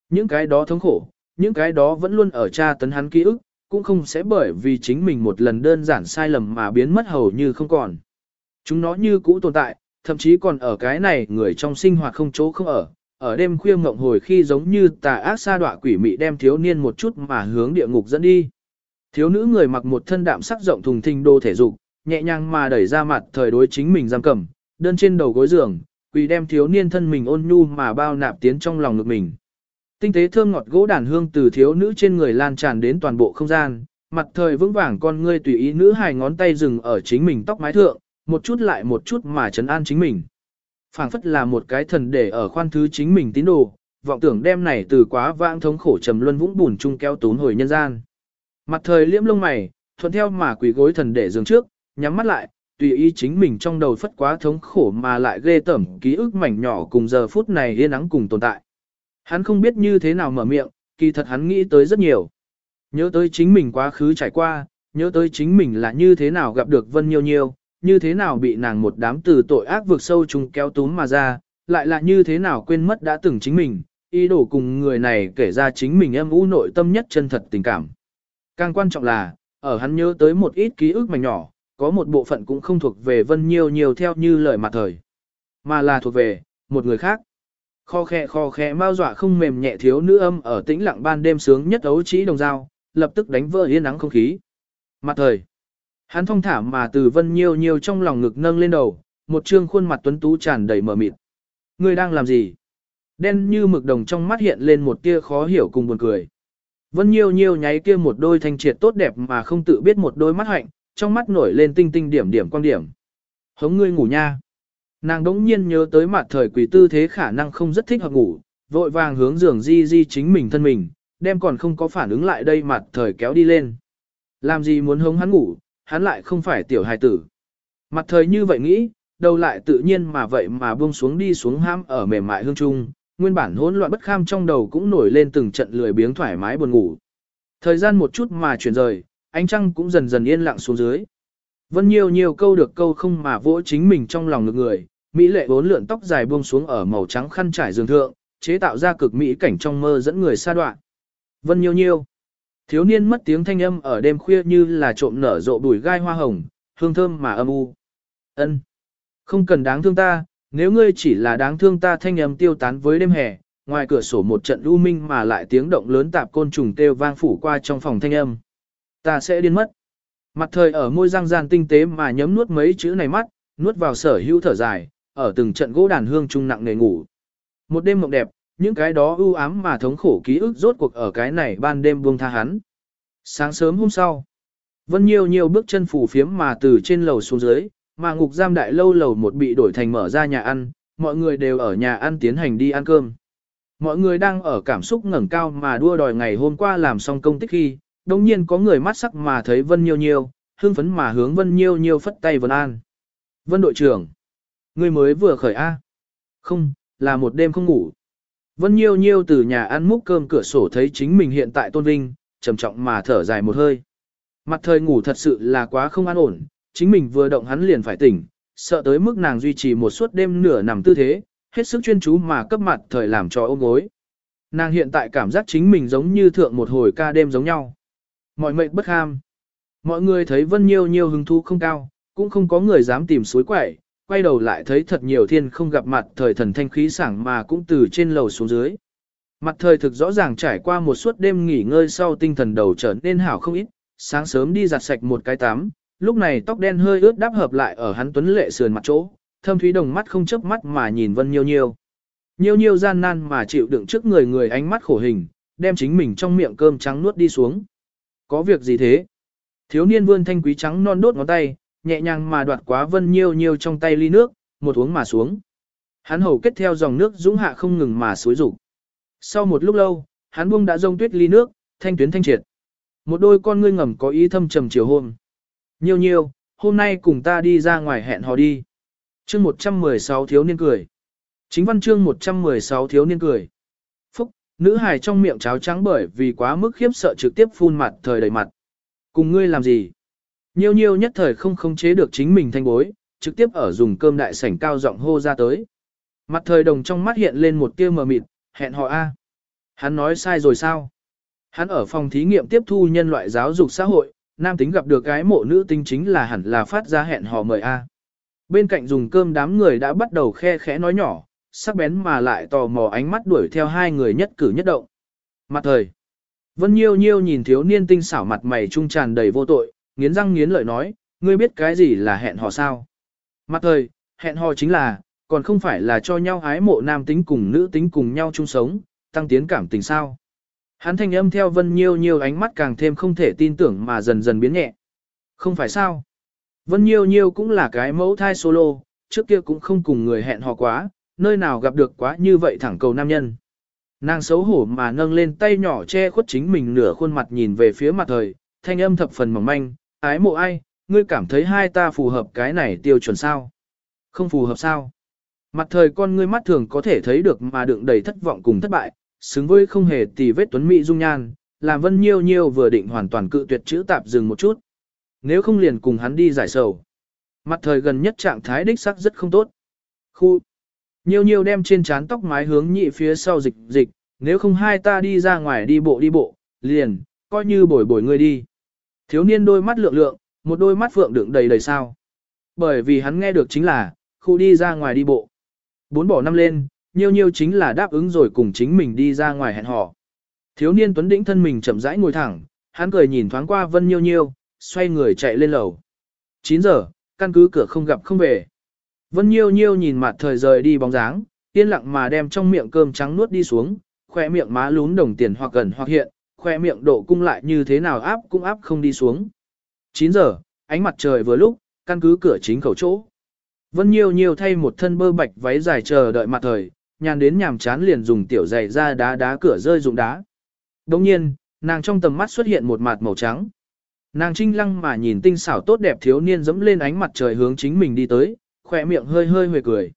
Những cái đó thống khổ, những cái đó vẫn luôn ở tra tấn hắn ký ức, cũng không sẽ bởi vì chính mình một lần đơn giản sai lầm mà biến mất hầu như không còn. Chúng nó như cũ tồn tại, thậm chí còn ở cái này người trong sinh hoạt không chỗ không ở, ở đêm khuya ngộng hồi khi giống như tà ác sa đọa quỷ mị đem thiếu niên một chút mà hướng địa ngục dẫn đi. Thiếu nữ người mặc một thân đạm sắc rộng thùng thình đô thể dục, nhẹ nhàng mà đẩy ra mặt thời đối chính mình giam cầm, đơn trên đầu gối giường, quỳ đem thiếu niên thân mình ôn nhu mà bao nạp tiến trong lòng ngực mình. Tinh tế thơm ngọt gỗ đàn hương từ thiếu nữ trên người lan tràn đến toàn bộ không gian, mặt thời vững vàng con ngươi tùy ý nữ hài ngón tay dừng ở chính mình tóc mái thượng, một chút lại một chút mà trấn an chính mình. phảng phất là một cái thần để ở khoan thứ chính mình tín đồ, vọng tưởng đem này từ quá vãng thống khổ trầm luân vũng bùn chung kéo tốn hồi nhân gian. Mặt thời liễm lông mày, thuận theo mà quỳ gối thần để giường trước, nhắm mắt lại, tùy ý chính mình trong đầu phất quá thống khổ mà lại ghê tởm ký ức mảnh nhỏ cùng giờ phút này yên ắng cùng tồn tại. Hắn không biết như thế nào mở miệng, kỳ thật hắn nghĩ tới rất nhiều. Nhớ tới chính mình quá khứ trải qua, nhớ tới chính mình là như thế nào gặp được Vân Nhiêu Nhiêu, như thế nào bị nàng một đám từ tội ác vượt sâu trùng kéo túm mà ra, lại là như thế nào quên mất đã từng chính mình, ý đồ cùng người này kể ra chính mình em u nội tâm nhất chân thật tình cảm. Càng quan trọng là, ở hắn nhớ tới một ít ký ức mảnh nhỏ, có một bộ phận cũng không thuộc về Vân Nhiêu nhiều theo như lời mặt thời, mà là thuộc về một người khác. Kho khẽ kho khẽ mau dọa không mềm nhẹ thiếu nữ âm ở tĩnh lặng ban đêm sướng nhất ấu trí đồng dao, lập tức đánh vỡ yên nắng không khí. Mặt thời, hắn thông thả mà từ Vân Nhiêu nhiều trong lòng ngực nâng lên đầu, một trương khuôn mặt tuấn tú tràn đầy mờ mịt. Ngươi đang làm gì? Đen như mực đồng trong mắt hiện lên một tia khó hiểu cùng buồn cười. Vân Nhiêu Nhiêu nháy kia một đôi thanh triệt tốt đẹp mà không tự biết một đôi mắt hạnh, trong mắt nổi lên tinh tinh điểm điểm quan điểm. Hống ngươi ngủ nha. Nàng đống nhiên nhớ tới mặt thời quỷ tư thế khả năng không rất thích hợp ngủ, vội vàng hướng giường di di chính mình thân mình, đem còn không có phản ứng lại đây mặt thời kéo đi lên. Làm gì muốn hống hắn ngủ, hắn lại không phải tiểu hài tử. Mặt thời như vậy nghĩ, đầu lại tự nhiên mà vậy mà buông xuống đi xuống ham ở mềm mại hương trung, nguyên bản hỗn loạn bất kham trong đầu cũng nổi lên từng trận lười biếng thoải mái buồn ngủ. Thời gian một chút mà chuyển rời, ánh trăng cũng dần dần yên lặng xuống dưới. Vân nhiều nhiều câu được câu không mà vỗ chính mình trong lòng ngực người, mỹ lệ bốn lượn tóc dài buông xuống ở màu trắng khăn trải giường thượng, chế tạo ra cực mỹ cảnh trong mơ dẫn người xa đoạn. Vân nhiều nhiều. Thiếu niên mất tiếng thanh âm ở đêm khuya như là trộm nở rộ bùi gai hoa hồng, hương thơm mà âm u. Ân, Không cần đáng thương ta, nếu ngươi chỉ là đáng thương ta thanh âm tiêu tán với đêm hè, ngoài cửa sổ một trận u minh mà lại tiếng động lớn tạp côn trùng kêu vang phủ qua trong phòng thanh âm. Ta sẽ điên mất. Mặt thời ở môi răng gian tinh tế mà nhấm nuốt mấy chữ này mắt, nuốt vào sở hữu thở dài, ở từng trận gỗ đàn hương trung nặng nề ngủ. Một đêm mộng đẹp, những cái đó ưu ám mà thống khổ ký ức rốt cuộc ở cái này ban đêm buông tha hắn. Sáng sớm hôm sau, Vân Nhiêu nhiều bước chân phủ phiếm mà từ trên lầu xuống dưới, mà ngục giam đại lâu lầu một bị đổi thành mở ra nhà ăn, mọi người đều ở nhà ăn tiến hành đi ăn cơm. Mọi người đang ở cảm xúc ngẩng cao mà đua đòi ngày hôm qua làm xong công tích khi, đồng nhiên có người mắt sắc mà thấy Vân Nhiêu Nhiêu, hưng phấn mà hướng Vân Nhiêu Nhiêu phất tay Vân An. Vân đội trưởng, người mới vừa khởi A. Không, là một đêm không ngủ. Vân Nhiêu Nhiêu từ nhà ăn múc cơm cửa sổ thấy chính mình hiện tại tôn vinh, trầm trọng mà thở dài một hơi. Mặt thời ngủ thật sự là quá không an ổn, chính mình vừa động hắn liền phải tỉnh, sợ tới mức nàng duy trì một suốt đêm nửa nằm tư thế, hết sức chuyên chú mà cấp mặt thời làm cho ôm gối. Nàng hiện tại cảm giác chính mình giống như thượng một hồi ca đêm giống nhau. Mọi mệnh bất ham. Mọi người thấy Vân Nhiêu Nhiêu hứng thú không cao, cũng không có người dám tìm suối quẩy, quay đầu lại thấy thật nhiều thiên không gặp mặt thời thần thanh khí sảng mà cũng từ trên lầu xuống dưới. Mặt thời thực rõ ràng trải qua một suốt đêm nghỉ ngơi sau tinh thần đầu trở nên hảo không ít, sáng sớm đi giặt sạch một cái tắm, lúc này tóc đen hơi ướt đáp hợp lại ở hắn tuấn lệ sườn mặt chỗ, thâm thúy đồng mắt không chớp mắt mà nhìn Vân Nhiêu Nhiêu. Nhiêu Nhiêu gian nan mà chịu đựng trước người người ánh mắt khổ hình, đem chính mình trong miệng cơm trắng nuốt đi xuống. Có việc gì thế? Thiếu niên vươn thanh quý trắng non đốt ngón tay, nhẹ nhàng mà đoạt quá Vân Nhiêu Nhiêu trong tay ly nước, một uống mà xuống. Hắn hầu kết theo dòng nước dũng hạ không ngừng mà suối rụng. Sau một lúc lâu, hắn buông đã rông tuyết ly nước, thanh tuyến thanh triệt. Một đôi con ngươi ngầm có ý thâm trầm chiều hôm. Nhiêu nhiêu, hôm nay cùng ta đi ra ngoài hẹn hò đi. Chương 116 thiếu niên cười. Chính văn chương 116 thiếu niên cười. Phúc, nữ hài trong miệng cháo trắng bởi vì quá mức khiếp sợ trực tiếp phun mặt thời đầy mặt. Cùng ngươi làm gì? Nhiêu nhiêu nhất thời không khống chế được chính mình thanh bối, trực tiếp ở dùng cơm đại sảnh cao giọng hô ra tới. Mặt thời đồng trong mắt hiện lên một tia mờ mịt, hẹn hò A. Hắn nói sai rồi sao? Hắn ở phòng thí nghiệm tiếp thu nhân loại giáo dục xã hội, nam tính gặp được cái mộ nữ tính chính là hẳn là phát ra hẹn hò mời A. Bên cạnh dùng cơm đám người đã bắt đầu khe khẽ nói nhỏ, sắc bén mà lại tò mò ánh mắt đuổi theo hai người nhất cử nhất động. Mặt thời, Vân Nhiêu Nhiêu nhìn thiếu niên tinh xảo mặt mày trung tràn đầy vô tội, nghiến răng nghiến lợi nói, ngươi biết cái gì là hẹn hò sao? Mặt thời, hẹn hò chính là, còn không phải là cho nhau ái mộ nam tính cùng nữ tính cùng nhau chung sống, tăng tiến cảm tình sao? Hắn thanh âm theo Vân Nhiêu Nhiêu ánh mắt càng thêm không thể tin tưởng mà dần dần biến nhẹ. Không phải sao? Vân Nhiêu Nhiêu cũng là cái mẫu thai solo, trước kia cũng không cùng người hẹn hò quá, nơi nào gặp được quá như vậy thẳng cầu nam nhân. Nàng xấu hổ mà nâng lên tay nhỏ che khuất chính mình nửa khuôn mặt nhìn về phía mặt thời, thanh âm thập phần mỏng manh, ái mộ ai, ngươi cảm thấy hai ta phù hợp cái này tiêu chuẩn sao? Không phù hợp sao? Mặt thời con ngươi mắt thường có thể thấy được mà đựng đầy thất vọng cùng thất bại, xứng với không hề tì vết tuấn mỹ dung nhan, làm vân nhiêu nhiêu vừa định hoàn toàn cự tuyệt chữ tạp dừng một chút. Nếu không liền cùng hắn đi giải sầu. Mặt thời gần nhất trạng thái đích sắc rất không tốt. Khu. Nhiêu nhiêu đem trên trán tóc mái hướng nhị phía sau dịch dịch, nếu không hai ta đi ra ngoài đi bộ đi bộ, liền, coi như bồi bồi ngươi đi. Thiếu niên đôi mắt lượng lượng, một đôi mắt phượng đựng đầy đầy sao. Bởi vì hắn nghe được chính là, khu đi ra ngoài đi bộ. Bốn bỏ năm lên, nhiêu nhiêu chính là đáp ứng rồi cùng chính mình đi ra ngoài hẹn hò. Thiếu niên tuấn đĩnh thân mình chậm rãi ngồi thẳng, hắn cười nhìn thoáng qua vân nhiêu nhiêu, xoay người chạy lên lầu. 9 giờ, căn cứ cửa không gặp không về. Vân nhiêu nhiêu nhìn mặt thời rời đi bóng dáng, yên lặng mà đem trong miệng cơm trắng nuốt đi xuống, khoe miệng má lún đồng tiền hoặc gần hoặc hiện, khoe miệng độ cung lại như thế nào áp cũng áp không đi xuống. 9 giờ, ánh mặt trời vừa lúc, căn cứ cửa chính khẩu chỗ. Vân Nhiêu Nhiêu thay một thân bơ bạch váy dài chờ đợi mặt thời, nhàn đến nhàm chán liền dùng tiểu giày ra đá đá cửa rơi dụng đá. Đồng nhiên, nàng trong tầm mắt xuất hiện một mặt màu trắng. Nàng trinh lăng mà nhìn tinh xảo tốt đẹp thiếu niên dẫm lên ánh mặt trời hướng chính mình đi tới, khỏe miệng hơi hơi huề cười.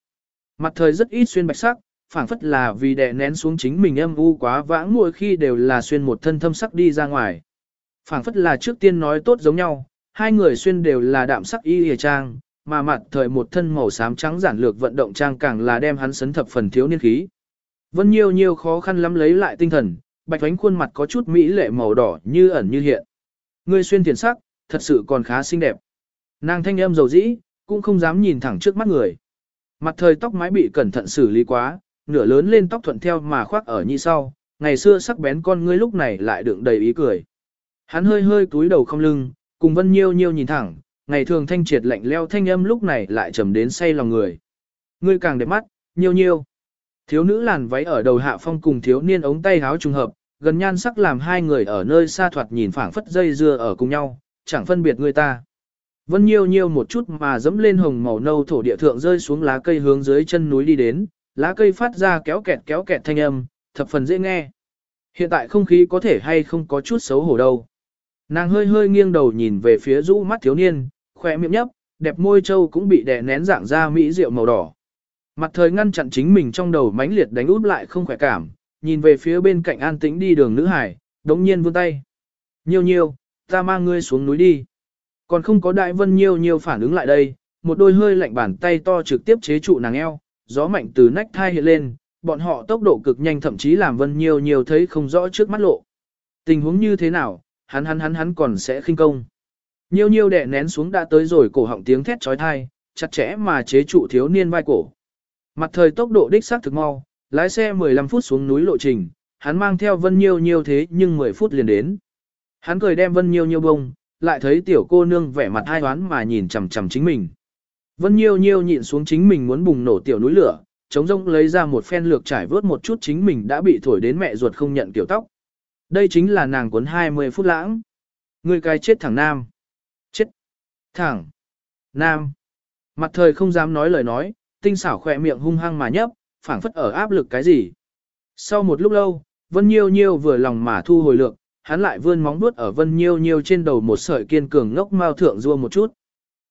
Mặt thời rất ít xuyên bạch sắc, phảng phất là vì đè nén xuống chính mình âm u quá vãng mỗi khi đều là xuyên một thân thâm sắc đi ra ngoài. phảng phất là trước tiên nói tốt giống nhau, hai người xuyên đều là đạm sắc y hề trang, mà mặt thời một thân màu xám trắng giản lược vận động trang càng là đem hắn sấn thập phần thiếu niên khí. Vân Nhiêu Nhiêu khó khăn lắm lấy lại tinh thần, bạch ánh khuôn mặt có chút mỹ lệ màu đỏ như ẩn như hiện. Ngươi xuyên tiền sắc, thật sự còn khá xinh đẹp. Nàng thanh âm dầu dĩ, cũng không dám nhìn thẳng trước mắt người. Mặt thời tóc mái bị cẩn thận xử lý quá, nửa lớn lên tóc thuận theo mà khoác ở như sau, ngày xưa sắc bén con ngươi lúc này lại đựng đầy ý cười. Hắn hơi hơi cúi đầu không lưng, cùng Vân Nhiêu Nhiêu nhìn thẳng, ngày thường thanh triệt lạnh leo thanh âm lúc này lại trầm đến say lòng người. Ngươi càng đẹp mắt, nhiều Nhiêu. Thiếu nữ làn váy ở đầu hạ phong cùng thiếu niên ống tay háo trùng hợp, gần nhan sắc làm hai người ở nơi xa thoạt nhìn phảng phất dây dưa ở cùng nhau, chẳng phân biệt người ta. Vân Nhiêu Nhiêu một chút mà dẫm lên hồng màu nâu thổ địa thượng rơi xuống lá cây hướng dưới chân núi đi đến, lá cây phát ra kéo kẹt kéo kẹt thanh âm, thập phần dễ nghe. Hiện tại không khí có thể hay không có chút xấu hổ đâu. Nàng hơi hơi nghiêng đầu nhìn về phía rũ mắt thiếu niên, khoe miệng nhấp, đẹp môi trâu cũng bị đè nén dạng ra mỹ rượu màu đỏ. Mặt thời ngăn chặn chính mình trong đầu mãnh liệt đánh út lại không khỏe cảm, nhìn về phía bên cạnh an tĩnh đi đường nữ hải, đống nhiên vươn tay. nhiều nhiều, ta mang ngươi xuống núi đi. Còn không có đại vân nhiều nhiều phản ứng lại đây, một đôi hơi lạnh bàn tay to trực tiếp chế trụ nàng eo, gió mạnh từ nách thai hiện lên, bọn họ tốc độ cực nhanh thậm chí làm vân nhiều nhiều thấy không rõ trước mắt lộ. Tình huống như thế nào, hắn hắn hắn hắn còn sẽ khinh công. Nhiêu nhiêu đè nén xuống đã tới rồi cổ họng tiếng thét trói thai, chặt chẽ mà chế trụ thiếu niên vai cổ. Mặt thời tốc độ đích xác thực mau, lái xe 15 phút xuống núi lộ trình, hắn mang theo Vân Nhiêu Nhiêu thế nhưng 10 phút liền đến. Hắn cười đem Vân Nhiêu Nhiêu bông, lại thấy tiểu cô nương vẻ mặt hai hoán mà nhìn chằm chằm chính mình. Vân Nhiêu Nhiêu nhịn xuống chính mình muốn bùng nổ tiểu núi lửa, chống rông lấy ra một phen lược trải vớt một chút chính mình đã bị thổi đến mẹ ruột không nhận kiểu tóc. Đây chính là nàng cuốn 20 phút lãng. Người cái chết thẳng nam. Thẳng. Nam. Mặt thời không dám nói lời nói, tinh xảo khỏe miệng hung hăng mà nhấp, phảng phất ở áp lực cái gì. Sau một lúc lâu, Vân Nhiêu Nhiêu vừa lòng mà thu hồi lượng, hắn lại vươn móng vuốt ở Vân Nhiêu Nhiêu trên đầu một sợi kiên cường ngốc mao thượng rua một chút.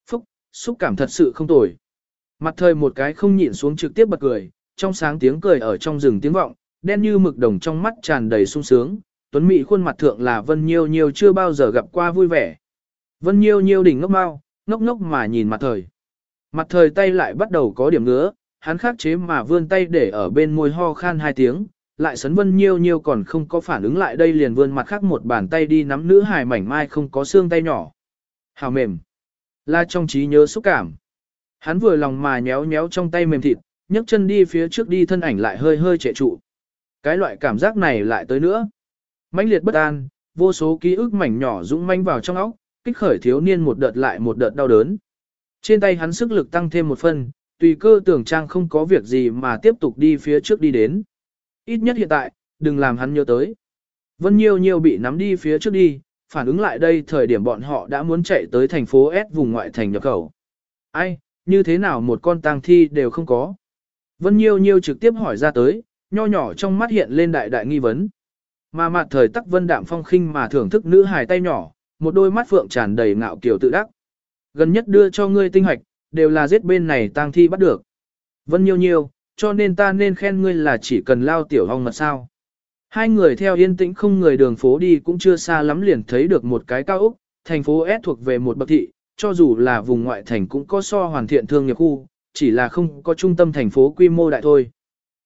Phúc, xúc cảm thật sự không tồi. Mặt thời một cái không nhịn xuống trực tiếp bật cười, trong sáng tiếng cười ở trong rừng tiếng vọng, đen như mực đồng trong mắt tràn đầy sung sướng, tuấn mỹ khuôn mặt thượng là Vân Nhiêu Nhiêu chưa bao giờ gặp qua vui vẻ. Vân Nhiêu Nhiêu đỉnh ngốc mau, ngốc ngốc mà nhìn mặt thời. Mặt thời tay lại bắt đầu có điểm ngứa, hắn khắc chế mà vươn tay để ở bên môi ho khan hai tiếng, lại sấn vân nhiêu nhiêu còn không có phản ứng lại đây liền vươn mặt khác một bàn tay đi nắm nữ hài mảnh mai không có xương tay nhỏ. Hào mềm. La trong trí nhớ xúc cảm. Hắn vừa lòng mà nhéo nhéo trong tay mềm thịt, nhấc chân đi phía trước đi thân ảnh lại hơi hơi trệ trụ. Cái loại cảm giác này lại tới nữa. mãnh liệt bất an, vô số ký ức mảnh nhỏ dũng manh vào trong óc, kích khởi thiếu niên một đợt lại một đợt đau đớn. Trên tay hắn sức lực tăng thêm một phân, tùy cơ tưởng trang không có việc gì mà tiếp tục đi phía trước đi đến. Ít nhất hiện tại, đừng làm hắn nhớ tới. Vân Nhiêu Nhiêu bị nắm đi phía trước đi, phản ứng lại đây thời điểm bọn họ đã muốn chạy tới thành phố S vùng ngoại thành nhập khẩu. Ai, như thế nào một con tang thi đều không có. Vân Nhiêu Nhiêu trực tiếp hỏi ra tới, nho nhỏ trong mắt hiện lên đại đại nghi vấn. Mà mặt thời tắc vân đạm phong khinh mà thưởng thức nữ hài tay nhỏ, một đôi mắt phượng tràn đầy ngạo kiểu tự đắc. Gần nhất đưa cho ngươi tinh hoạch, đều là giết bên này tang thi bắt được. Vân Nhiêu Nhiêu, cho nên ta nên khen ngươi là chỉ cần lao tiểu hong mật sao. Hai người theo yên tĩnh không người đường phố đi cũng chưa xa lắm liền thấy được một cái cao ốc, thành phố S thuộc về một bậc thị, cho dù là vùng ngoại thành cũng có so hoàn thiện thương nghiệp khu, chỉ là không có trung tâm thành phố quy mô đại thôi.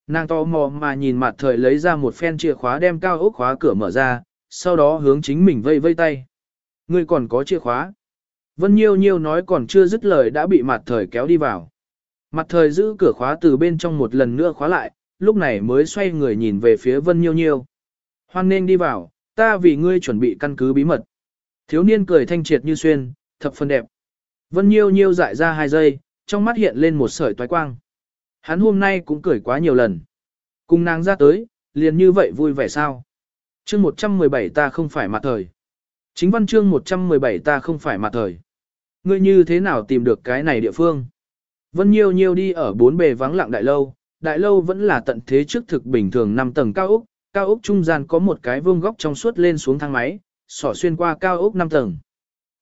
Nàng to mò mà nhìn mặt thời lấy ra một phen chìa khóa đem cao ốc khóa cửa mở ra, sau đó hướng chính mình vây vây tay. Ngươi còn có chìa khóa. Vân Nhiêu Nhiêu nói còn chưa dứt lời đã bị mặt thời kéo đi vào. Mặt thời giữ cửa khóa từ bên trong một lần nữa khóa lại, lúc này mới xoay người nhìn về phía Vân Nhiêu Nhiêu. Hoan nên đi vào, ta vì ngươi chuẩn bị căn cứ bí mật. Thiếu niên cười thanh triệt như xuyên, thập phần đẹp. Vân Nhiêu Nhiêu dại ra hai giây, trong mắt hiện lên một sợi toái quang. Hắn hôm nay cũng cười quá nhiều lần. Cùng nàng ra tới, liền như vậy vui vẻ sao. Chương 117 ta không phải mặt thời. Chính văn chương 117 ta không phải mặt thời. Ngươi như thế nào tìm được cái này địa phương? Vân Nhiêu Nhiêu đi ở bốn bề vắng lặng đại lâu, đại lâu vẫn là tận thế trước thực bình thường 5 tầng cao ốc, cao ốc trung gian có một cái vương góc trong suốt lên xuống thang máy, sỏ xuyên qua cao ốc 5 tầng.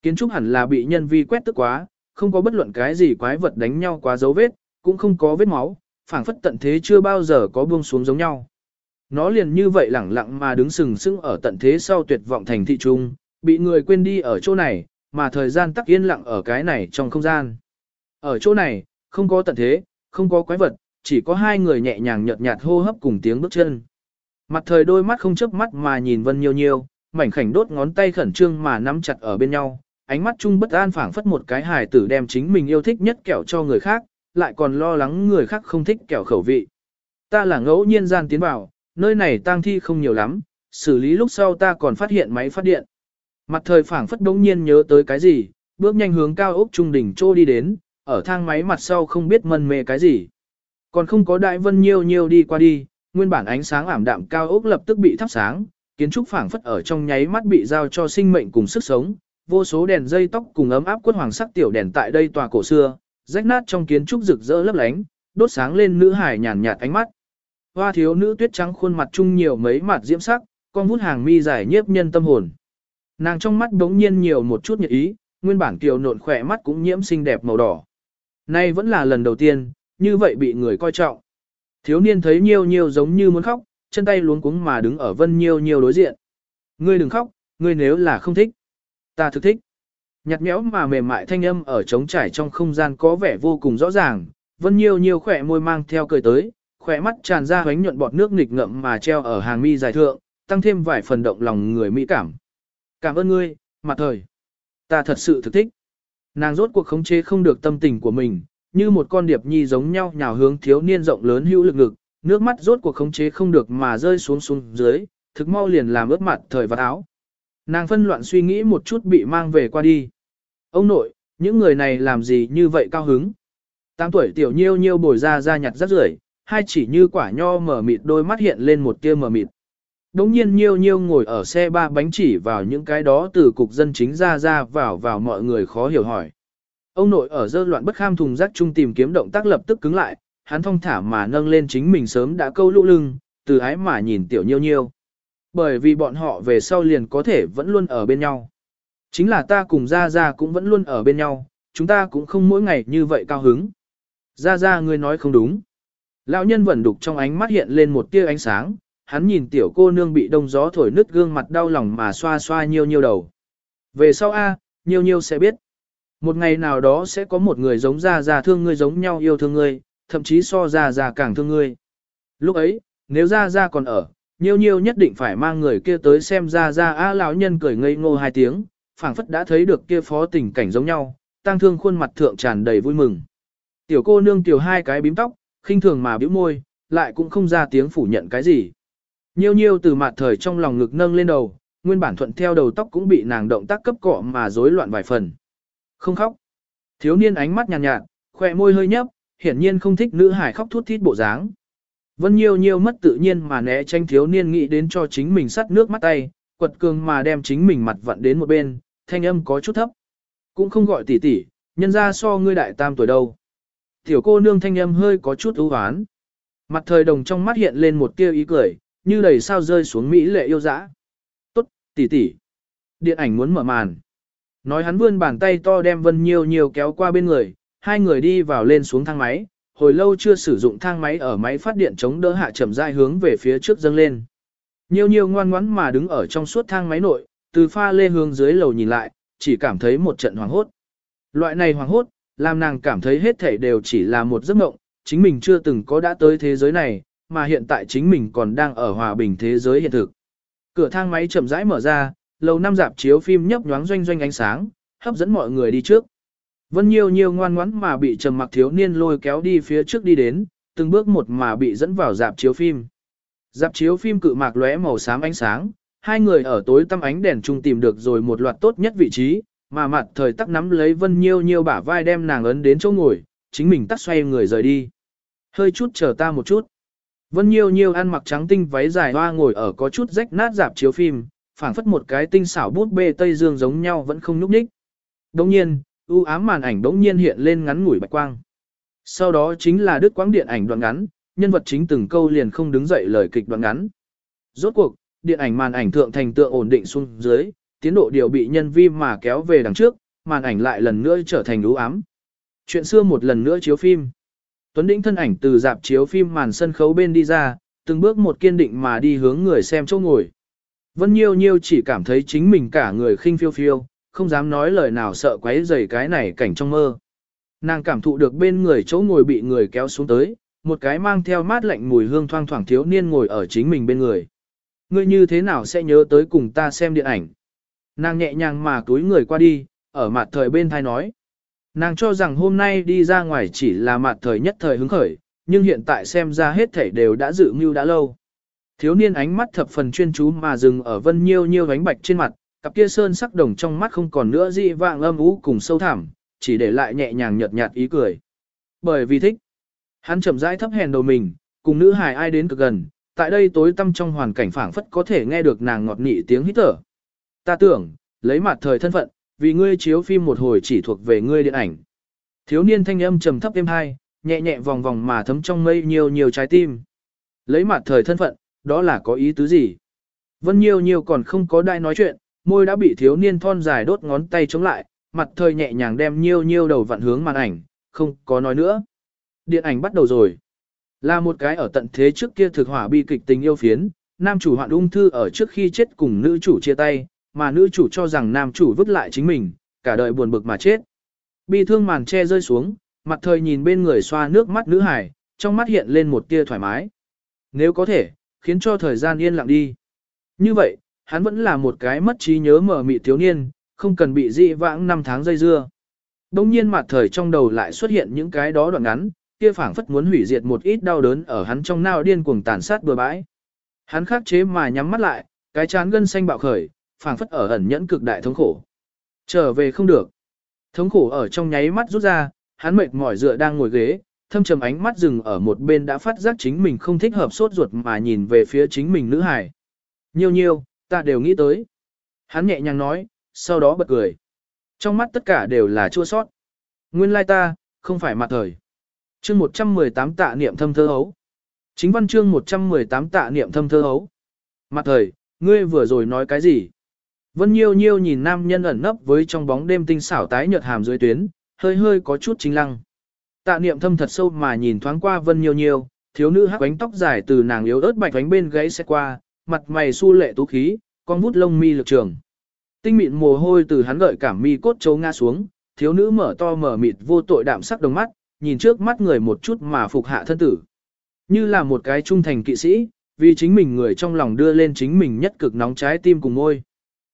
Kiến trúc hẳn là bị nhân vi quét tức quá, không có bất luận cái gì quái vật đánh nhau quá dấu vết, cũng không có vết máu, phảng phất tận thế chưa bao giờ có buông xuống giống nhau. Nó liền như vậy lẳng lặng mà đứng sừng sững ở tận thế sau tuyệt vọng thành thị trung, bị người quên đi ở chỗ này, mà thời gian tắc yên lặng ở cái này trong không gian. Ở chỗ này, không có tận thế, không có quái vật, chỉ có hai người nhẹ nhàng nhợt nhạt hô hấp cùng tiếng bước chân. Mặt thời đôi mắt không chớp mắt mà nhìn Vân Nhiêu Nhiêu, mảnh khảnh đốt ngón tay khẩn trương mà nắm chặt ở bên nhau, ánh mắt chung bất an phảng phất một cái hài tử đem chính mình yêu thích nhất kẹo cho người khác, lại còn lo lắng người khác không thích kẹo khẩu vị. Ta là ngẫu nhiên gian tiến vào, nơi này tang thi không nhiều lắm, xử lý lúc sau ta còn phát hiện máy phát điện. Mặt thời phảng phất đống nhiên nhớ tới cái gì, bước nhanh hướng cao ốc trung đỉnh trô đi đến, ở thang máy mặt sau không biết mân mê cái gì. Còn không có đại vân nhiêu nhiêu đi qua đi, nguyên bản ánh sáng ảm đạm cao ốc lập tức bị thắp sáng, kiến trúc phảng phất ở trong nháy mắt bị giao cho sinh mệnh cùng sức sống, vô số đèn dây tóc cùng ấm áp quất hoàng sắc tiểu đèn tại đây tòa cổ xưa, rách nát trong kiến trúc rực rỡ lấp lánh, đốt sáng lên nữ hải nhàn nhạt ánh mắt. Hoa thiếu nữ tuyết trắng khuôn mặt trung nhiều mấy mặt diễm sắc, con vút hàng mi dài nhiếp nhân tâm hồn. Nàng trong mắt đống nhiên nhiều một chút nhiệt ý, nguyên bản kiều nộn khỏe mắt cũng nhiễm xinh đẹp màu đỏ. Nay vẫn là lần đầu tiên, như vậy bị người coi trọng. Thiếu niên thấy nhiêu nhiêu giống như muốn khóc, chân tay luống cuống mà đứng ở vân nhiêu nhiêu đối diện. Ngươi đừng khóc, ngươi nếu là không thích. Ta thực thích. Nhạt nhẽo mà mềm mại thanh âm ở trống trải trong không gian có vẻ vô cùng rõ ràng, vân nhiêu nhiêu khỏe môi mang theo cười tới, khỏe mắt tràn ra hoánh nhuận bọt nước nghịch ngậm mà treo ở hàng mi dài thượng, tăng thêm vài phần động lòng người mỹ cảm. Cảm ơn ngươi, mặt thời. Ta thật sự thực thích. Nàng rốt cuộc khống chế không được tâm tình của mình, như một con điệp nhi giống nhau nhào hướng thiếu niên rộng lớn hữu lực ngực, nước mắt rốt cuộc khống chế không được mà rơi xuống xuống dưới, thực mau liền làm ướt mặt thời vật áo. Nàng phân loạn suy nghĩ một chút bị mang về qua đi. Ông nội, những người này làm gì như vậy cao hứng? Tám tuổi tiểu nhiêu nhiêu bồi ra ra nhặt rất rưởi, hai chỉ như quả nho mở mịt đôi mắt hiện lên một tia mở mịt. Đống nhiên nhiêu nhiêu ngồi ở xe ba bánh chỉ vào những cái đó từ cục dân chính ra ra vào vào mọi người khó hiểu hỏi. Ông nội ở dơ loạn bất kham thùng rác chung tìm kiếm động tác lập tức cứng lại, hắn thong thả mà nâng lên chính mình sớm đã câu lũ lưng, từ ái mà nhìn tiểu nhiêu nhiêu. Bởi vì bọn họ về sau liền có thể vẫn luôn ở bên nhau. Chính là ta cùng Gia Gia cũng vẫn luôn ở bên nhau, chúng ta cũng không mỗi ngày như vậy cao hứng. Gia Gia ngươi nói không đúng. Lão nhân vẫn đục trong ánh mắt hiện lên một tia ánh sáng, hắn nhìn tiểu cô nương bị đông gió thổi nứt gương mặt đau lòng mà xoa xoa nhiêu nhiêu đầu. Về sau A, nhiêu nhiêu sẽ biết. Một ngày nào đó sẽ có một người giống Ra Ra thương ngươi giống nhau yêu thương ngươi, thậm chí so Ra Ra càng thương ngươi. Lúc ấy, nếu Ra Ra còn ở, nhiêu nhiêu nhất định phải mang người kia tới xem Ra Ra A lão nhân cười ngây ngô hai tiếng, phảng phất đã thấy được kia phó tình cảnh giống nhau, tăng thương khuôn mặt thượng tràn đầy vui mừng. Tiểu cô nương tiểu hai cái bím tóc, khinh thường mà bĩu môi, lại cũng không ra tiếng phủ nhận cái gì. Nhiêu nhiêu từ mặt thời trong lòng ngực nâng lên đầu, nguyên bản thuận theo đầu tóc cũng bị nàng động tác cấp cọ mà rối loạn vài phần. Không khóc. Thiếu niên ánh mắt nhàn nhạt, nhạt, khỏe môi hơi nhấp, hiển nhiên không thích nữ hải khóc thút thít bộ dáng. Vân nhiêu nhiêu mất tự nhiên mà né tranh thiếu niên nghĩ đến cho chính mình sắt nước mắt tay, quật cường mà đem chính mình mặt vặn đến một bên, thanh âm có chút thấp. Cũng không gọi tỷ tỷ, nhân ra so ngươi đại tam tuổi đâu. Tiểu cô nương thanh âm hơi có chút ưu hoán. Mặt thời đồng trong mắt hiện lên một tia ý cười, như đầy sao rơi xuống mỹ lệ yêu dã. Tốt, tỷ tỷ. Điện ảnh muốn mở màn. Nói hắn vươn bàn tay to đem Vân Nhiêu Nhiêu kéo qua bên người, hai người đi vào lên xuống thang máy, hồi lâu chưa sử dụng thang máy ở máy phát điện chống đỡ hạ chậm rãi hướng về phía trước dâng lên. Nhiêu Nhiêu ngoan ngoãn mà đứng ở trong suốt thang máy nội, từ pha lê hướng dưới lầu nhìn lại, chỉ cảm thấy một trận hoàng hốt. Loại này hoàng hốt, làm nàng cảm thấy hết thảy đều chỉ là một giấc mộng, chính mình chưa từng có đã tới thế giới này, mà hiện tại chính mình còn đang ở hòa bình thế giới hiện thực. Cửa thang máy chậm rãi mở ra, lầu năm dạp chiếu phim nhấp nhoáng doanh doanh ánh sáng, hấp dẫn mọi người đi trước. Vân Nhiêu Nhiêu ngoan ngoãn mà bị trầm mặc thiếu niên lôi kéo đi phía trước đi đến, từng bước một mà bị dẫn vào dạp chiếu phim. Dạp chiếu phim cự mạc lóe màu xám ánh sáng, hai người ở tối tăm ánh đèn chung tìm được rồi một loạt tốt nhất vị trí, mà mặt thời tắc nắm lấy Vân Nhiêu Nhiêu bả vai đem nàng ấn đến chỗ ngồi, chính mình tắt xoay người rời đi. Hơi chút chờ ta một chút. Vân Nhiêu Nhiêu ăn mặc trắng tinh váy dài hoa ngồi ở có chút rách nát dạp chiếu phim, phảng phất một cái tinh xảo bút bê Tây Dương giống nhau vẫn không nhúc nhích. Đồng nhiên, u ám màn ảnh đống nhiên hiện lên ngắn ngủi bạch quang. Sau đó chính là đứt quãng điện ảnh đoạn ngắn, nhân vật chính từng câu liền không đứng dậy lời kịch đoạn ngắn. Rốt cuộc, điện ảnh màn ảnh thượng thành tượng ổn định xuống dưới, tiến độ điều bị nhân vi mà kéo về đằng trước, màn ảnh lại lần nữa trở thành u ám. Chuyện xưa một lần nữa chiếu phim. Tuấn Đĩnh thân ảnh từ dạp chiếu phim màn sân khấu bên đi ra, từng bước một kiên định mà đi hướng người xem chỗ ngồi. Vân Nhiêu Nhiêu chỉ cảm thấy chính mình cả người khinh phiêu phiêu, không dám nói lời nào sợ quấy rầy cái này cảnh trong mơ. Nàng cảm thụ được bên người chỗ ngồi bị người kéo xuống tới, một cái mang theo mát lạnh mùi hương thoang thoảng thiếu niên ngồi ở chính mình bên người. Ngươi như thế nào sẽ nhớ tới cùng ta xem điện ảnh? Nàng nhẹ nhàng mà túi người qua đi, ở mặt thời bên thai nói. Nàng cho rằng hôm nay đi ra ngoài chỉ là mặt thời nhất thời hứng khởi, nhưng hiện tại xem ra hết thảy đều đã dự mưu đã lâu. Thiếu niên ánh mắt thập phần chuyên chú mà dừng ở vân nhiêu nhiêu ánh bạch trên mặt, cặp kia sơn sắc đồng trong mắt không còn nữa dị vạng âm ú cùng sâu thẳm, chỉ để lại nhẹ nhàng nhợt nhạt ý cười. Bởi vì thích, hắn chậm rãi thấp hèn đầu mình, cùng nữ hài ai đến cực gần, tại đây tối tăm trong hoàn cảnh phảng phất có thể nghe được nàng ngọt nị tiếng hít thở. Ta tưởng, lấy mặt thời thân phận, vì ngươi chiếu phim một hồi chỉ thuộc về ngươi điện ảnh. Thiếu niên thanh âm trầm thấp êm hai, nhẹ nhẹ vòng vòng mà thấm trong mây nhiều nhiều trái tim. Lấy mặt thời thân phận, đó là có ý tứ gì? Vân Nhiêu Nhiêu còn không có đai nói chuyện, môi đã bị thiếu niên thon dài đốt ngón tay chống lại, mặt thời nhẹ nhàng đem Nhiêu Nhiêu đầu vặn hướng màn ảnh, không có nói nữa. Điện ảnh bắt đầu rồi. Là một cái ở tận thế trước kia thực hỏa bi kịch tình yêu phiến, nam chủ hoạn ung thư ở trước khi chết cùng nữ chủ chia tay, mà nữ chủ cho rằng nam chủ vứt lại chính mình, cả đời buồn bực mà chết. Bi thương màn che rơi xuống, mặt thời nhìn bên người xoa nước mắt nữ hải, trong mắt hiện lên một tia thoải mái. Nếu có thể, khiến cho thời gian yên lặng đi. Như vậy, hắn vẫn là một cái mất trí nhớ mở mị thiếu niên, không cần bị dị vãng năm tháng dây dưa. Đông nhiên mặt thời trong đầu lại xuất hiện những cái đó đoạn ngắn, kia phảng phất muốn hủy diệt một ít đau đớn ở hắn trong nao điên cuồng tàn sát bừa bãi. Hắn khắc chế mà nhắm mắt lại, cái chán gân xanh bạo khởi, phảng phất ở ẩn nhẫn cực đại thống khổ. Trở về không được. Thống khổ ở trong nháy mắt rút ra, hắn mệt mỏi dựa đang ngồi ghế, thâm trầm ánh mắt dừng ở một bên đã phát giác chính mình không thích hợp sốt ruột mà nhìn về phía chính mình nữ hải. Nhiêu nhiêu, ta đều nghĩ tới. Hắn nhẹ nhàng nói, sau đó bật cười. Trong mắt tất cả đều là chua sót. Nguyên lai ta, không phải mặt thời. Chương 118 tạ niệm thâm thơ hấu. Chính văn chương 118 tạ niệm thâm thơ hấu. Mặt thời, ngươi vừa rồi nói cái gì? Vân Nhiêu Nhiêu nhìn nam nhân ẩn nấp với trong bóng đêm tinh xảo tái nhợt hàm dưới tuyến, hơi hơi có chút chính lăng. Tạ niệm thâm thật sâu mà nhìn thoáng qua Vân Nhiêu Nhiêu, thiếu nữ hắc bánh tóc dài từ nàng yếu ớt bạch bánh bên gáy xe qua, mặt mày su lệ tú khí, con vút lông mi lực trường. Tinh mịn mồ hôi từ hắn gợi cảm mi cốt châu ngã xuống, thiếu nữ mở to mở mịt vô tội đạm sắc đồng mắt, nhìn trước mắt người một chút mà phục hạ thân tử. Như là một cái trung thành kỵ sĩ, vì chính mình người trong lòng đưa lên chính mình nhất cực nóng trái tim cùng môi.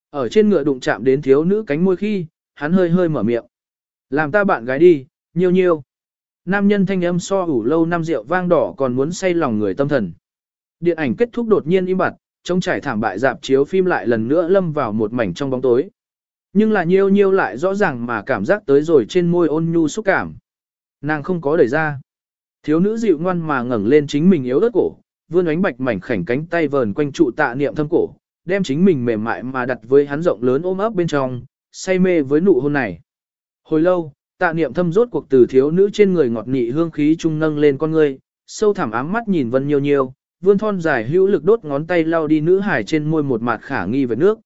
Ở trên ngựa đụng chạm đến thiếu nữ cánh môi khi, hắn hơi hơi mở miệng. Làm ta bạn gái đi, nhiêu nhiêu. Nam nhân thanh âm so ủ lâu năm rượu vang đỏ còn muốn say lòng người tâm thần. Điện ảnh kết thúc đột nhiên im bặt, trông trải thảm bại dạp chiếu phim lại lần nữa lâm vào một mảnh trong bóng tối. Nhưng là nhiêu nhiêu lại rõ ràng mà cảm giác tới rồi trên môi ôn nhu xúc cảm. Nàng không có đẩy ra. Thiếu nữ dịu ngoan mà ngẩng lên chính mình yếu ớt cổ, vươn ánh bạch mảnh khảnh cánh tay vờn quanh trụ tạ niệm thâm cổ, đem chính mình mềm mại mà đặt với hắn rộng lớn ôm ấp bên trong, say mê với nụ hôn này. Hồi lâu, tạ niệm thâm rốt cuộc từ thiếu nữ trên người ngọt nị hương khí trung nâng lên con ngươi, sâu thẳm ám mắt nhìn vân nhiều nhiều, vươn thon dài hữu lực đốt ngón tay lau đi nữ hải trên môi một mặt khả nghi về nước.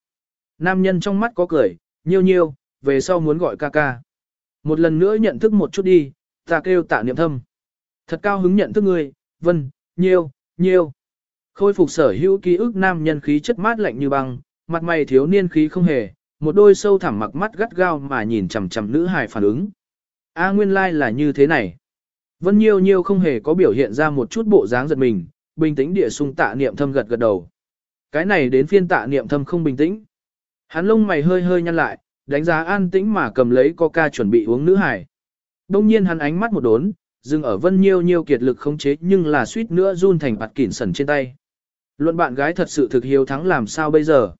Nam nhân trong mắt có cười, nhiêu nhiêu, về sau muốn gọi ca ca. Một lần nữa nhận thức một chút đi, ta kêu tạ niệm thâm. Thật cao hứng nhận thức ngươi, vân, nhiêu, nhiêu. Khôi phục sở hữu ký ức nam nhân khí chất mát lạnh như băng, mặt mày thiếu niên khí không hề, một đôi sâu thẳm mặc mắt gắt gao mà nhìn chằm chằm nữ hài phản ứng. A nguyên lai like là như thế này. Vân Nhiêu Nhiêu không hề có biểu hiện ra một chút bộ dáng giật mình, bình tĩnh địa sung tạ niệm thâm gật gật đầu. Cái này đến phiên tạ niệm thâm không bình tĩnh. Hắn lông mày hơi hơi nhăn lại, đánh giá an tĩnh mà cầm lấy coca chuẩn bị uống nữ hải. Đông nhiên hắn ánh mắt một đốn, dừng ở Vân Nhiêu Nhiêu kiệt lực không chế nhưng là suýt nữa run thành bạt kỉn sần trên tay. Luận bạn gái thật sự thực hiếu thắng làm sao bây giờ.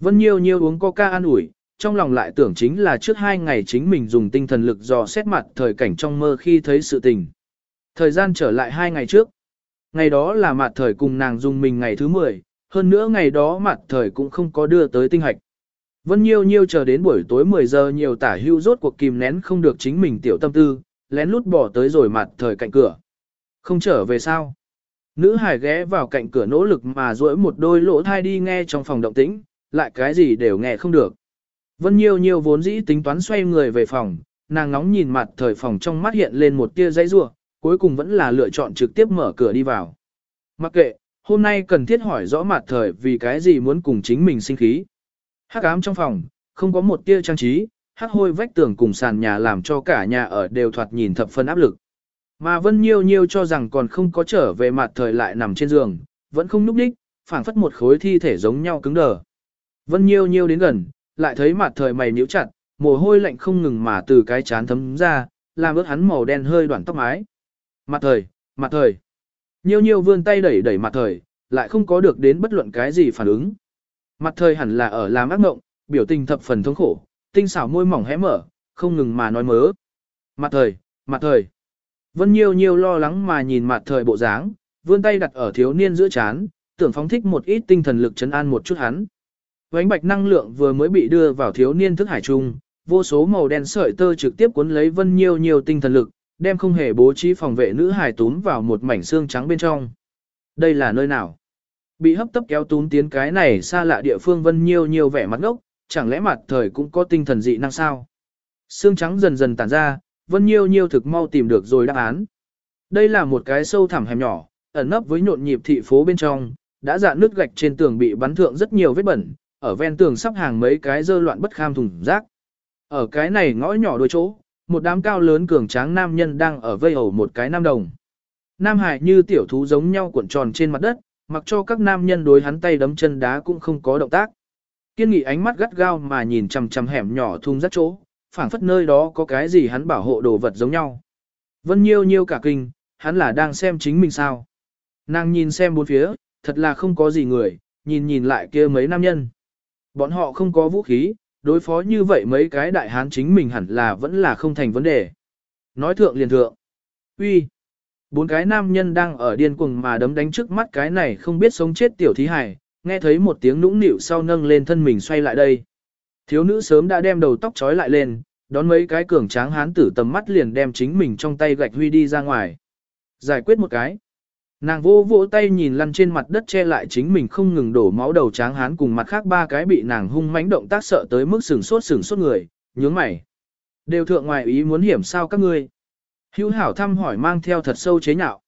Vân Nhiêu Nhiêu uống coca an ủi, trong lòng lại tưởng chính là trước hai ngày chính mình dùng tinh thần lực dò xét mặt thời cảnh trong mơ khi thấy sự tình. Thời gian trở lại hai ngày trước. Ngày đó là mặt thời cùng nàng dùng mình ngày thứ 10, hơn nữa ngày đó mặt thời cũng không có đưa tới tinh hạch. Vân Nhiêu Nhiêu chờ đến buổi tối 10 giờ nhiều tả hưu rốt cuộc kìm nén không được chính mình tiểu tâm tư, lén lút bỏ tới rồi mặt thời cạnh cửa. Không trở về sao? Nữ hải ghé vào cạnh cửa nỗ lực mà duỗi một đôi lỗ thai đi nghe trong phòng động tĩnh, lại cái gì đều nghe không được. Vân Nhiêu Nhiêu vốn dĩ tính toán xoay người về phòng, nàng ngóng nhìn mặt thời phòng trong mắt hiện lên một tia dãy rủa, cuối cùng vẫn là lựa chọn trực tiếp mở cửa đi vào. Mặc kệ, hôm nay cần thiết hỏi rõ mặt thời vì cái gì muốn cùng chính mình sinh khí. Hắc ám trong phòng, không có một tia trang trí, hắc hôi vách tường cùng sàn nhà làm cho cả nhà ở đều thoạt nhìn thập phân áp lực. Mà Vân Nhiêu Nhiêu cho rằng còn không có trở về mặt thời lại nằm trên giường, vẫn không núp đích, phảng phất một khối thi thể giống nhau cứng đờ. Vân Nhiêu Nhiêu đến gần, lại thấy mặt thời mày nhíu chặt, mồ hôi lạnh không ngừng mà từ cái chán thấm ra, làm ướt hắn màu đen hơi đoạn tóc mái. Mặt thời, mặt thời. Nhiêu Nhiêu vươn tay đẩy đẩy mặt thời, lại không có được đến bất luận cái gì phản ứng. Mặt thời hẳn là ở làm ác ngộng, biểu tình thập phần thống khổ, tinh xảo môi mỏng hé mở, không ngừng mà nói mớ. Mặt thời, mặt thời. Vân Nhiêu Nhiêu lo lắng mà nhìn mặt thời bộ dáng, vươn tay đặt ở thiếu niên giữa chán, tưởng phóng thích một ít tinh thần lực chấn an một chút hắn. Vánh bạch năng lượng vừa mới bị đưa vào thiếu niên thức hải trung, vô số màu đen sợi tơ trực tiếp cuốn lấy Vân Nhiêu Nhiêu tinh thần lực, đem không hề bố trí phòng vệ nữ hải túm vào một mảnh xương trắng bên trong. Đây là nơi nào? Bị hấp tấp kéo túm tiến cái này xa lạ địa phương Vân Nhiêu Nhiêu vẻ mặt ngốc, chẳng lẽ mặt thời cũng có tinh thần dị năng sao? Xương trắng dần dần tản ra, Vân Nhiêu Nhiêu thực mau tìm được rồi đáp án. Đây là một cái sâu thẳm hẻm nhỏ, ẩn nấp với nhộn nhịp thị phố bên trong, đã dạn nước gạch trên tường bị bắn thượng rất nhiều vết bẩn, ở ven tường sắp hàng mấy cái dơ loạn bất kham thùng rác. Ở cái này ngõ nhỏ đôi chỗ, một đám cao lớn cường tráng nam nhân đang ở vây hầu một cái nam đồng. Nam Hải như tiểu thú giống nhau cuộn tròn trên mặt đất, mặc cho các nam nhân đối hắn tay đấm chân đá cũng không có động tác. Kiên nghị ánh mắt gắt gao mà nhìn chằm chằm hẻm nhỏ thung rác chỗ, phảng phất nơi đó có cái gì hắn bảo hộ đồ vật giống nhau. Vân nhiêu nhiêu cả kinh, hắn là đang xem chính mình sao. Nàng nhìn xem bốn phía, thật là không có gì người, nhìn nhìn lại kia mấy nam nhân. Bọn họ không có vũ khí, đối phó như vậy mấy cái đại hán chính mình hẳn là vẫn là không thành vấn đề. Nói thượng liền thượng. uy, Bốn cái nam nhân đang ở điên cuồng mà đấm đánh trước mắt cái này không biết sống chết tiểu thí hải, nghe thấy một tiếng nũng nịu sau nâng lên thân mình xoay lại đây. Thiếu nữ sớm đã đem đầu tóc trói lại lên, đón mấy cái cường tráng hán tử tầm mắt liền đem chính mình trong tay gạch huy đi ra ngoài. Giải quyết một cái. Nàng vô vỗ tay nhìn lăn trên mặt đất che lại chính mình không ngừng đổ máu đầu tráng hán cùng mặt khác ba cái bị nàng hung mãnh động tác sợ tới mức sừng sốt sừng sốt người, nhướng mày. Đều thượng ngoài ý muốn hiểm sao các ngươi. Hữu hảo thăm hỏi mang theo thật sâu chế nhạo.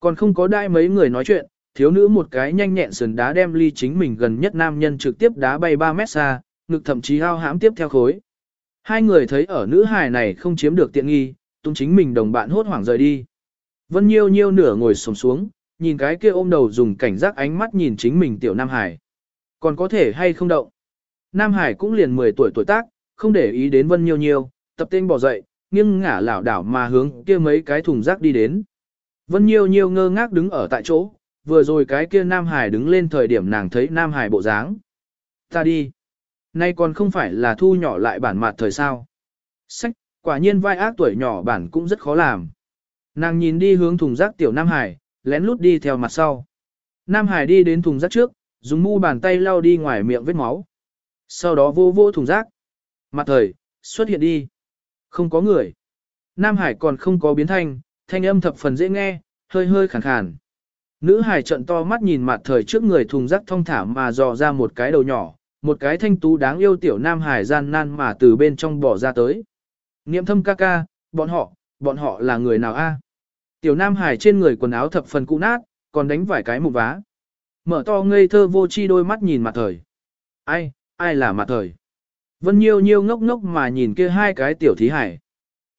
Còn không có đai mấy người nói chuyện, thiếu nữ một cái nhanh nhẹn sườn đá đem ly chính mình gần nhất nam nhân trực tiếp đá bay 3 mét xa, ngực thậm chí hao hãm tiếp theo khối. Hai người thấy ở nữ hài này không chiếm được tiện nghi, tung chính mình đồng bạn hốt hoảng rời đi. Vân Nhiêu Nhiêu nửa ngồi sồm xuống, nhìn cái kia ôm đầu dùng cảnh giác ánh mắt nhìn chính mình tiểu Nam Hải. Còn có thể hay không động? Nam Hải cũng liền 10 tuổi tuổi tác, không để ý đến Vân Nhiêu Nhiêu, tập tên bỏ dậy, nghiêng ngả lảo đảo mà hướng kia mấy cái thùng rác đi đến. Vân Nhiêu Nhiêu ngơ ngác đứng ở tại chỗ, vừa rồi cái kia Nam Hải đứng lên thời điểm nàng thấy Nam Hải bộ dáng. Ta đi. Nay còn không phải là thu nhỏ lại bản mặt thời sao. Sách, quả nhiên vai ác tuổi nhỏ bản cũng rất khó làm. Nàng nhìn đi hướng thùng rác tiểu Nam Hải, lén lút đi theo mặt sau. Nam Hải đi đến thùng rác trước, dùng mu bàn tay lau đi ngoài miệng vết máu. Sau đó vô vô thùng rác. Mặt thời, xuất hiện đi. Không có người. Nam Hải còn không có biến thanh, thanh âm thập phần dễ nghe, hơi hơi khàn khàn. Nữ Hải trận to mắt nhìn mặt thời trước người thùng rác thông thả mà dò ra một cái đầu nhỏ, một cái thanh tú đáng yêu tiểu Nam Hải gian nan mà từ bên trong bỏ ra tới. Niệm thâm ca ca, bọn họ, bọn họ là người nào a? Tiểu Nam Hải trên người quần áo thập phần cũ nát, còn đánh vài cái một vá. Mở to ngây thơ vô chi đôi mắt nhìn mặt thời. Ai, ai là mặt thời? Vân Nhiêu Nhiêu ngốc ngốc mà nhìn kia hai cái tiểu thí hải.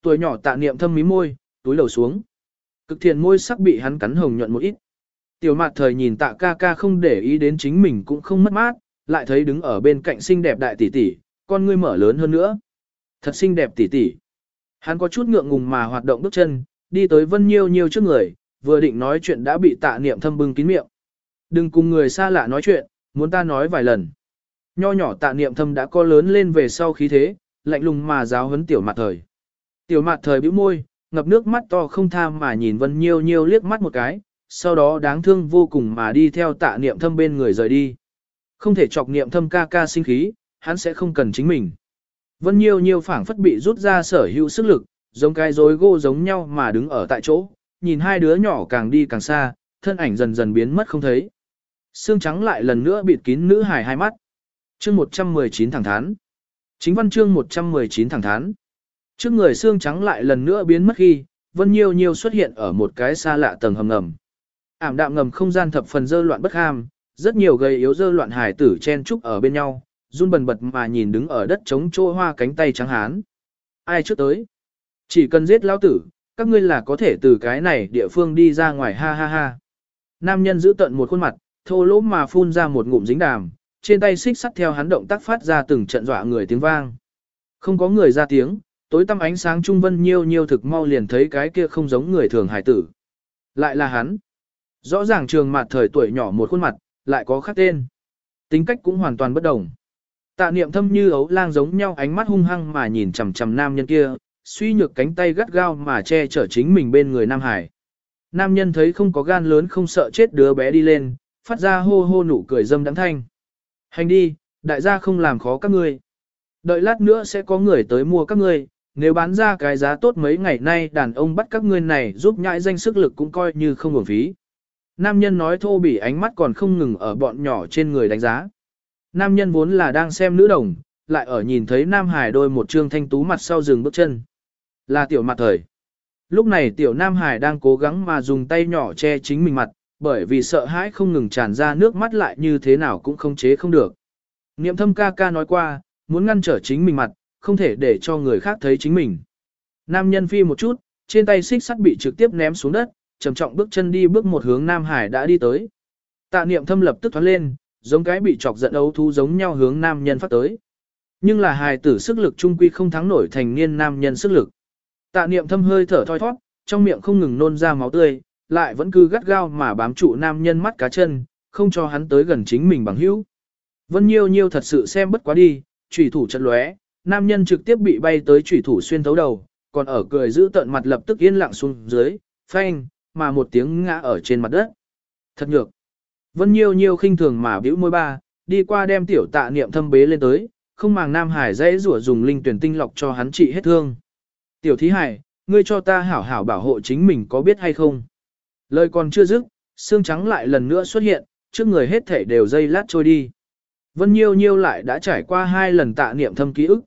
Tuổi nhỏ tạ niệm thâm mí môi, túi đầu xuống. Cực thiện môi sắc bị hắn cắn hồng nhuận một ít. Tiểu mặt thời nhìn tạ ca ca không để ý đến chính mình cũng không mất mát, lại thấy đứng ở bên cạnh xinh đẹp đại tỷ tỷ, con ngươi mở lớn hơn nữa. Thật xinh đẹp tỷ tỷ. Hắn có chút ngượng ngùng mà hoạt động bước chân, đi tới Vân Nhiêu Nhiêu trước người, vừa định nói chuyện đã bị tạ niệm thâm bưng kín miệng. Đừng cùng người xa lạ nói chuyện, muốn ta nói vài lần. Nho nhỏ tạ niệm thâm đã co lớn lên về sau khí thế, lạnh lùng mà giáo huấn tiểu mặt thời. Tiểu mặt thời bĩu môi, ngập nước mắt to không tham mà nhìn Vân Nhiêu Nhiêu liếc mắt một cái, sau đó đáng thương vô cùng mà đi theo tạ niệm thâm bên người rời đi. Không thể chọc niệm thâm ca ca sinh khí, hắn sẽ không cần chính mình. Vân Nhiêu Nhiêu phảng phất bị rút ra sở hữu sức lực, giống cái rối gô giống nhau mà đứng ở tại chỗ, nhìn hai đứa nhỏ càng đi càng xa, thân ảnh dần dần biến mất không thấy. Xương trắng lại lần nữa bịt kín nữ hài hai mắt. Chương 119 thẳng thán. Chính văn chương 119 thẳng thán. Trước người xương trắng lại lần nữa biến mất khi, Vân Nhiêu Nhiêu xuất hiện ở một cái xa lạ tầng hầm ngầm. Ảm đạm ngầm không gian thập phần dơ loạn bất ham, rất nhiều gầy yếu dơ loạn hải tử chen trúc ở bên nhau, run bần bật mà nhìn đứng ở đất chống trô hoa cánh tay trắng hán. Ai trước tới? Chỉ cần giết lão tử, các ngươi là có thể từ cái này địa phương đi ra ngoài ha ha ha. Nam nhân giữ tận một khuôn mặt, thô lỗ mà phun ra một ngụm dính đàm, trên tay xích sắt theo hắn động tác phát ra từng trận dọa người tiếng vang. Không có người ra tiếng, tối tăm ánh sáng trung vân nhiêu nhiêu thực mau liền thấy cái kia không giống người thường hải tử. Lại là hắn. Rõ ràng trường mặt thời tuổi nhỏ một khuôn mặt, lại có khác tên. Tính cách cũng hoàn toàn bất đồng. Tạ niệm thâm như ấu lang giống nhau ánh mắt hung hăng mà nhìn chằm chằm nam nhân kia, suy nhược cánh tay gắt gao mà che chở chính mình bên người Nam Hải. Nam nhân thấy không có gan lớn không sợ chết đứa bé đi lên, phát ra hô hô nụ cười dâm đắng thanh. Hành đi, đại gia không làm khó các ngươi. Đợi lát nữa sẽ có người tới mua các ngươi, nếu bán ra cái giá tốt mấy ngày nay đàn ông bắt các ngươi này giúp nhãi danh sức lực cũng coi như không hưởng phí. Nam nhân nói thô bỉ ánh mắt còn không ngừng ở bọn nhỏ trên người đánh giá. Nam nhân vốn là đang xem nữ đồng, lại ở nhìn thấy Nam Hải đôi một trương thanh tú mặt sau dừng bước chân. Là tiểu mặt thời. Lúc này tiểu Nam Hải đang cố gắng mà dùng tay nhỏ che chính mình mặt, bởi vì sợ hãi không ngừng tràn ra nước mắt lại như thế nào cũng không chế không được. Niệm thâm ca ca nói qua, muốn ngăn trở chính mình mặt, không thể để cho người khác thấy chính mình. Nam nhân phi một chút, trên tay xích sắt bị trực tiếp ném xuống đất, trầm trọng bước chân đi bước một hướng Nam Hải đã đi tới. Tạ niệm thâm lập tức thoát lên, giống cái bị chọc giận ấu thú giống nhau hướng nam nhân phát tới. Nhưng là hài tử sức lực trung quy không thắng nổi thành niên nam nhân sức lực. Tạ niệm thâm hơi thở thoi thoát, trong miệng không ngừng nôn ra máu tươi, lại vẫn cứ gắt gao mà bám trụ nam nhân mắt cá chân, không cho hắn tới gần chính mình bằng hữu. Vân Nhiêu Nhiêu thật sự xem bất quá đi, chủy thủ chật lóe, nam nhân trực tiếp bị bay tới chủy thủ xuyên thấu đầu, còn ở cười giữ tận mặt lập tức yên lặng xuống dưới, phanh, mà một tiếng ngã ở trên mặt đất. Thật nhược. Vân Nhiêu Nhiêu khinh thường mà bĩu môi ba, đi qua đem tiểu tạ niệm thâm bế lên tới, không màng Nam Hải dễ rủa dùng linh tuyển tinh lọc cho hắn trị hết thương. Tiểu thí hải, ngươi cho ta hảo hảo bảo hộ chính mình có biết hay không? Lời còn chưa dứt, xương trắng lại lần nữa xuất hiện, trước người hết thể đều dây lát trôi đi. Vân Nhiêu Nhiêu lại đã trải qua hai lần tạ niệm thâm ký ức.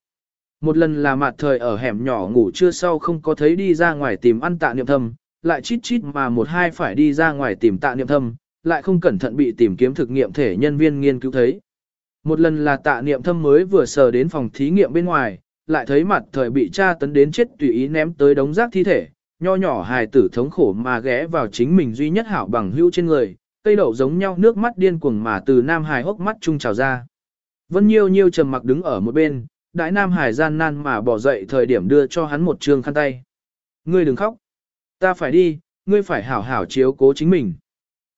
Một lần là mặt thời ở hẻm nhỏ ngủ trưa sau không có thấy đi ra ngoài tìm ăn tạ niệm thâm, lại chít chít mà một hai phải đi ra ngoài tìm tạ niệm thâm, lại không cẩn thận bị tìm kiếm thực nghiệm thể nhân viên nghiên cứu thấy. Một lần là tạ niệm thâm mới vừa sờ đến phòng thí nghiệm bên ngoài, lại thấy mặt thời bị tra tấn đến chết tùy ý ném tới đống rác thi thể, nho nhỏ hài tử thống khổ mà ghé vào chính mình duy nhất hảo bằng hữu trên người, cây đậu giống nhau nước mắt điên cuồng mà từ nam hài hốc mắt trung trào ra. Vân Nhiêu Nhiêu trầm mặc đứng ở một bên, đại nam hải gian nan mà bỏ dậy thời điểm đưa cho hắn một trường khăn tay. Ngươi đừng khóc. Ta phải đi, ngươi phải hảo hảo chiếu cố chính mình.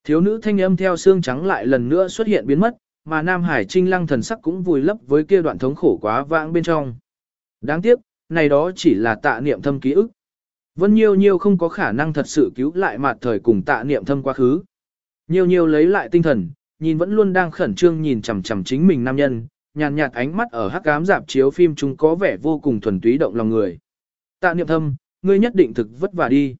Thiếu nữ thanh âm theo xương trắng lại lần nữa xuất hiện biến mất, mà Nam Hải Trinh lăng thần sắc cũng vùi lấp với kia đoạn thống khổ quá vãng bên trong. Đáng tiếc, này đó chỉ là tạ niệm thâm ký ức. Vân Nhiêu Nhiêu không có khả năng thật sự cứu lại mặt thời cùng tạ niệm thâm quá khứ. Nhiêu Nhiêu lấy lại tinh thần, nhìn vẫn luôn đang khẩn trương nhìn chằm chằm chính mình nam nhân, nhàn nhạt ánh mắt ở hắc ám dạp chiếu phim chúng có vẻ vô cùng thuần túy động lòng người. Tạ niệm thâm, ngươi nhất định thực vất vả đi.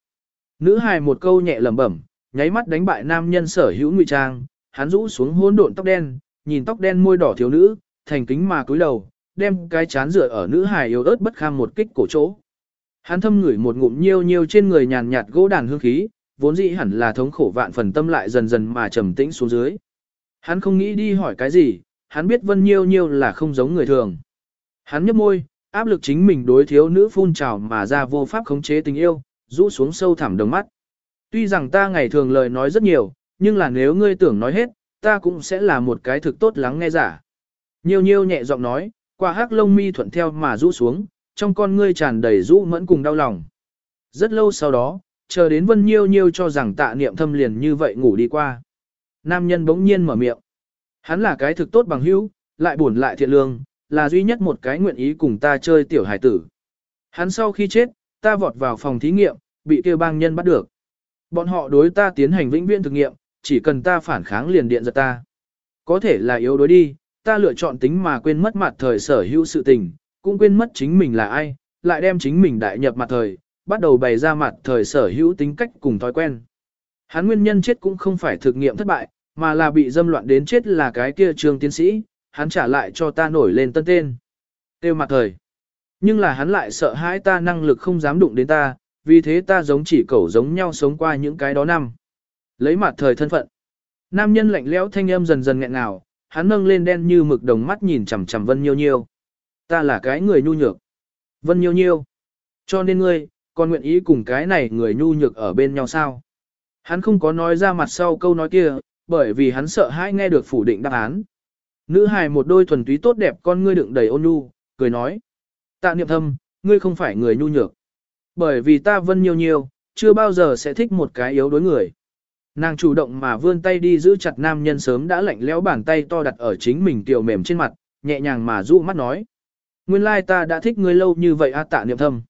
Nữ hài một câu nhẹ lẩm bẩm, nháy mắt đánh bại nam nhân sở hữu ngụy trang, hắn rũ xuống hỗn độn tóc đen, nhìn tóc đen môi đỏ thiếu nữ, thành kính mà cúi đầu, đem cái chán dựa ở nữ hài yếu ớt bất kham một kích cổ chỗ. Hắn thâm ngửi một ngụm nhiêu nhiêu trên người nhàn nhạt gỗ đàn hương khí, vốn dĩ hẳn là thống khổ vạn phần tâm lại dần dần mà trầm tĩnh xuống dưới. Hắn không nghĩ đi hỏi cái gì, hắn biết Vân Nhiêu Nhiêu là không giống người thường. Hắn nhếch môi, áp lực chính mình đối thiếu nữ phun trào mà ra vô pháp khống chế tình yêu, rũ xuống sâu thẳm đồng mắt. Tuy rằng ta ngày thường lời nói rất nhiều, nhưng là nếu ngươi tưởng nói hết, ta cũng sẽ là một cái thực tốt lắng nghe giả. Nhiêu nhiêu nhẹ giọng nói, qua hắc lông mi thuận theo mà rũ xuống, trong con ngươi tràn đầy rũ mẫn cùng đau lòng. Rất lâu sau đó, chờ đến vân nhiêu nhiêu cho rằng tạ niệm thâm liền như vậy ngủ đi qua. Nam nhân bỗng nhiên mở miệng. Hắn là cái thực tốt bằng hữu, lại buồn lại thiện lương, là duy nhất một cái nguyện ý cùng ta chơi tiểu hải tử. Hắn sau khi chết, ta vọt vào phòng thí nghiệm, bị kêu bang nhân bắt được. Bọn họ đối ta tiến hành vĩnh viễn thực nghiệm, chỉ cần ta phản kháng liền điện giật ta. Có thể là yếu đối đi, ta lựa chọn tính mà quên mất mặt thời sở hữu sự tình, cũng quên mất chính mình là ai, lại đem chính mình đại nhập mặt thời, bắt đầu bày ra mặt thời sở hữu tính cách cùng thói quen. Hắn nguyên nhân chết cũng không phải thực nghiệm thất bại, mà là bị dâm loạn đến chết là cái kia trường tiến sĩ, hắn trả lại cho ta nổi lên tân tên. Tiêu mặt thời. Nhưng là hắn lại sợ hãi ta năng lực không dám đụng đến ta, vì thế ta giống chỉ cẩu giống nhau sống qua những cái đó năm. Lấy mặt thời thân phận. Nam nhân lạnh lẽo thanh âm dần dần nghẹn ngào, hắn nâng lên đen như mực đồng mắt nhìn chằm chằm Vân Nhiêu Nhiêu. Ta là cái người nhu nhược. Vân Nhiêu Nhiêu. Cho nên ngươi, còn nguyện ý cùng cái này người nhu nhược ở bên nhau sao? Hắn không có nói ra mặt sau câu nói kia, bởi vì hắn sợ hãi nghe được phủ định đáp án. Nữ hài một đôi thuần túy tốt đẹp con ngươi đựng đầy ôn nhu, cười nói. Tạ niệm thâm, ngươi không phải người nhu nhược. Bởi vì ta vân nhiều nhiều, chưa bao giờ sẽ thích một cái yếu đối người. Nàng chủ động mà vươn tay đi giữ chặt nam nhân sớm đã lạnh lẽo bàn tay to đặt ở chính mình tiểu mềm trên mặt, nhẹ nhàng mà dụ mắt nói. Nguyên lai ta đã thích ngươi lâu như vậy a tạ niệm thâm.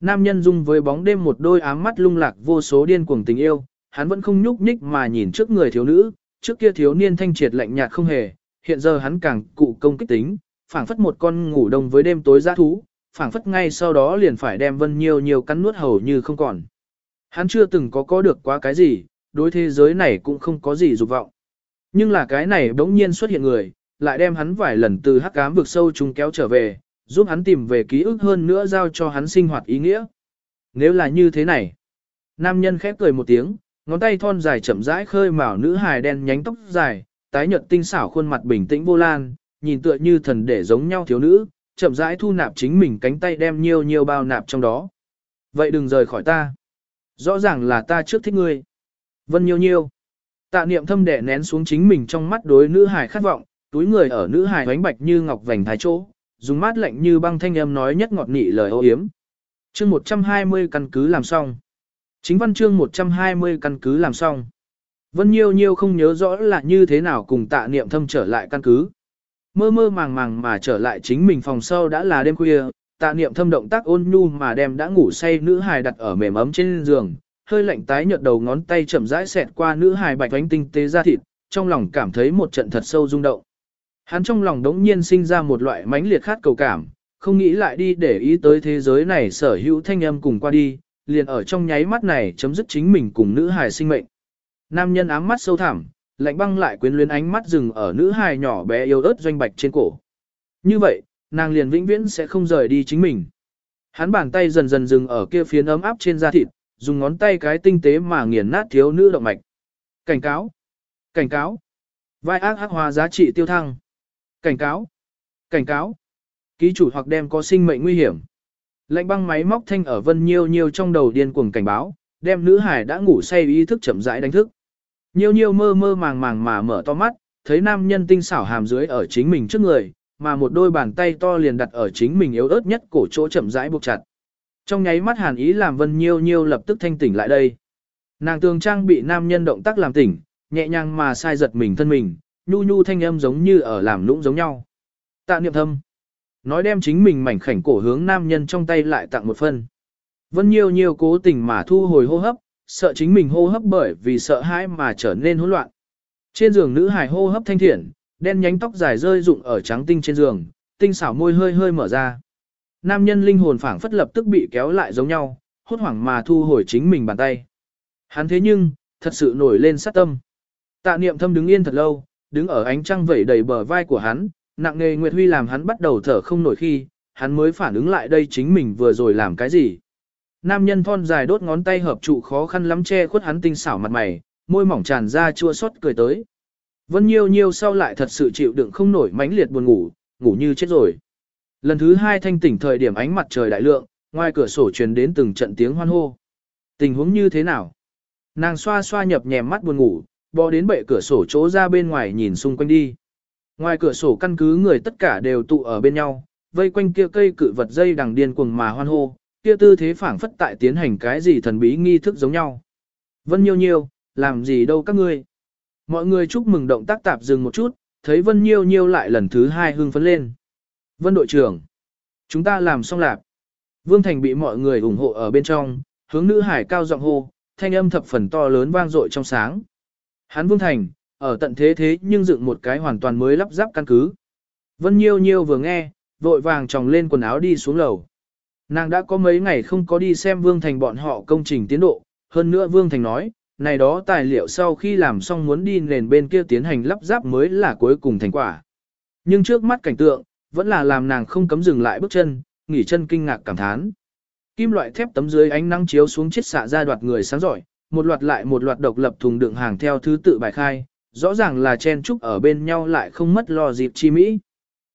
Nam nhân dung với bóng đêm một đôi ám mắt lung lạc vô số điên cuồng tình yêu, hắn vẫn không nhúc nhích mà nhìn trước người thiếu nữ, trước kia thiếu niên thanh triệt lạnh nhạt không hề, hiện giờ hắn càng cụ công kích tính, phảng phất một con ngủ đông với đêm tối giá thú, phảng phất ngay sau đó liền phải đem vân nhiều nhiều cắn nuốt hầu như không còn. Hắn chưa từng có có được quá cái gì, đối thế giới này cũng không có gì dục vọng. Nhưng là cái này bỗng nhiên xuất hiện người, lại đem hắn vài lần từ hắc ám vực sâu chúng kéo trở về, giúp hắn tìm về ký ức hơn nữa giao cho hắn sinh hoạt ý nghĩa. Nếu là như thế này, nam nhân khép cười một tiếng, ngón tay thon dài chậm rãi khơi mào nữ hài đen nhánh tóc dài, tái nhợt tinh xảo khuôn mặt bình tĩnh vô lan, nhìn tựa như thần để giống nhau thiếu nữ, chậm rãi thu nạp chính mình cánh tay đem nhiều nhiều bao nạp trong đó. Vậy đừng rời khỏi ta. Rõ ràng là ta trước thích ngươi. Vân nhiêu nhiêu. Tạ niệm thâm đẻ nén xuống chính mình trong mắt đối nữ hài khát vọng, túi người ở nữ hài bánh bạch như ngọc vành thái chỗ, dùng mát lạnh như băng thanh âm nói nhất ngọt nị lời ô yếm. chương 120 căn cứ làm xong. Chính văn chương 120 căn cứ làm xong. Vân Nhiêu Nhiêu không nhớ rõ là như thế nào cùng tạ niệm thâm trở lại căn cứ. Mơ mơ màng màng mà trở lại chính mình phòng sau đã là đêm khuya, tạ niệm thâm động tác ôn nhu mà đem đã ngủ say nữ hài đặt ở mềm ấm trên giường, hơi lạnh tái nhợt đầu ngón tay chậm rãi xẹt qua nữ hài bạch ánh tinh tế ra thịt, trong lòng cảm thấy một trận thật sâu rung động. Hắn trong lòng đống nhiên sinh ra một loại mãnh liệt khát cầu cảm, không nghĩ lại đi để ý tới thế giới này sở hữu thanh âm cùng qua đi, liền ở trong nháy mắt này chấm dứt chính mình cùng nữ hài sinh mệnh. Nam nhân ám mắt sâu thẳm, lạnh băng lại quyến luyến ánh mắt dừng ở nữ hài nhỏ bé yêu ớt doanh bạch trên cổ. Như vậy, nàng liền vĩnh viễn sẽ không rời đi chính mình. Hắn bàn tay dần dần dừng ở kia phiến ấm áp trên da thịt, dùng ngón tay cái tinh tế mà nghiền nát thiếu nữ động mạch. Cảnh cáo! Cảnh cáo! Vai ác ác hóa giá trị tiêu thăng. Cảnh cáo! Cảnh cáo! Ký chủ hoặc đem có sinh mệnh nguy hiểm. Lạnh băng máy móc thanh ở vân nhiêu nhiêu trong đầu điên cuồng cảnh báo, đem nữ hải đã ngủ say ý thức chậm rãi đánh thức. Nhiêu nhiêu mơ mơ màng màng mà mở to mắt, thấy nam nhân tinh xảo hàm dưới ở chính mình trước người, mà một đôi bàn tay to liền đặt ở chính mình yếu ớt nhất cổ chỗ chậm rãi buộc chặt. Trong nháy mắt hàn ý làm vân nhiêu nhiêu lập tức thanh tỉnh lại đây. Nàng tường trang bị nam nhân động tác làm tỉnh, nhẹ nhàng mà sai giật mình thân mình, nhu nhu thanh âm giống như ở làm lũng giống nhau. Tạ niệm thâm. Nói đem chính mình mảnh khảnh cổ hướng nam nhân trong tay lại tặng một phân. Vân Nhiêu Nhiêu cố tình mà thu hồi hô hấp, sợ chính mình hô hấp bởi vì sợ hãi mà trở nên hỗn loạn. Trên giường nữ hài hô hấp thanh thiện, đen nhánh tóc dài rơi rụng ở trắng tinh trên giường, tinh xảo môi hơi hơi mở ra. Nam nhân linh hồn phảng phất lập tức bị kéo lại giống nhau, hốt hoảng mà thu hồi chính mình bàn tay. Hắn thế nhưng, thật sự nổi lên sát tâm. Tạ niệm thâm đứng yên thật lâu, đứng ở ánh trăng vẩy đầy bờ vai của hắn, nặng nề Nguyệt Huy làm hắn bắt đầu thở không nổi khi, hắn mới phản ứng lại đây chính mình vừa rồi làm cái gì. Nam nhân thon dài đốt ngón tay hợp trụ khó khăn lắm che khuất hắn tinh xảo mặt mày, môi mỏng tràn ra chua xót cười tới. Vân Nhiêu Nhiêu sau lại thật sự chịu đựng không nổi mãnh liệt buồn ngủ, ngủ như chết rồi. Lần thứ hai thanh tỉnh thời điểm ánh mặt trời đại lượng, ngoài cửa sổ truyền đến từng trận tiếng hoan hô. Tình huống như thế nào? Nàng xoa xoa nhập nhèm mắt buồn ngủ, bò đến bệ cửa sổ chỗ ra bên ngoài nhìn xung quanh đi. Ngoài cửa sổ căn cứ người tất cả đều tụ ở bên nhau, vây quanh kia cây cự vật dây đằng điên cuồng mà hoan hô, kia tư thế phảng phất tại tiến hành cái gì thần bí nghi thức giống nhau. Vân Nhiêu Nhiêu, làm gì đâu các ngươi? Mọi người chúc mừng động tác tạp dừng một chút, thấy Vân Nhiêu Nhiêu lại lần thứ hai hưng phấn lên. Vân đội trưởng, chúng ta làm xong lạp. Vương Thành bị mọi người ủng hộ ở bên trong, hướng nữ hải cao giọng hô, thanh âm thập phần to lớn vang dội trong sáng. Hắn Vương Thành, ở tận thế thế nhưng dựng một cái hoàn toàn mới lắp ráp căn cứ. Vân Nhiêu Nhiêu vừa nghe, vội vàng tròng lên quần áo đi xuống lầu. Nàng đã có mấy ngày không có đi xem Vương Thành bọn họ công trình tiến độ, hơn nữa Vương Thành nói, này đó tài liệu sau khi làm xong muốn đi nền bên kia tiến hành lắp ráp mới là cuối cùng thành quả. Nhưng trước mắt cảnh tượng, vẫn là làm nàng không cấm dừng lại bước chân, nghỉ chân kinh ngạc cảm thán. Kim loại thép tấm dưới ánh nắng chiếu xuống chiết xạ ra đoạt người sáng giỏi, một loạt lại một loạt độc lập thùng đựng hàng theo thứ tự bài khai, rõ ràng là chen trúc ở bên nhau lại không mất lo dịp chi mỹ.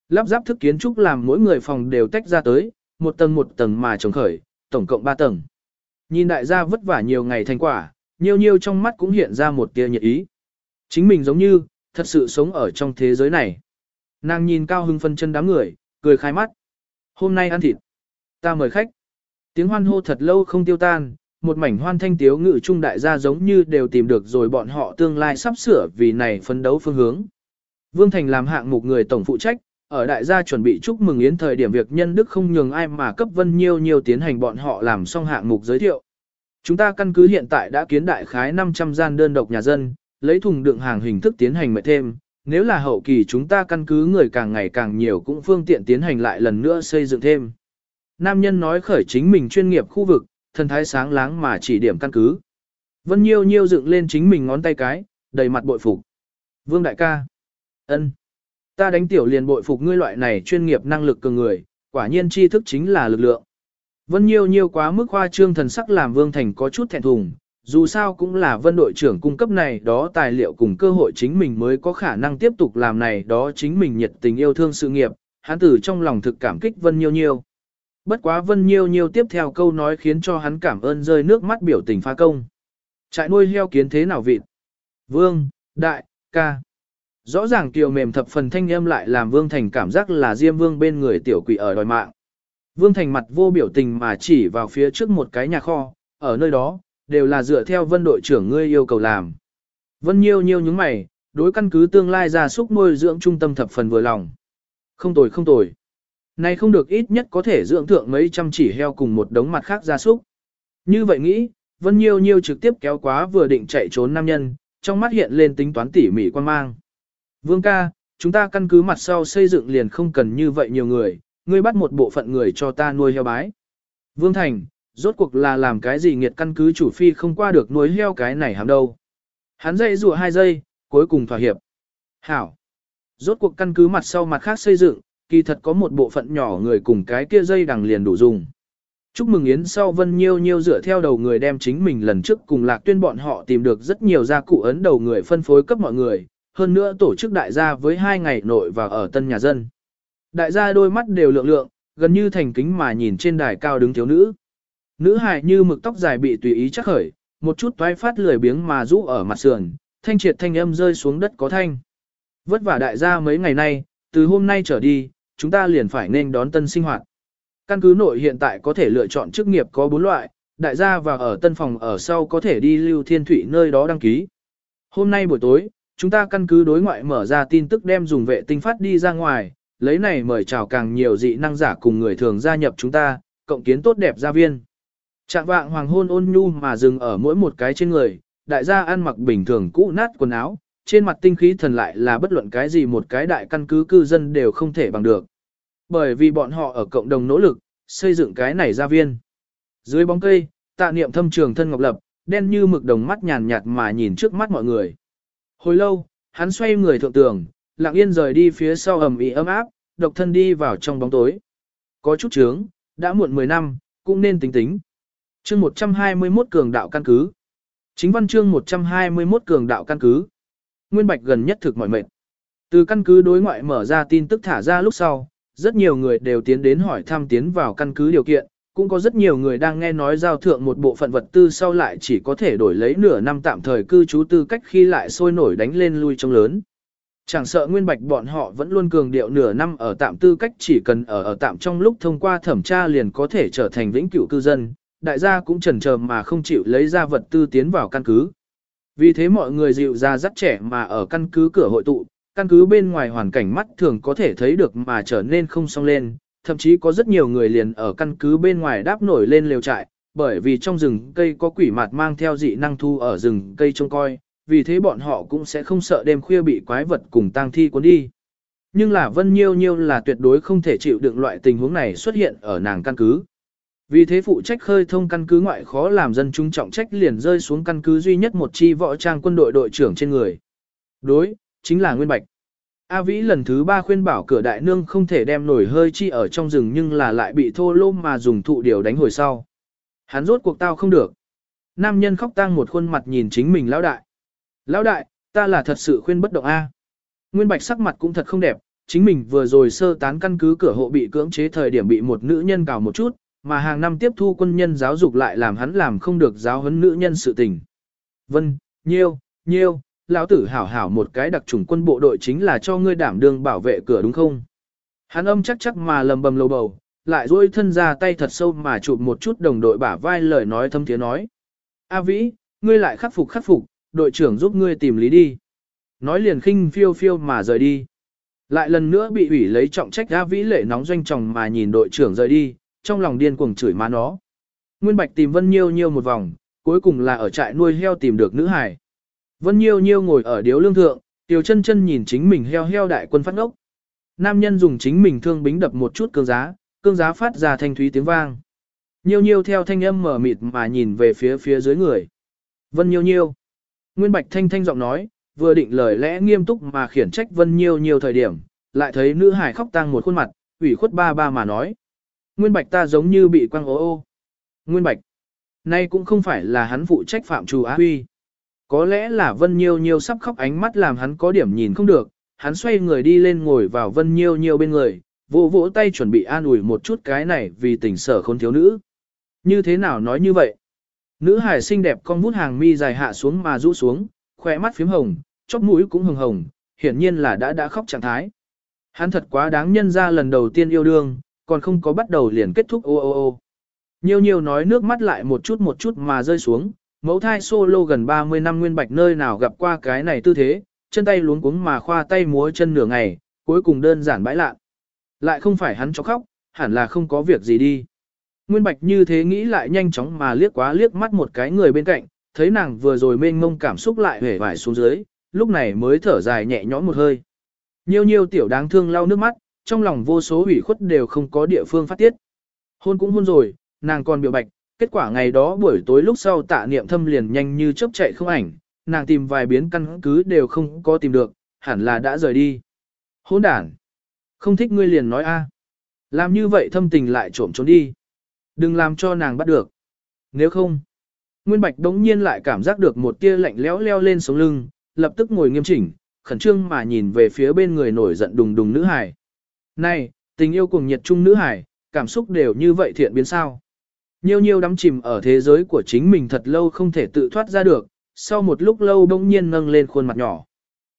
Lắp ráp thức kiến trúc làm mỗi người phòng đều tách ra tới, một tầng một tầng mà trồng khởi, tổng cộng 3 tầng. Nhìn đại gia vất vả nhiều ngày thành quả, nhiều nhiều trong mắt cũng hiện ra một tia nhiệt ý. Chính mình giống như, thật sự sống ở trong thế giới này. Nàng nhìn cao hưng phân chân đám người, cười khai mắt. Hôm nay ăn thịt. Ta mời khách. Tiếng hoan hô thật lâu không tiêu tan, một mảnh hoan thanh tiếu ngự trung đại gia giống như đều tìm được rồi bọn họ tương lai sắp sửa vì này phấn đấu phương hướng. Vương Thành làm hạng mục người tổng phụ trách, ở đại gia chuẩn bị chúc mừng yến thời điểm việc nhân đức không nhường ai mà cấp vân nhiêu nhiều tiến hành bọn họ làm xong hạng mục giới thiệu. Chúng ta căn cứ hiện tại đã kiến đại khái 500 gian đơn độc nhà dân, lấy thùng đựng hàng hình thức tiến hành mệt thêm, nếu là hậu kỳ chúng ta căn cứ người càng ngày càng nhiều cũng phương tiện tiến hành lại lần nữa xây dựng thêm. Nam nhân nói khởi chính mình chuyên nghiệp khu vực, thần thái sáng láng mà chỉ điểm căn cứ. Vân Nhiêu Nhiêu dựng lên chính mình ngón tay cái, đầy mặt bội phục. Vương đại ca. ân, Ta đánh tiểu liền bội phục ngươi loại này chuyên nghiệp năng lực cường người, quả nhiên tri thức chính là lực lượng. Vân Nhiêu Nhiêu quá mức khoa trương thần sắc làm Vương Thành có chút thẹn thùng, dù sao cũng là vân đội trưởng cung cấp này đó tài liệu cùng cơ hội chính mình mới có khả năng tiếp tục làm này đó chính mình nhiệt tình yêu thương sự nghiệp, hắn tử trong lòng thực cảm kích Vân Nhiêu Nhiêu. Bất quá Vân Nhiêu Nhiêu tiếp theo câu nói khiến cho hắn cảm ơn rơi nước mắt biểu tình pha công. Trại nuôi heo kiến thế nào vịt? Vương, đại, ca. Rõ ràng kiều mềm thập phần thanh âm lại làm Vương Thành cảm giác là Diêm Vương bên người tiểu quỷ ở đòi mạng. Vương Thành mặt vô biểu tình mà chỉ vào phía trước một cái nhà kho, ở nơi đó, đều là dựa theo vân đội trưởng ngươi yêu cầu làm. Vân nhiêu nhiêu những mày, đối căn cứ tương lai ra súc nuôi dưỡng trung tâm thập phần vừa lòng. Không tồi không tồi. Này không được ít nhất có thể dưỡng thượng mấy trăm chỉ heo cùng một đống mặt khác gia súc. Như vậy nghĩ, Vân Nhiêu Nhiêu trực tiếp kéo quá vừa định chạy trốn nam nhân, trong mắt hiện lên tính toán tỉ mỉ quan mang. Vương ca, chúng ta căn cứ mặt sau xây dựng liền không cần như vậy nhiều người, ngươi bắt một bộ phận người cho ta nuôi heo bái. Vương Thành, rốt cuộc là làm cái gì nghiệt căn cứ chủ phi không qua được nuôi heo cái này hàm đâu. Hắn dây rùa hai giây, cuối cùng thỏa hiệp. Hảo. Rốt cuộc căn cứ mặt sau mặt khác xây dựng, kỳ thật có một bộ phận nhỏ người cùng cái kia dây đằng liền đủ dùng. Chúc mừng Yến sau Vân Nhiêu Nhiêu dựa theo đầu người đem chính mình lần trước cùng lạc tuyên bọn họ tìm được rất nhiều gia cụ ấn đầu người phân phối cấp mọi người, hơn nữa tổ chức đại gia với hai ngày nội và ở tân nhà dân. Đại gia đôi mắt đều lượng lượng, gần như thành kính mà nhìn trên đài cao đứng thiếu nữ. Nữ hài như mực tóc dài bị tùy ý chắc khởi, một chút toái phát lười biếng mà rũ ở mặt sườn, thanh triệt thanh âm rơi xuống đất có thanh. Vất vả đại gia mấy ngày nay, từ hôm nay trở đi, chúng ta liền phải nên đón tân sinh hoạt. Căn cứ nội hiện tại có thể lựa chọn chức nghiệp có bốn loại, đại gia và ở tân phòng ở sau có thể đi lưu thiên thủy nơi đó đăng ký. Hôm nay buổi tối, chúng ta căn cứ đối ngoại mở ra tin tức đem dùng vệ tinh phát đi ra ngoài, lấy này mời chào càng nhiều dị năng giả cùng người thường gia nhập chúng ta, cộng kiến tốt đẹp gia viên. Trạng vạng hoàng hôn ôn nhu mà dừng ở mỗi một cái trên người, đại gia ăn mặc bình thường cũ nát quần áo, trên mặt tinh khí thần lại là bất luận cái gì một cái đại căn cứ cư dân đều không thể bằng được. Bởi vì bọn họ ở cộng đồng nỗ lực, xây dựng cái này gia viên. Dưới bóng cây, tạ niệm thâm trường thân ngọc lập, đen như mực đồng mắt nhàn nhạt mà nhìn trước mắt mọi người. Hồi lâu, hắn xoay người thượng tường, lặng yên rời đi phía sau ẩm ĩ ấm áp, độc thân đi vào trong bóng tối. Có chút chướng, đã muộn 10 năm, cũng nên tính tính. Chương 121 cường đạo căn cứ. Chính văn chương 121 cường đạo căn cứ. Nguyên Bạch gần nhất thực mọi mệt. Từ căn cứ đối ngoại mở ra tin tức thả ra lúc sau, rất nhiều người đều tiến đến hỏi thăm tiến vào căn cứ điều kiện, cũng có rất nhiều người đang nghe nói giao thượng một bộ phận vật tư sau lại chỉ có thể đổi lấy nửa năm tạm thời cư trú tư cách khi lại sôi nổi đánh lên lui trong lớn. Chẳng sợ nguyên bạch bọn họ vẫn luôn cường điệu nửa năm ở tạm tư cách chỉ cần ở ở tạm trong lúc thông qua thẩm tra liền có thể trở thành vĩnh cửu cư dân, đại gia cũng chần chờ mà không chịu lấy ra vật tư tiến vào căn cứ. Vì thế mọi người dịu ra rất trẻ mà ở căn cứ cửa hội tụ, căn cứ bên ngoài hoàn cảnh mắt thường có thể thấy được mà trở nên không song lên, thậm chí có rất nhiều người liền ở căn cứ bên ngoài đáp nổi lên lều trại, bởi vì trong rừng cây có quỷ mạt mang theo dị năng thu ở rừng cây trông coi, vì thế bọn họ cũng sẽ không sợ đêm khuya bị quái vật cùng tang thi cuốn đi. Nhưng là Vân Nhiêu Nhiêu là tuyệt đối không thể chịu đựng loại tình huống này xuất hiện ở nàng căn cứ. Vì thế phụ trách khơi thông căn cứ ngoại khó làm dân chúng trọng trách liền rơi xuống căn cứ duy nhất một chi võ trang quân đội đội trưởng trên người. Đối, chính là Nguyên Bạch. A Vĩ lần thứ ba khuyên bảo cửa đại nương không thể đem nổi hơi chi ở trong rừng nhưng là lại bị thô lô mà dùng thụ điều đánh hồi sau. Hắn rốt cuộc tao không được. Nam nhân khóc tang một khuôn mặt nhìn chính mình lão đại. Lão đại, ta là thật sự khuyên bất động A. Nguyên Bạch sắc mặt cũng thật không đẹp, chính mình vừa rồi sơ tán căn cứ cửa hộ bị cưỡng chế thời điểm bị một nữ nhân cào một chút, mà hàng năm tiếp thu quân nhân giáo dục lại làm hắn làm không được giáo huấn nữ nhân sự tình. Vân, nhiêu, nhiêu, lão tử hảo hảo một cái đặc trùng quân bộ đội chính là cho ngươi đảm đương bảo vệ cửa đúng không? Hắn âm chắc chắc mà lầm bầm lầu bầu, lại duỗi thân ra tay thật sâu mà chụp một chút đồng đội bả vai lời nói thâm tiếng nói. A Vĩ, ngươi lại khắc phục khắc phục, đội trưởng giúp ngươi tìm lý đi. Nói liền khinh phiêu phiêu mà rời đi. Lại lần nữa bị ủy lấy trọng trách A Vĩ lệ nóng doanh chồng mà nhìn đội trưởng rời đi, trong lòng điên cuồng chửi má nó. Nguyên Bạch tìm Vân Nhiêu Nhiêu một vòng, cuối cùng là ở trại nuôi heo tìm được nữ hải. Vân Nhiêu Nhiêu ngồi ở điếu lương thượng, Tiểu chân chân nhìn chính mình heo heo đại quân phát ngốc. Nam nhân dùng chính mình thương bính đập một chút cương giá, cương giá phát ra thanh thúy tiếng vang. Nhiêu nhiêu theo thanh âm mở mịt mà nhìn về phía phía dưới người. Vân nhiêu nhiêu. Nguyên Bạch thanh thanh giọng nói, vừa định lời lẽ nghiêm túc mà khiển trách Vân nhiêu nhiêu thời điểm, lại thấy nữ hải khóc tang một khuôn mặt, ủy khuất ba ba mà nói. Nguyên Bạch ta giống như bị quăng ố ô. Nguyên Bạch. Nay cũng không phải là hắn phụ trách phạm trù á huy. Có lẽ là Vân Nhiêu Nhiêu sắp khóc ánh mắt làm hắn có điểm nhìn không được, hắn xoay người đi lên ngồi vào Vân Nhiêu Nhiêu bên người, vỗ vỗ tay chuẩn bị an ủi một chút cái này vì tình sở khôn thiếu nữ. Như thế nào nói như vậy? Nữ hải xinh đẹp con vút hàng mi dài hạ xuống mà rũ xuống, khỏe mắt phím hồng, chóp mũi cũng hồng hồng, hiển nhiên là đã đã khóc trạng thái. Hắn thật quá đáng nhân ra lần đầu tiên yêu đương, còn không có bắt đầu liền kết thúc ô ô ô. Nhiều nhiều nói nước mắt lại một chút một chút mà rơi xuống, mẫu thai solo gần 30 năm nguyên bạch nơi nào gặp qua cái này tư thế, chân tay luống cuống mà khoa tay múa chân nửa ngày, cuối cùng đơn giản bãi lạ. Lại không phải hắn cho khóc, hẳn là không có việc gì đi. Nguyên bạch như thế nghĩ lại nhanh chóng mà liếc quá liếc mắt một cái người bên cạnh, thấy nàng vừa rồi mênh mông cảm xúc lại hể vải xuống dưới, lúc này mới thở dài nhẹ nhõm một hơi. Nhiều nhiều tiểu đáng thương lau nước mắt, trong lòng vô số ủy khuất đều không có địa phương phát tiết. Hôn cũng hôn rồi, nàng còn biểu bạch, kết quả ngày đó buổi tối lúc sau tạ niệm thâm liền nhanh như chớp chạy không ảnh, nàng tìm vài biến căn cứ đều không có tìm được, hẳn là đã rời đi. Hỗn đản! Không thích ngươi liền nói a Làm như vậy thâm tình lại trộm trốn đi. Đừng làm cho nàng bắt được. Nếu không, Nguyên Bạch đống nhiên lại cảm giác được một tia lạnh lẽo leo lên sống lưng, lập tức ngồi nghiêm chỉnh, khẩn trương mà nhìn về phía bên người nổi giận đùng đùng nữ hải. Này, tình yêu cùng nhiệt trung nữ hải, cảm xúc đều như vậy thiện biến sao? Nhiêu nhiêu đắm chìm ở thế giới của chính mình thật lâu không thể tự thoát ra được, sau một lúc lâu bỗng nhiên nâng lên khuôn mặt nhỏ.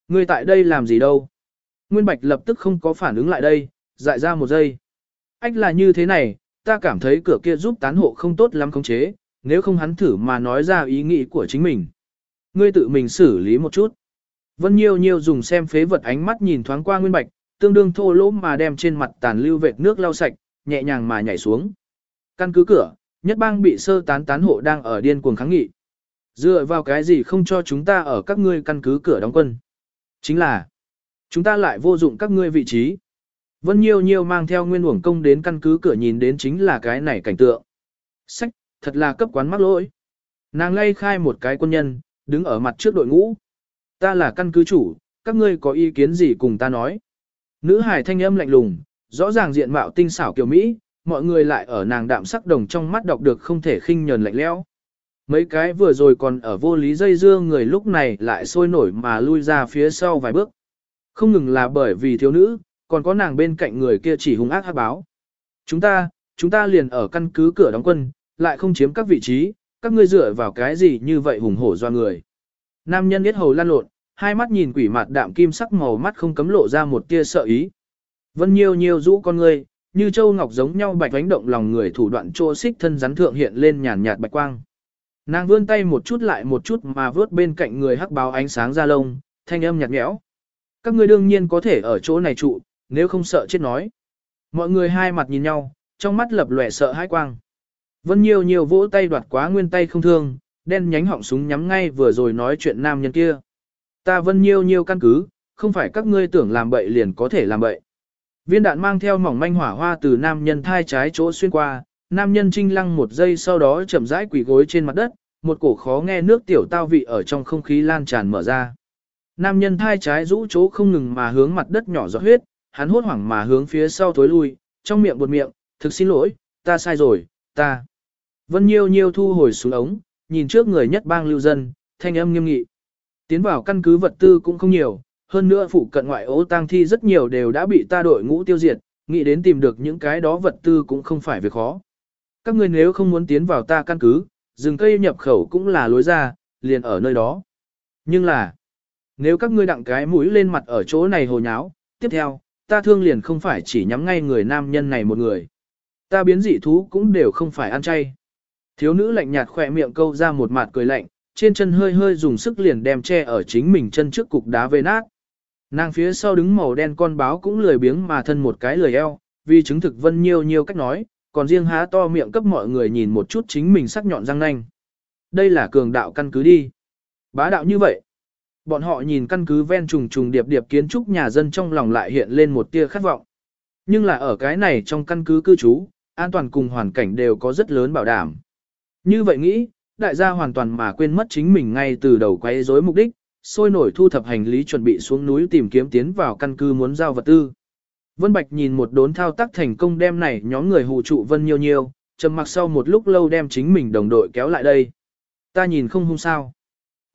Ngươi tại đây làm gì đâu? Nguyên Bạch lập tức không có phản ứng lại đây, dại ra một giây. Ách là như thế này, ta cảm thấy cửa kia giúp tán hộ không tốt lắm khống chế, nếu không hắn thử mà nói ra ý nghĩ của chính mình. Ngươi tự mình xử lý một chút. Vân Nhiêu Nhiêu dùng xem phế vật ánh mắt nhìn thoáng qua Nguyên Bạch, tương đương thô lỗ mà đem trên mặt tàn lưu vệt nước lau sạch, nhẹ nhàng mà nhảy xuống. Căn cứ cửa, nhất bang bị sơ tán tán hộ đang ở điên cuồng kháng nghị. Dựa vào cái gì không cho chúng ta ở các ngươi căn cứ cửa đóng quân. Chính là, chúng ta lại vô dụng các ngươi vị trí. Vân Nhiêu Nhiêu mang theo nguyên uổng công đến căn cứ cửa nhìn đến chính là cái này cảnh tượng. Sách, thật là cấp quán mắc lỗi. Nàng lay khai một cái quân nhân, đứng ở mặt trước đội ngũ. Ta là căn cứ chủ, các ngươi có ý kiến gì cùng ta nói. Nữ hải thanh âm lạnh lùng, rõ ràng diện mạo tinh xảo kiểu Mỹ, mọi người lại ở nàng đạm sắc đồng trong mắt đọc được không thể khinh nhờn lạnh lẽo. Mấy cái vừa rồi còn ở vô lý dây dưa người lúc này lại sôi nổi mà lui ra phía sau vài bước. Không ngừng là bởi vì thiếu nữ, còn có nàng bên cạnh người kia chỉ hung ác hát báo. Chúng ta, chúng ta liền ở căn cứ cửa đóng quân, lại không chiếm các vị trí, các ngươi dựa vào cái gì như vậy hùng hổ do người. Nam nhân biết hầu lan lộn, hai mắt nhìn quỷ mặt đạm kim sắc màu mắt không cấm lộ ra một tia sợ ý. Vân nhiều nhiều rũ con ngươi, như châu ngọc giống nhau bạch ánh động lòng người thủ đoạn trô xích thân rắn thượng hiện lên nhàn nhạt bạch quang. Nàng vươn tay một chút lại một chút mà vớt bên cạnh người hắc báo ánh sáng ra lông, thanh âm nhạt nhẽo. Các ngươi đương nhiên có thể ở chỗ này trụ, nếu không sợ chết nói. Mọi người hai mặt nhìn nhau, trong mắt lập lòe sợ hãi quang. Vân nhiều nhiều vỗ tay đoạt quá nguyên tay không thương, đen nhánh họng súng nhắm ngay vừa rồi nói chuyện nam nhân kia. Ta vân nhiều nhiều căn cứ, không phải các ngươi tưởng làm bậy liền có thể làm bậy. Viên đạn mang theo mỏng manh hỏa hoa từ nam nhân thai trái chỗ xuyên qua, nam nhân trinh lăng một giây sau đó chậm rãi quỳ gối trên mặt đất, một cổ khó nghe nước tiểu tao vị ở trong không khí lan tràn mở ra. Nam nhân thai trái rũ chỗ không ngừng mà hướng mặt đất nhỏ giọt huyết, hắn hốt hoảng mà hướng phía sau tối lui, trong miệng buột miệng, thực xin lỗi, ta sai rồi, ta. Vân Nhiêu Nhiêu thu hồi xuống ống, nhìn trước người nhất bang lưu dân, thanh âm nghiêm nghị. Tiến vào căn cứ vật tư cũng không nhiều, hơn nữa phụ cận ngoại ố tang thi rất nhiều đều đã bị ta đội ngũ tiêu diệt, nghĩ đến tìm được những cái đó vật tư cũng không phải việc khó. Các người nếu không muốn tiến vào ta căn cứ, rừng cây nhập khẩu cũng là lối ra, liền ở nơi đó. Nhưng là, nếu các ngươi đặng cái mũi lên mặt ở chỗ này hồ nháo, tiếp theo, ta thương liền không phải chỉ nhắm ngay người nam nhân này một người. Ta biến dị thú cũng đều không phải ăn chay. Thiếu nữ lạnh nhạt khỏe miệng câu ra một mặt cười lạnh, trên chân hơi hơi dùng sức liền đem che ở chính mình chân trước cục đá vê nát. Nàng phía sau đứng màu đen con báo cũng lười biếng mà thân một cái lười eo, vì chứng thực vân nhiều nhiều cách nói, còn riêng há to miệng cấp mọi người nhìn một chút chính mình sắc nhọn răng nanh. Đây là cường đạo căn cứ đi. Bá đạo như vậy. Bọn họ nhìn căn cứ ven trùng trùng điệp điệp kiến trúc nhà dân trong lòng lại hiện lên một tia khát vọng. Nhưng là ở cái này trong căn cứ cư trú, an toàn cùng hoàn cảnh đều có rất lớn bảo đảm. Như vậy nghĩ, đại gia hoàn toàn mà quên mất chính mình ngay từ đầu quay rối mục đích, sôi nổi thu thập hành lý chuẩn bị xuống núi tìm kiếm tiến vào căn cứ muốn giao vật tư. Vân Bạch nhìn một đốn thao tác thành công đem này nhóm người hù trụ Vân Nhiêu Nhiêu, trầm mặc sau một lúc lâu đem chính mình đồng đội kéo lại đây. Ta nhìn không hung sao.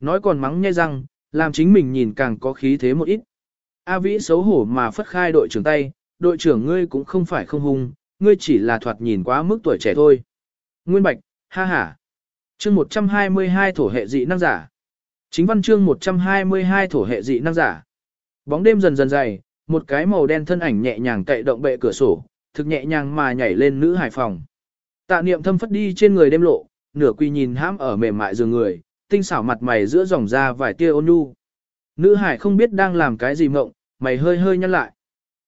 Nói còn mắng nhai răng, làm chính mình nhìn càng có khí thế một ít. A Vĩ xấu hổ mà phất khai đội trưởng tay, đội trưởng ngươi cũng không phải không hung, ngươi chỉ là thoạt nhìn quá mức tuổi trẻ thôi. Nguyên Bạch, ha ha. Chương 122 thổ hệ dị năng giả. Chính văn chương 122 thổ hệ dị năng giả. Bóng đêm dần dần dày, một cái màu đen thân ảnh nhẹ nhàng cậy động bệ cửa sổ, thực nhẹ nhàng mà nhảy lên nữ hải phòng. Tạ niệm thâm phất đi trên người đêm lộ, nửa quy nhìn hãm ở mềm mại giường người, tinh xảo mặt mày giữa dòng da vài tia ôn nhu. Nữ hải không biết đang làm cái gì mộng, mày hơi hơi nhăn lại.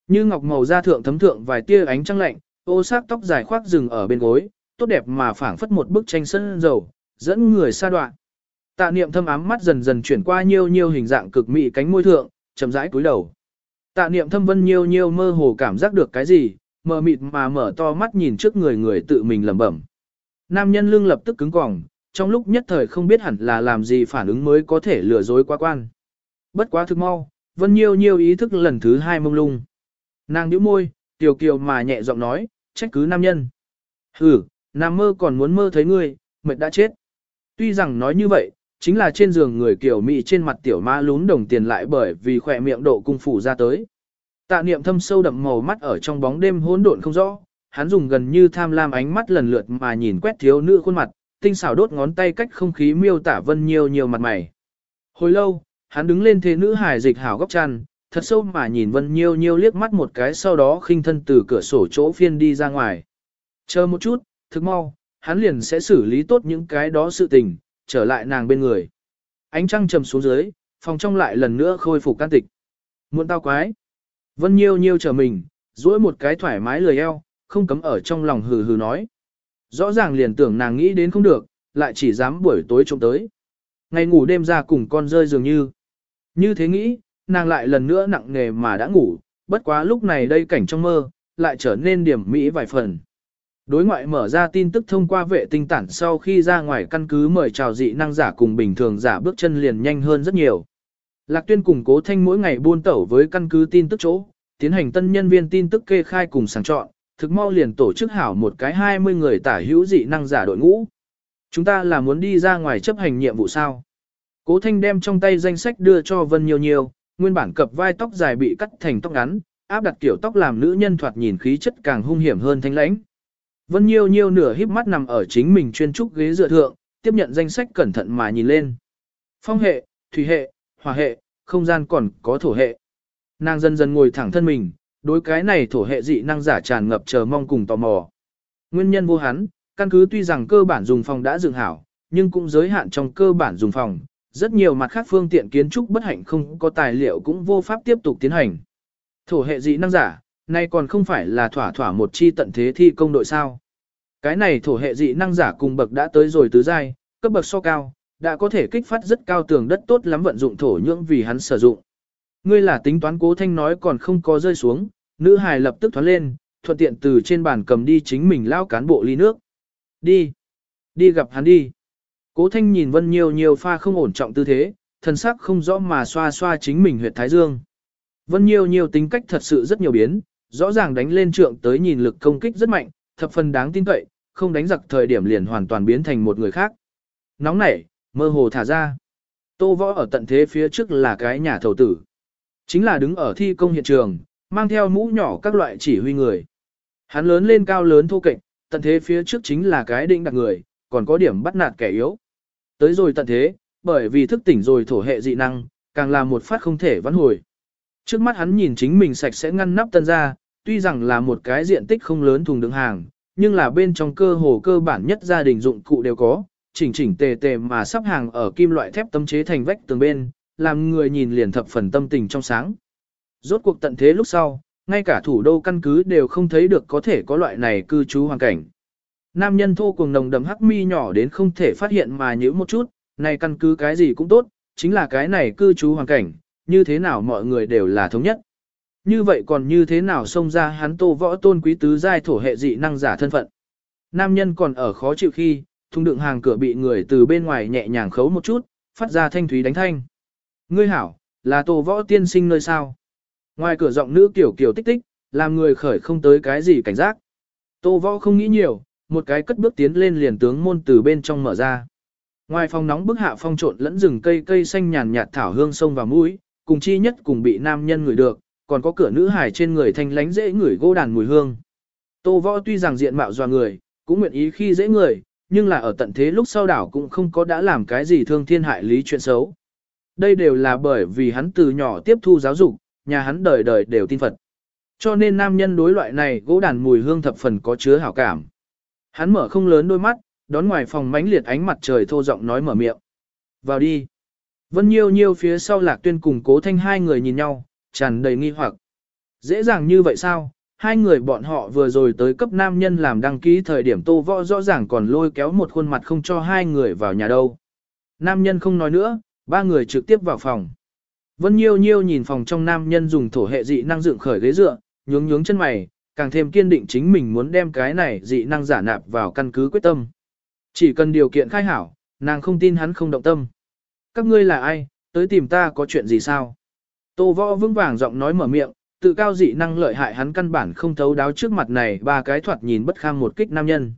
Như ngọc màu da thượng thấm thượng vài tia ánh trăng lạnh, ô sắc tóc dài khoác rừng ở bên gối, tốt đẹp mà phảng phất một bức tranh sân dầu, dẫn người xa đoạn. Tạ niệm thâm ám mắt dần dần chuyển qua nhiều nhiều hình dạng cực mị cánh môi thượng, chậm rãi cúi đầu. Tạ niệm thâm vân nhiều nhiều mơ hồ cảm giác được cái gì, mờ mịt mà mở to mắt nhìn trước người người tự mình lẩm bẩm. Nam nhân lưng lập tức cứng cỏng, trong lúc nhất thời không biết hẳn là làm gì phản ứng mới có thể lừa dối quá quan. Bất quá thực mau, vân nhiều nhiều ý thức lần thứ hai mông lung. Nàng nhíu môi, tiểu kiều mà nhẹ giọng nói, trách cứ nam nhân. Hừ, nam mơ còn muốn mơ thấy ngươi, mệt đã chết. Tuy rằng nói như vậy, chính là trên giường người kiểu mị trên mặt tiểu ma lún đồng tiền lại bởi vì khỏe miệng độ cung phủ ra tới. Tạ niệm thâm sâu đậm màu mắt ở trong bóng đêm hỗn độn không rõ, hắn dùng gần như tham lam ánh mắt lần lượt mà nhìn quét thiếu nữ khuôn mặt, tinh xảo đốt ngón tay cách không khí miêu tả vân nhiều nhiều mặt mày. Hồi lâu, hắn đứng lên thế nữ hài dịch hảo góc chăn, thật sâu mà nhìn vân nhiều nhiều liếc mắt một cái sau đó khinh thân từ cửa sổ chỗ phiên đi ra ngoài. Chờ một chút, thực mau, hắn liền sẽ xử lý tốt những cái đó sự tình, trở lại nàng bên người. Ánh trăng trầm xuống dưới, phòng trong lại lần nữa khôi phục can tịch. Muộn tao quái. Vân Nhiêu Nhiêu trở mình, duỗi một cái thoải mái lười eo, không cấm ở trong lòng hừ hừ nói. Rõ ràng liền tưởng nàng nghĩ đến không được, lại chỉ dám buổi tối trông tới. Ngày ngủ đêm ra cùng con rơi dường như. Như thế nghĩ, nàng lại lần nữa nặng nề mà đã ngủ, bất quá lúc này đây cảnh trong mơ, lại trở nên điểm mỹ vài phần. Đối ngoại mở ra tin tức thông qua vệ tinh tản sau khi ra ngoài căn cứ mời chào dị năng giả cùng bình thường giả bước chân liền nhanh hơn rất nhiều. Lạc tuyên cùng cố thanh mỗi ngày buôn tẩu với căn cứ tin tức chỗ, tiến hành tân nhân viên tin tức kê khai cùng sàng chọn, thực mau liền tổ chức hảo một cái 20 người tả hữu dị năng giả đội ngũ. Chúng ta là muốn đi ra ngoài chấp hành nhiệm vụ sao? Cố thanh đem trong tay danh sách đưa cho Vân Nhiều Nhiều, nguyên bản cập vai tóc dài bị cắt thành tóc ngắn, áp đặt kiểu tóc làm nữ nhân thoạt nhìn khí chất càng hung hiểm hơn thanh lãnh. Vân Nhiêu Nhiêu nửa híp mắt nằm ở chính mình chuyên trúc ghế dựa thượng, tiếp nhận danh sách cẩn thận mà nhìn lên. Phong hệ, thủy hệ, hỏa hệ, không gian còn có thổ hệ. Nàng dần dần ngồi thẳng thân mình, đối cái này thổ hệ dị năng giả tràn ngập chờ mong cùng tò mò. Nguyên nhân vô hắn, căn cứ tuy rằng cơ bản dùng phòng đã dựng hảo, nhưng cũng giới hạn trong cơ bản dùng phòng, rất nhiều mặt khác phương tiện kiến trúc bất hạnh không có tài liệu cũng vô pháp tiếp tục tiến hành. Thổ hệ dị năng giả, nay còn không phải là thỏa thỏa một chi tận thế thi công đội sao. Cái này thổ hệ dị năng giả cùng bậc đã tới rồi tứ giai, cấp bậc so cao, đã có thể kích phát rất cao tường đất tốt lắm vận dụng thổ nhưỡng vì hắn sử dụng. Ngươi là tính toán cố thanh nói còn không có rơi xuống, nữ hài lập tức thoát lên, thuận tiện từ trên bàn cầm đi chính mình lao cán bộ ly nước. Đi, đi gặp hắn đi. Cố thanh nhìn vân nhiều nhiều pha không ổn trọng tư thế, thân sắc không rõ mà xoa xoa chính mình huyệt thái dương. Vân nhiều nhiều tính cách thật sự rất nhiều biến, rõ ràng đánh lên trượng tới nhìn lực công kích rất mạnh, thập phần đáng tin cậy, không đánh giặc thời điểm liền hoàn toàn biến thành một người khác. Nóng nảy, mơ hồ thả ra. Tô võ ở tận thế phía trước là cái nhà thầu tử. Chính là đứng ở thi công hiện trường, mang theo mũ nhỏ các loại chỉ huy người. Hắn lớn lên cao lớn thô kệch, tận thế phía trước chính là cái định đặc người, còn có điểm bắt nạt kẻ yếu. Tới rồi tận thế, bởi vì thức tỉnh rồi thổ hệ dị năng, càng là một phát không thể vãn hồi. Trước mắt hắn nhìn chính mình sạch sẽ ngăn nắp tân ra, tuy rằng là một cái diện tích không lớn thùng đựng hàng, nhưng là bên trong cơ hồ cơ bản nhất gia đình dụng cụ đều có, chỉnh chỉnh tề tề mà sắp hàng ở kim loại thép tấm chế thành vách tường bên, làm người nhìn liền thập phần tâm tình trong sáng. Rốt cuộc tận thế lúc sau, ngay cả thủ đô căn cứ đều không thấy được có thể có loại này cư trú hoàn cảnh. Nam nhân thô cùng nồng đầm hắc mi nhỏ đến không thể phát hiện mà nhíu một chút, này căn cứ cái gì cũng tốt, chính là cái này cư trú hoàn cảnh, như thế nào mọi người đều là thống nhất. Như vậy còn như thế nào xông ra hắn tô võ tôn quý tứ giai thổ hệ dị năng giả thân phận. Nam nhân còn ở khó chịu khi, thùng đựng hàng cửa bị người từ bên ngoài nhẹ nhàng khấu một chút, phát ra thanh thúy đánh thanh. Ngươi hảo, là tô võ tiên sinh nơi sao. Ngoài cửa giọng nữ kiểu kiểu tích tích, làm người khởi không tới cái gì cảnh giác. Tô võ không nghĩ nhiều, một cái cất bước tiến lên liền tướng môn từ bên trong mở ra. Ngoài phòng nóng bức hạ phong trộn lẫn rừng cây cây xanh nhàn nhạt thảo hương sông vào mũi, cùng chi nhất cùng bị nam nhân ngửi được, còn có cửa nữ hải trên người thanh lánh dễ ngửi gỗ đàn mùi hương. Tô võ tuy rằng diện mạo doa người, cũng nguyện ý khi dễ người, nhưng là ở tận thế lúc sau đảo cũng không có đã làm cái gì thương thiên hại lý chuyện xấu. Đây đều là bởi vì hắn từ nhỏ tiếp thu giáo dục, nhà hắn đời đời đều tin Phật. Cho nên nam nhân đối loại này gỗ đàn mùi hương thập phần có chứa hảo cảm. Hắn mở không lớn đôi mắt, đón ngoài phòng mánh liệt ánh mặt trời thô giọng nói mở miệng. Vào đi. Vân Nhiêu Nhiêu phía sau lạc tuyên cùng cố thanh hai người nhìn nhau, tràn đầy nghi hoặc. Dễ dàng như vậy sao? Hai người bọn họ vừa rồi tới cấp nam nhân làm đăng ký thời điểm tô võ rõ ràng còn lôi kéo một khuôn mặt không cho hai người vào nhà đâu. Nam nhân không nói nữa, ba người trực tiếp vào phòng. Vân Nhiêu Nhiêu nhìn phòng trong nam nhân dùng thổ hệ dị năng dựng khởi ghế dựa, nhướng nhướng chân mày, càng thêm kiên định chính mình muốn đem cái này dị năng giả nạp vào căn cứ quyết tâm. Chỉ cần điều kiện khai hảo, nàng không tin hắn không động tâm. Các ngươi là ai, tới tìm ta có chuyện gì sao? Tô võ vững vàng giọng nói mở miệng, tự cao dị năng lợi hại hắn căn bản không thấu đáo trước mặt này ba cái thoạt nhìn bất kham một kích nam nhân.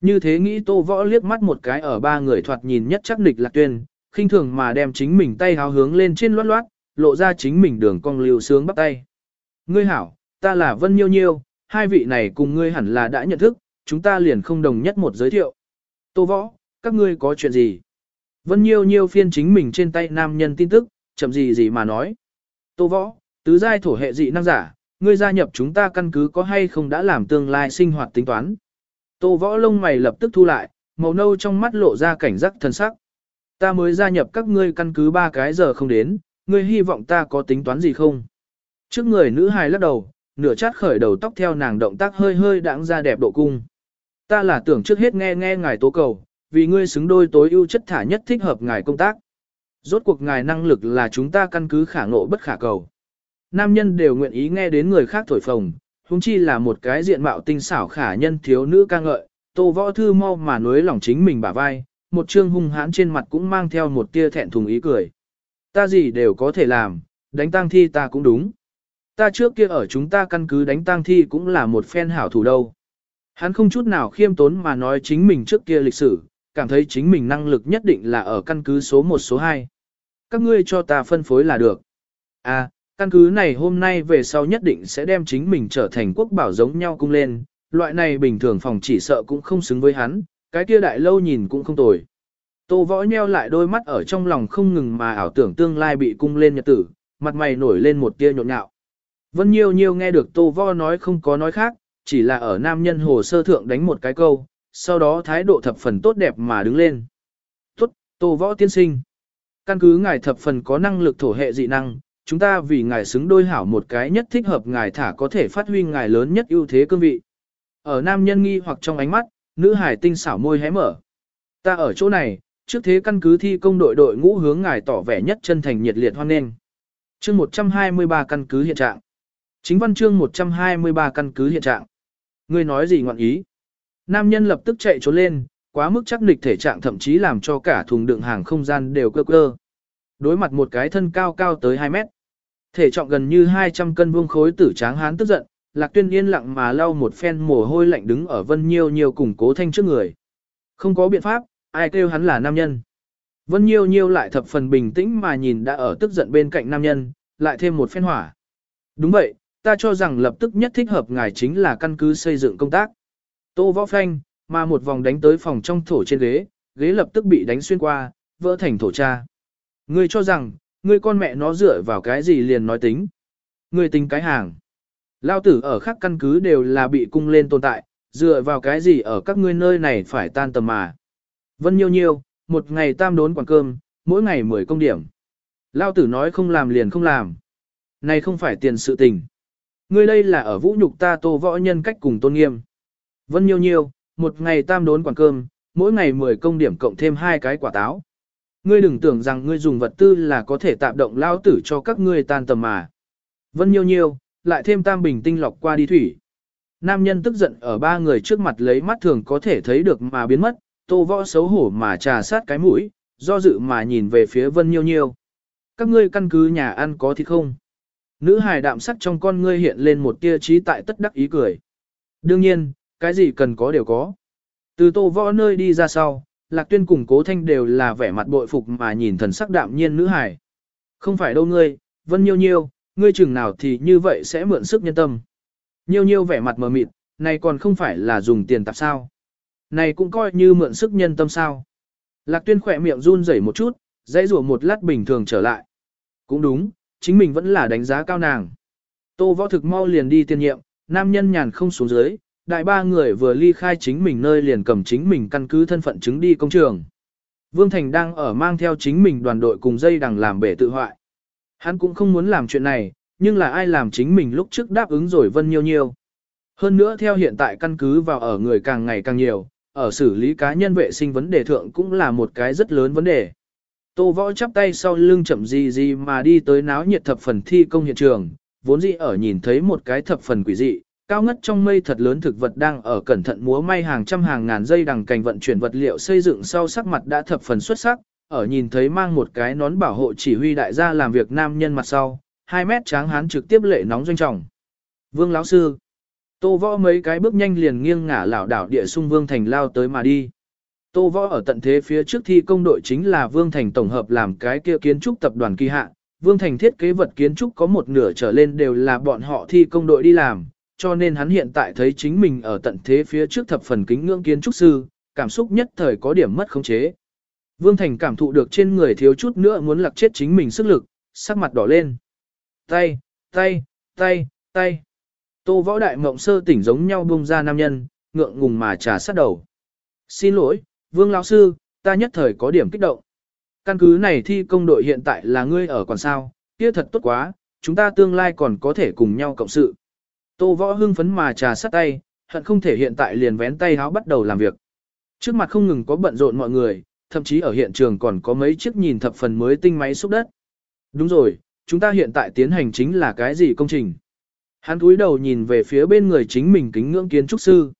Như thế nghĩ tô võ liếc mắt một cái ở ba người thoạt nhìn nhất chắc nịch lạc tuyên, khinh thường mà đem chính mình tay háo hướng lên trên loát loát, lộ ra chính mình đường cong lưu sướng bắt tay. Ngươi hảo, ta là Vân Nhiêu Nhiêu, hai vị này cùng ngươi hẳn là đã nhận thức, chúng ta liền không đồng nhất một giới thiệu. Tô võ, các ngươi có chuyện gì? Vân Nhiêu Nhiêu phiên chính mình trên tay nam nhân tin tức, chậm gì gì mà nói. Tô võ, tứ giai thổ hệ dị năng giả, ngươi gia nhập chúng ta căn cứ có hay không đã làm tương lai sinh hoạt tính toán. Tô võ lông mày lập tức thu lại, màu nâu trong mắt lộ ra cảnh giác thần sắc. Ta mới gia nhập các ngươi căn cứ ba cái giờ không đến, ngươi hy vọng ta có tính toán gì không? Trước người nữ hài lắc đầu, nửa chát khởi đầu tóc theo nàng động tác hơi hơi đãng ra đẹp độ cung. Ta là tưởng trước hết nghe nghe ngài tố cầu, vì ngươi xứng đôi tối ưu chất thả nhất thích hợp ngài công tác. Rốt cuộc ngài năng lực là chúng ta căn cứ khả ngộ bất khả cầu. Nam nhân đều nguyện ý nghe đến người khác thổi phồng, huống chi là một cái diện mạo tinh xảo khả nhân thiếu nữ ca ngợi, tô võ thư mau mà nuối lòng chính mình bả vai, một trương hung hãn trên mặt cũng mang theo một tia thẹn thùng ý cười. Ta gì đều có thể làm, đánh tang thi ta cũng đúng. Ta trước kia ở chúng ta căn cứ đánh tang thi cũng là một phen hảo thủ đâu. Hắn không chút nào khiêm tốn mà nói chính mình trước kia lịch sử, cảm thấy chính mình năng lực nhất định là ở căn cứ số 1 số 2. Các ngươi cho ta phân phối là được. À, căn cứ này hôm nay về sau nhất định sẽ đem chính mình trở thành quốc bảo giống nhau cung lên, loại này bình thường phòng chỉ sợ cũng không xứng với hắn, cái kia đại lâu nhìn cũng không tồi. Tô võ nheo lại đôi mắt ở trong lòng không ngừng mà ảo tưởng tương lai bị cung lên nhật tử, mặt mày nổi lên một tia nhộn nhạo. Vân Nhiêu Nhiêu nghe được Tô Võ nói không có nói khác, chỉ là ở nam nhân hồ sơ thượng đánh một cái câu, sau đó thái độ thập phần tốt đẹp mà đứng lên. Tốt, Tô Võ tiên sinh. Căn cứ ngài thập phần có năng lực thổ hệ dị năng, chúng ta vì ngài xứng đôi hảo một cái nhất thích hợp ngài thả có thể phát huy ngài lớn nhất ưu thế cương vị. Ở nam nhân nghi hoặc trong ánh mắt, nữ hải tinh xảo môi hé mở. Ta ở chỗ này, trước thế căn cứ thi công đội đội ngũ hướng ngài tỏ vẻ nhất chân thành nhiệt liệt hoan nghênh. Chương 123 căn cứ hiện trạng. Chính văn chương 123 căn cứ hiện trạng. Ngươi nói gì ngọn ý? Nam nhân lập tức chạy trốn lên, quá mức chắc nịch thể trạng thậm chí làm cho cả thùng đựng hàng không gian đều cơ cơ. Đối mặt một cái thân cao cao tới 2 mét. Thể trọng gần như 200 cân vuông khối tử tráng hán tức giận, Lạc Tuyên yên lặng mà lau một phen mồ hôi lạnh đứng ở Vân Nhiêu Nhiêu cùng Cố Thanh trước người. Không có biện pháp, ai kêu hắn là nam nhân. Vân Nhiêu Nhiêu lại thập phần bình tĩnh mà nhìn đã ở tức giận bên cạnh nam nhân, lại thêm một phen hỏa. Đúng vậy, ta cho rằng lập tức nhất thích hợp ngài chính là căn cứ xây dựng công tác. Tô võ phanh, mà một vòng đánh tới phòng trong thổ trên ghế, ghế lập tức bị đánh xuyên qua, vỡ thành thổ cha. Ngươi cho rằng, ngươi con mẹ nó dựa vào cái gì liền nói tính. Ngươi tính cái hàng. Lao tử ở khác căn cứ đều là bị cung lên tồn tại, dựa vào cái gì ở các ngươi nơi này phải tan tầm mà. Vân nhiêu nhiêu, một ngày tam đốn quản cơm, mỗi ngày 10 công điểm. Lao tử nói không làm liền không làm. Này không phải tiền sự tình. Ngươi đây là ở vũ nhục ta tô võ nhân cách cùng tôn nghiêm. Vân nhiêu nhiêu, một ngày tam đốn quản cơm, mỗi ngày 10 công điểm cộng thêm hai cái quả táo. Ngươi đừng tưởng rằng ngươi dùng vật tư là có thể tạm động lao tử cho các ngươi tan tầm mà. Vân nhiêu nhiêu, lại thêm tam bình tinh lọc qua đi thủy. Nam nhân tức giận ở ba người trước mặt lấy mắt thường có thể thấy được mà biến mất, tô võ xấu hổ mà trà sát cái mũi, do dự mà nhìn về phía vân nhiêu nhiêu. Các ngươi căn cứ nhà ăn có thịt không? Nữ hài đạm sắc trong con ngươi hiện lên một tia trí tại tất đắc ý cười. Đương nhiên, cái gì cần có đều có. Từ tô võ nơi đi ra sau, lạc tuyên cùng cố thanh đều là vẻ mặt bội phục mà nhìn thần sắc đạm nhiên nữ hải Không phải đâu ngươi, vân nhiêu nhiêu, ngươi chừng nào thì như vậy sẽ mượn sức nhân tâm. Nhiêu nhiêu vẻ mặt mờ mịt, này còn không phải là dùng tiền tạp sao. Này cũng coi như mượn sức nhân tâm sao. Lạc tuyên khỏe miệng run rẩy một chút, dãy rủa một lát bình thường trở lại. Cũng đúng, chính mình vẫn là đánh giá cao nàng. Tô võ thực mau liền đi tiên nhiệm, nam nhân nhàn không xuống dưới, đại ba người vừa ly khai chính mình nơi liền cầm chính mình căn cứ thân phận chứng đi công trường. Vương Thành đang ở mang theo chính mình đoàn đội cùng dây đằng làm bể tự hoại. Hắn cũng không muốn làm chuyện này, nhưng là ai làm chính mình lúc trước đáp ứng rồi vân nhiêu nhiêu. Hơn nữa theo hiện tại căn cứ vào ở người càng ngày càng nhiều, ở xử lý cá nhân vệ sinh vấn đề thượng cũng là một cái rất lớn vấn đề. Tô võ chắp tay sau lưng chậm gì gì mà đi tới náo nhiệt thập phần thi công hiện trường, vốn dĩ ở nhìn thấy một cái thập phần quỷ dị, cao ngất trong mây thật lớn thực vật đang ở cẩn thận múa may hàng trăm hàng ngàn dây đằng cành vận chuyển vật liệu xây dựng sau sắc mặt đã thập phần xuất sắc, ở nhìn thấy mang một cái nón bảo hộ chỉ huy đại gia làm việc nam nhân mặt sau, 2 mét tráng hán trực tiếp lệ nóng doanh trọng. Vương lão sư, Tô Võ mấy cái bước nhanh liền nghiêng ngả lảo đảo địa sung Vương Thành lao tới mà đi. Tô Võ ở tận thế phía trước thi công đội chính là Vương Thành tổng hợp làm cái kia kiến trúc tập đoàn kỳ hạ. Vương Thành thiết kế vật kiến trúc có một nửa trở lên đều là bọn họ thi công đội đi làm, cho nên hắn hiện tại thấy chính mình ở tận thế phía trước thập phần kính ngưỡng kiến trúc sư, cảm xúc nhất thời có điểm mất khống chế. Vương Thành cảm thụ được trên người thiếu chút nữa muốn lặc chết chính mình sức lực, sắc mặt đỏ lên. Tay, tay, tay, tay. Tô võ đại mộng sơ tỉnh giống nhau bung ra nam nhân, ngượng ngùng mà trà sát đầu. Xin lỗi, Vương lão sư, ta nhất thời có điểm kích động. Căn cứ này thi công đội hiện tại là ngươi ở còn sao, kia thật tốt quá, chúng ta tương lai còn có thể cùng nhau cộng sự. Tô võ hưng phấn mà trà sát tay, hận không thể hiện tại liền vén tay háo bắt đầu làm việc. Trước mặt không ngừng có bận rộn mọi người, thậm chí ở hiện trường còn có mấy chiếc nhìn thập phần mới tinh máy xúc đất. Đúng rồi, chúng ta hiện tại tiến hành chính là cái gì công trình? Hắn cúi đầu nhìn về phía bên người chính mình kính ngưỡng kiến trúc sư.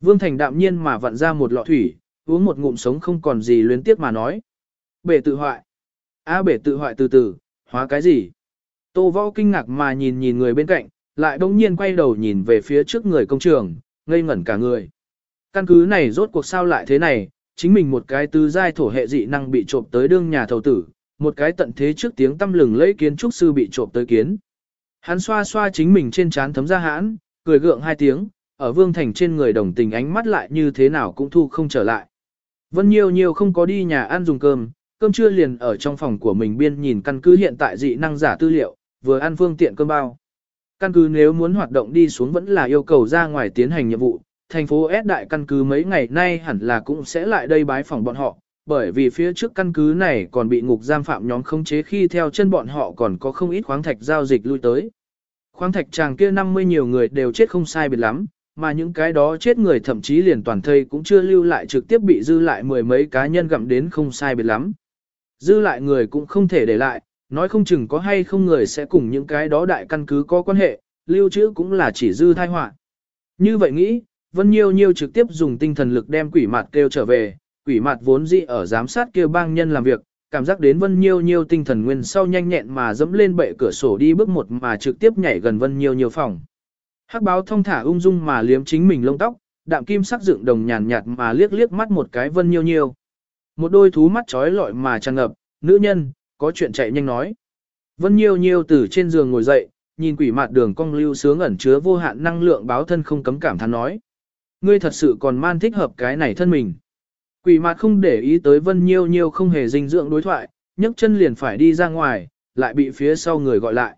Vương Thành đạm nhiên mà vặn ra một lọ thủy, uống một ngụm sống không còn gì luyến tiếc mà nói. Bể tự hoại. A bể tự hoại từ từ, hóa cái gì? Tô võ kinh ngạc mà nhìn nhìn người bên cạnh, lại bỗng nhiên quay đầu nhìn về phía trước người công trường, ngây ngẩn cả người. Căn cứ này rốt cuộc sao lại thế này, chính mình một cái tứ giai thổ hệ dị năng bị trộm tới đương nhà thầu tử, một cái tận thế trước tiếng tâm lừng lấy kiến trúc sư bị trộm tới kiến. Hắn xoa xoa chính mình trên trán thấm ra hãn, cười gượng hai tiếng, ở Vương Thành trên người đồng tình ánh mắt lại như thế nào cũng thu không trở lại. Vân nhiều nhiều không có đi nhà ăn dùng cơm, cơm trưa liền ở trong phòng của mình biên nhìn căn cứ hiện tại dị năng giả tư liệu, vừa ăn phương tiện cơm bao. Căn cứ nếu muốn hoạt động đi xuống vẫn là yêu cầu ra ngoài tiến hành nhiệm vụ, thành phố S đại căn cứ mấy ngày nay hẳn là cũng sẽ lại đây bái phòng bọn họ, bởi vì phía trước căn cứ này còn bị ngục giam phạm nhóm khống chế khi theo chân bọn họ còn có không ít khoáng thạch giao dịch lui tới. Khoáng thạch chàng kia 50 nhiều người đều chết không sai biệt lắm, mà những cái đó chết người thậm chí liền toàn thây cũng chưa lưu lại trực tiếp bị dư lại mười mấy cá nhân gặm đến không sai biệt lắm. Dư lại người cũng không thể để lại, nói không chừng có hay không người sẽ cùng những cái đó đại căn cứ có quan hệ, lưu trữ cũng là chỉ dư thai họa. Như vậy nghĩ, Vân Nhiêu Nhiêu trực tiếp dùng tinh thần lực đem quỷ mặt kêu trở về, quỷ mặt vốn dĩ ở giám sát kêu bang nhân làm việc, cảm giác đến Vân Nhiêu Nhiêu tinh thần nguyên sau nhanh nhẹn mà dẫm lên bệ cửa sổ đi bước một mà trực tiếp nhảy gần Vân Nhiêu Nhiêu phòng. Hắc báo thông thả ung dung mà liếm chính mình lông tóc, đạm kim sắc dựng đồng nhàn nhạt mà liếc liếc mắt một cái Vân Nhiêu Nhiêu. Một đôi thú mắt trói lọi mà tràn ngập, nữ nhân, có chuyện chạy nhanh nói. Vân Nhiêu Nhiêu từ trên giường ngồi dậy, nhìn quỷ mạt đường cong lưu sướng ẩn chứa vô hạn năng lượng báo thân không cấm cảm thán nói. Ngươi thật sự còn man thích hợp cái này thân mình. Quỷ mạt không để ý tới Vân Nhiêu Nhiêu không hề dinh dưỡng đối thoại, nhấc chân liền phải đi ra ngoài, lại bị phía sau người gọi lại.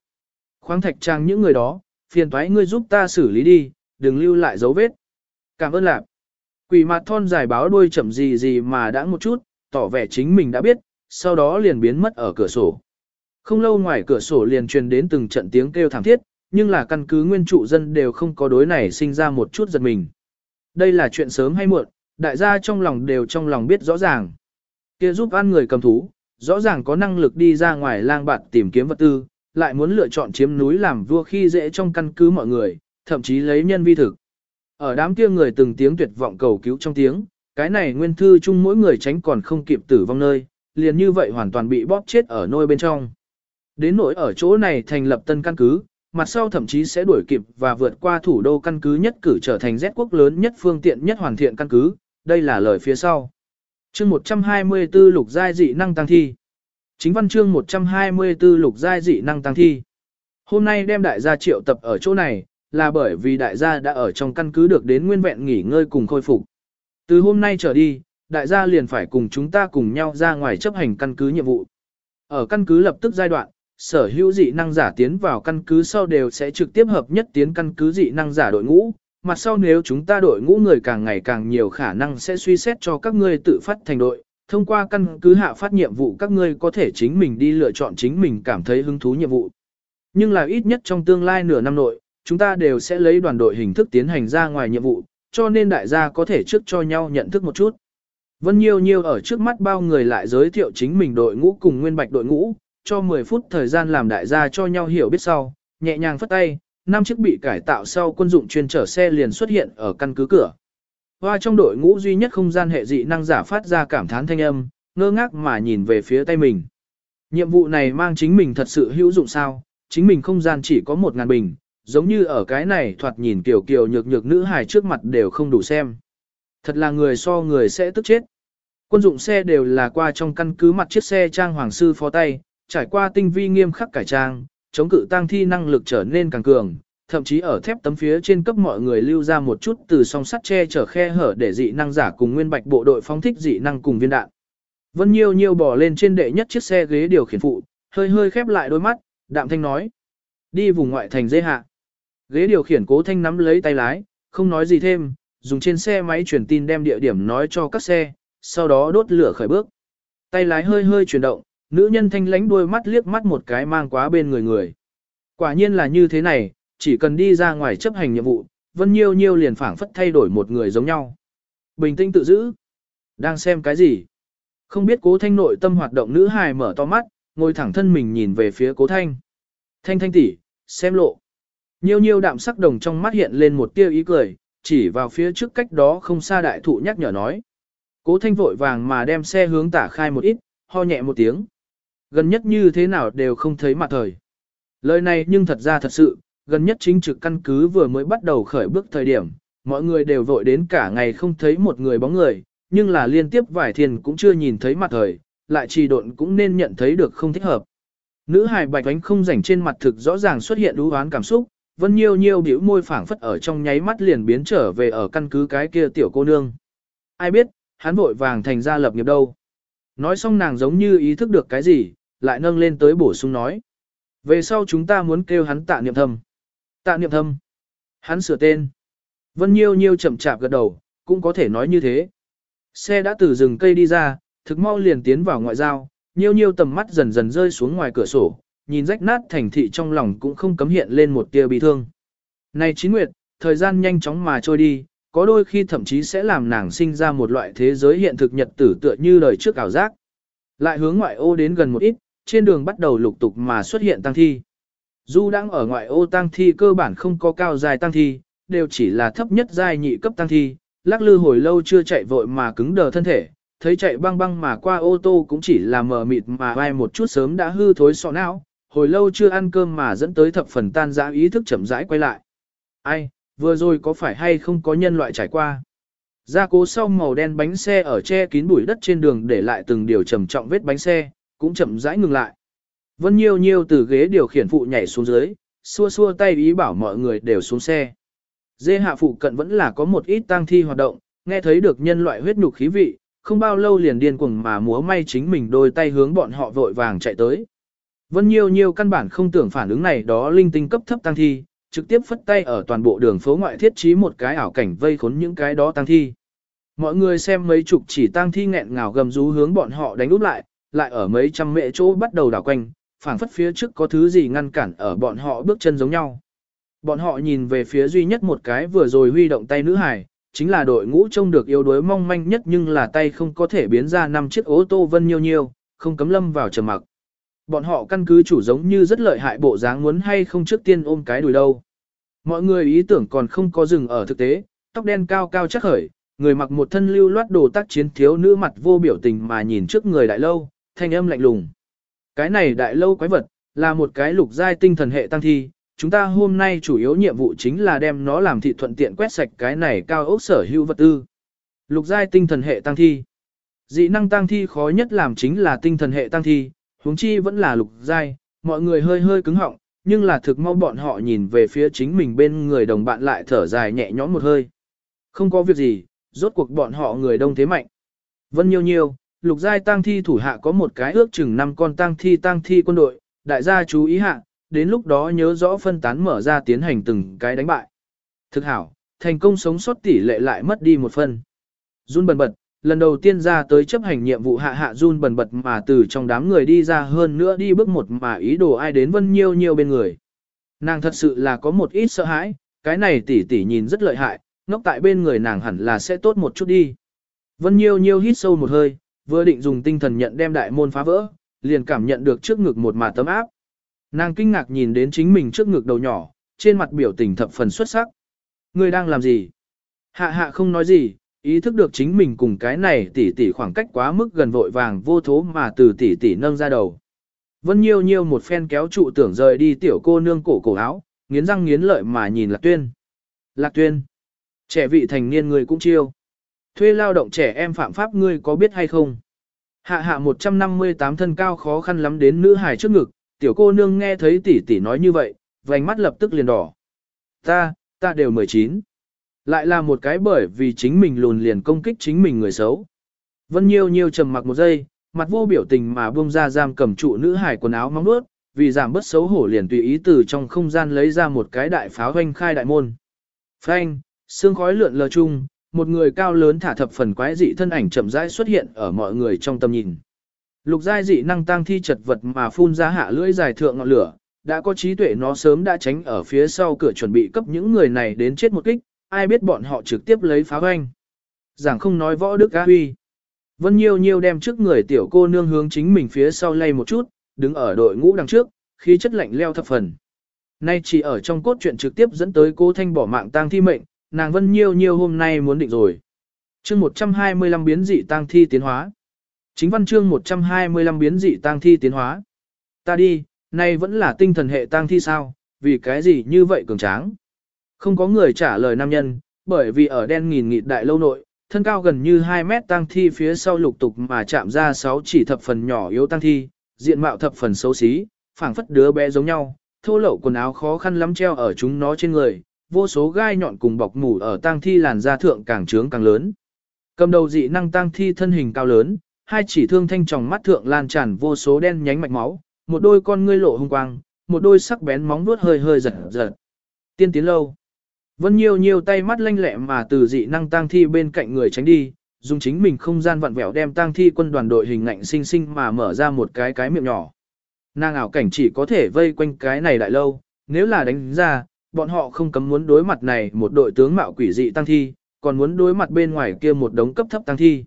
Khoáng thạch trang những người đó, phiền thoái ngươi giúp ta xử lý đi, đừng lưu lại dấu vết. Cảm ơn lạc. Quỷ mặt thon dài báo đuôi chậm gì gì mà đã một chút, tỏ vẻ chính mình đã biết, sau đó liền biến mất ở cửa sổ. Không lâu ngoài cửa sổ liền truyền đến từng trận tiếng kêu thảm thiết, nhưng là căn cứ nguyên trụ dân đều không có đối này sinh ra một chút giật mình. Đây là chuyện sớm hay muộn, đại gia trong lòng đều trong lòng biết rõ ràng. Kia giúp ăn người cầm thú, rõ ràng có năng lực đi ra ngoài lang bạt tìm kiếm vật tư, lại muốn lựa chọn chiếm núi làm vua khi dễ trong căn cứ mọi người, thậm chí lấy nhân vi thực. Ở đám kia người từng tiếng tuyệt vọng cầu cứu trong tiếng, cái này nguyên thư chung mỗi người tránh còn không kịp tử vong nơi, liền như vậy hoàn toàn bị bóp chết ở nôi bên trong. Đến nỗi ở chỗ này thành lập tân căn cứ, mặt sau thậm chí sẽ đuổi kịp và vượt qua thủ đô căn cứ nhất cử trở thành Z quốc lớn nhất phương tiện nhất hoàn thiện căn cứ, đây là lời phía sau. Chương 124 lục giai dị năng tăng thi. Chính văn chương 124 lục giai dị năng tăng thi. Hôm nay đem đại gia triệu tập ở chỗ này, là bởi vì đại gia đã ở trong căn cứ được đến nguyên vẹn nghỉ ngơi cùng khôi phục. Từ hôm nay trở đi, đại gia liền phải cùng chúng ta cùng nhau ra ngoài chấp hành căn cứ nhiệm vụ. Ở căn cứ lập tức giai đoạn, sở hữu dị năng giả tiến vào căn cứ sau đều sẽ trực tiếp hợp nhất tiến căn cứ dị năng giả đội ngũ. Mặt sau nếu chúng ta đội ngũ người càng ngày càng nhiều khả năng sẽ suy xét cho các ngươi tự phát thành đội, thông qua căn cứ hạ phát nhiệm vụ các ngươi có thể chính mình đi lựa chọn chính mình cảm thấy hứng thú nhiệm vụ. Nhưng là ít nhất trong tương lai nửa năm nội, chúng ta đều sẽ lấy đoàn đội hình thức tiến hành ra ngoài nhiệm vụ, cho nên đại gia có thể trước cho nhau nhận thức một chút. Vân Nhiêu Nhiêu ở trước mắt bao người lại giới thiệu chính mình đội ngũ cùng nguyên bạch đội ngũ, cho 10 phút thời gian làm đại gia cho nhau hiểu biết sau, nhẹ nhàng phất tay, năm chiếc bị cải tạo sau quân dụng chuyên chở xe liền xuất hiện ở căn cứ cửa. Hoa trong đội ngũ duy nhất không gian hệ dị năng giả phát ra cảm thán thanh âm, ngơ ngác mà nhìn về phía tay mình. Nhiệm vụ này mang chính mình thật sự hữu dụng sao, chính mình không gian chỉ có một ngàn bình, giống như ở cái này thoạt nhìn kiểu kiểu nhược nhược nữ hài trước mặt đều không đủ xem. Thật là người so người sẽ tức chết. Quân dụng xe đều là qua trong căn cứ mặt chiếc xe trang hoàng sư phó tay, trải qua tinh vi nghiêm khắc cải trang, chống cự tăng thi năng lực trở nên càng cường, thậm chí ở thép tấm phía trên cấp mọi người lưu ra một chút từ song sắt che chở khe hở để dị năng giả cùng nguyên bạch bộ đội phóng thích dị năng cùng viên đạn. Vân Nhiêu Nhiêu bỏ lên trên đệ nhất chiếc xe ghế điều khiển phụ, hơi hơi khép lại đôi mắt, đạm thanh nói. Đi vùng ngoại thành dễ hạ. Ghế điều khiển cố thanh nắm lấy tay lái, không nói gì thêm, dùng trên xe máy truyền tin đem địa điểm nói cho các xe, sau đó đốt lửa khởi bước. Tay lái hơi hơi chuyển động, nữ nhân thanh lánh đuôi mắt liếc mắt một cái mang quá bên người người. Quả nhiên là như thế này, chỉ cần đi ra ngoài chấp hành nhiệm vụ, Vân Nhiêu Nhiêu liền phảng phất thay đổi một người giống nhau. Bình tĩnh tự giữ. Đang xem cái gì? Không biết cố thanh nội tâm hoạt động nữ hài mở to mắt, ngồi thẳng thân mình nhìn về phía cố thanh. Thanh thanh tỷ, xem lộ. nhiêu nhiêu đạm sắc đồng trong mắt hiện lên một tia ý cười, chỉ vào phía trước cách đó không xa đại thụ nhắc nhở nói. Cố thanh vội vàng mà đem xe hướng tả khai một ít, ho nhẹ một tiếng. Gần nhất như thế nào đều không thấy mặt thời. Lời này nhưng thật ra thật sự, gần nhất chính trực căn cứ vừa mới bắt đầu khởi bước thời điểm, mọi người đều vội đến cả ngày không thấy một người bóng người, nhưng là liên tiếp vài thiền cũng chưa nhìn thấy mặt thời, lại trì độn cũng nên nhận thấy được không thích hợp. Nữ hài bạch ánh không rảnh trên mặt thực rõ ràng xuất hiện đú oán cảm xúc, vân nhiêu nhiêu biểu môi phảng phất ở trong nháy mắt liền biến trở về ở căn cứ cái kia tiểu cô nương. Ai biết, hắn vội vàng thành ra lập nghiệp đâu. Nói xong nàng giống như ý thức được cái gì, lại nâng lên tới bổ sung nói. Về sau chúng ta muốn kêu hắn tạ niệm thâm. Tạ niệm thâm. Hắn sửa tên. Vân Nhiêu Nhiêu chậm chạp gật đầu, cũng có thể nói như thế. Xe đã từ rừng cây đi ra, thực mau liền tiến vào ngoại giao, Nhiêu Nhiêu tầm mắt dần dần rơi xuống ngoài cửa sổ, nhìn rách nát thành thị trong lòng cũng không cấm hiện lên một tia bi thương. Này chín nguyệt, thời gian nhanh chóng mà trôi đi, có đôi khi thậm chí sẽ làm nàng sinh ra một loại thế giới hiện thực nhật tử tựa như đời trước ảo giác. Lại hướng ngoại ô đến gần một ít, trên đường bắt đầu lục tục mà xuất hiện tăng thi. Du đang ở ngoại ô tăng thi cơ bản không có cao dài tăng thi, đều chỉ là thấp nhất giai nhị cấp tăng thi, lắc lư hồi lâu chưa chạy vội mà cứng đờ thân thể, thấy chạy băng băng mà qua ô tô cũng chỉ là mờ mịt mà vai một chút sớm đã hư thối sọ não, hồi lâu chưa ăn cơm mà dẫn tới thập phần tan dã ý thức chậm rãi quay lại. Ai, vừa rồi có phải hay không có nhân loại trải qua? Gia cố sau màu đen bánh xe ở che kín bụi đất trên đường để lại từng điều trầm trọng vết bánh xe, cũng chậm rãi ngừng lại. Vân Nhiêu Nhiêu từ ghế điều khiển phụ nhảy xuống dưới, xua xua tay ý bảo mọi người đều xuống xe. Dê hạ phụ cận vẫn là có một ít tang thi hoạt động, nghe thấy được nhân loại huyết nhục khí vị, không bao lâu liền điên cuồng mà múa may chính mình đôi tay hướng bọn họ vội vàng chạy tới. Vân Nhiêu Nhiêu căn bản không tưởng phản ứng này đó linh tinh cấp thấp tăng thi, trực tiếp phất tay ở toàn bộ đường phố ngoại thiết trí một cái ảo cảnh vây khốn những cái đó tăng thi. Mọi người xem mấy chục chỉ tăng thi nghẹn ngào gầm rú hướng bọn họ đánh úp lại, lại ở mấy trăm mệ chỗ bắt đầu đảo quanh, phảng phất phía trước có thứ gì ngăn cản ở bọn họ bước chân giống nhau. Bọn họ nhìn về phía duy nhất một cái vừa rồi huy động tay nữ hải, chính là đội ngũ trông được yếu đuối mong manh nhất nhưng là tay không có thể biến ra năm chiếc ô tô vân nhiêu nhiêu, không cấm lâm vào trầm mặc. Bọn họ căn cứ chủ giống như rất lợi hại bộ dáng muốn hay không trước tiên ôm cái đùi đâu. Mọi người ý tưởng còn không có dừng ở thực tế, tóc đen cao cao chắc khởi, người mặc một thân lưu loát đồ tác chiến thiếu nữ mặt vô biểu tình mà nhìn trước người đại lâu, thanh âm lạnh lùng. Cái này đại lâu quái vật, là một cái lục giai tinh thần hệ tăng thi, chúng ta hôm nay chủ yếu nhiệm vụ chính là đem nó làm thị thuận tiện quét sạch cái này cao ốc sở hữu vật tư. Lục giai tinh thần hệ tăng thi. Dị năng tăng thi khó nhất làm chính là tinh thần hệ tăng thi, huống chi vẫn là lục giai, mọi người hơi hơi cứng họng, nhưng là thực mau bọn họ nhìn về phía chính mình bên người đồng bạn lại thở dài nhẹ nhõm một hơi. Không có việc gì, rốt cuộc bọn họ người đông thế mạnh. Vân nhiêu nhiêu, lục giai tang thi thủ hạ có một cái ước chừng 5 con tang thi tang thi quân đội, đại gia chú ý hạ, đến lúc đó nhớ rõ phân tán mở ra tiến hành từng cái đánh bại. Thực hảo, thành công sống sót tỷ lệ lại mất đi một phần. Run bần bật, lần đầu tiên ra tới chấp hành nhiệm vụ hạ hạ run bần bật mà từ trong đám người đi ra hơn nữa đi bước một mà ý đồ ai đến vân nhiêu nhiêu bên người. Nàng thật sự là có một ít sợ hãi, cái này tỷ tỷ nhìn rất lợi hại, ngốc tại bên người nàng hẳn là sẽ tốt một chút đi. Vân nhiêu nhiêu hít sâu một hơi, vừa định dùng tinh thần nhận đem đại môn phá vỡ, liền cảm nhận được trước ngực một mà tấm áp. Nàng kinh ngạc nhìn đến chính mình trước ngực đầu nhỏ, trên mặt biểu tình thập phần xuất sắc. Người đang làm gì? Hạ hạ không nói gì, ý thức được chính mình cùng cái này tỷ tỷ khoảng cách quá mức gần vội vàng vô thố mà từ tỷ tỷ nâng ra đầu. Vân nhiêu nhiêu một phen kéo trụ tưởng rời đi tiểu cô nương cổ cổ áo, nghiến răng nghiến lợi mà nhìn Lạc Tuyên. Lạc Tuyên, trẻ vị thành niên người cũng chiêu. Thuê lao động trẻ em phạm pháp ngươi có biết hay không? Hạ hạ 158 thân cao khó khăn lắm đến nữ hài trước ngực, tiểu cô nương nghe thấy tỷ tỷ nói như vậy, vành mắt lập tức liền đỏ. Ta, ta đều 19. Lại là một cái bởi vì chính mình lùn liền công kích chính mình người xấu. Vân Nhiêu Nhiêu trầm mặc một giây, mặt vô biểu tình mà buông ra giam cầm trụ nữ hải quần áo mong nuốt, vì giảm bớt xấu hổ liền tùy ý từ trong không gian lấy ra một cái đại pháo hoanh khai đại môn. Phanh, xương khói lượn lờ chung, một người cao lớn thả thập phần quái dị thân ảnh chậm rãi xuất hiện ở mọi người trong tầm nhìn. Lục giai dị năng tăng thi chật vật mà phun ra hạ lưỡi dài thượng ngọn lửa, đã có trí tuệ nó sớm đã tránh ở phía sau cửa chuẩn bị cấp những người này đến chết một kích, ai biết bọn họ trực tiếp lấy pháo hoanh. Giảng không nói võ đức á huy. Vân Nhiêu Nhiêu đem trước người tiểu cô nương hướng chính mình phía sau lay một chút, đứng ở đội ngũ đằng trước, khí chất lạnh leo thập phần. Nay chỉ ở trong cốt truyện trực tiếp dẫn tới cô Thanh bỏ mạng tang thi mệnh, nàng Vân Nhiêu Nhiêu hôm nay muốn định rồi. Chương 125 biến dị tang thi tiến hóa. Chính văn chương 125 biến dị tang thi tiến hóa. Ta đi, nay vẫn là tinh thần hệ tang thi sao, vì cái gì như vậy cường tráng. Không có người trả lời nam nhân, bởi vì ở đen nghìn nghịt đại lâu nội, thân cao gần như 2 mét tang thi phía sau lục tục mà chạm ra 6 chỉ thập phần nhỏ yếu tang thi, diện mạo thập phần xấu xí, phảng phất đứa bé giống nhau, thô lậu quần áo khó khăn lắm treo ở chúng nó trên người, vô số gai nhọn cùng bọc mủ ở tang thi làn da thượng càng trướng càng lớn. Cầm đầu dị năng tang thi thân hình cao lớn, hai chỉ thương thanh tròng mắt thượng lan tràn vô số đen nhánh mạch máu, một đôi con ngươi lộ hung quang, một đôi sắc bén móng vuốt hơi hơi giật giật. Tiên tiến lâu. Vân Nhiêu Nhiêu tay mắt lanh lẹ mà từ dị năng tang thi bên cạnh người tránh đi, dùng chính mình không gian vặn vẹo đem tang thi quân đoàn đội hình ngạnh sinh sinh mà mở ra một cái cái miệng nhỏ. Nàng ảo cảnh chỉ có thể vây quanh cái này đại lâu, nếu là đánh ra, bọn họ không cấm muốn đối mặt này một đội tướng mạo quỷ dị tăng thi, còn muốn đối mặt bên ngoài kia một đống cấp thấp tăng thi.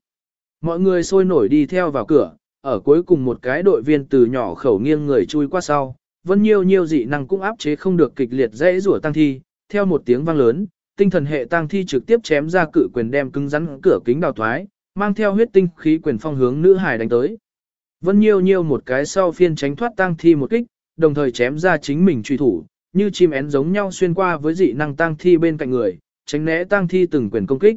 Mọi người sôi nổi đi theo vào cửa, ở cuối cùng một cái đội viên từ nhỏ khẩu nghiêng người chui qua sau, vẫn nhiều nhiều dị năng cũng áp chế không được kịch liệt dễ rủa tăng thi, theo một tiếng vang lớn, tinh thần hệ tăng thi trực tiếp chém ra cự quyền đem cứng rắn cửa kính đào thoái, mang theo huyết tinh khí quyền phong hướng nữ hải đánh tới. Vân nhiêu nhiêu một cái sau phiên tránh thoát tăng thi một kích, đồng thời chém ra chính mình truy thủ, như chim én giống nhau xuyên qua với dị năng tăng thi bên cạnh người, tránh né tăng thi từng quyền công kích.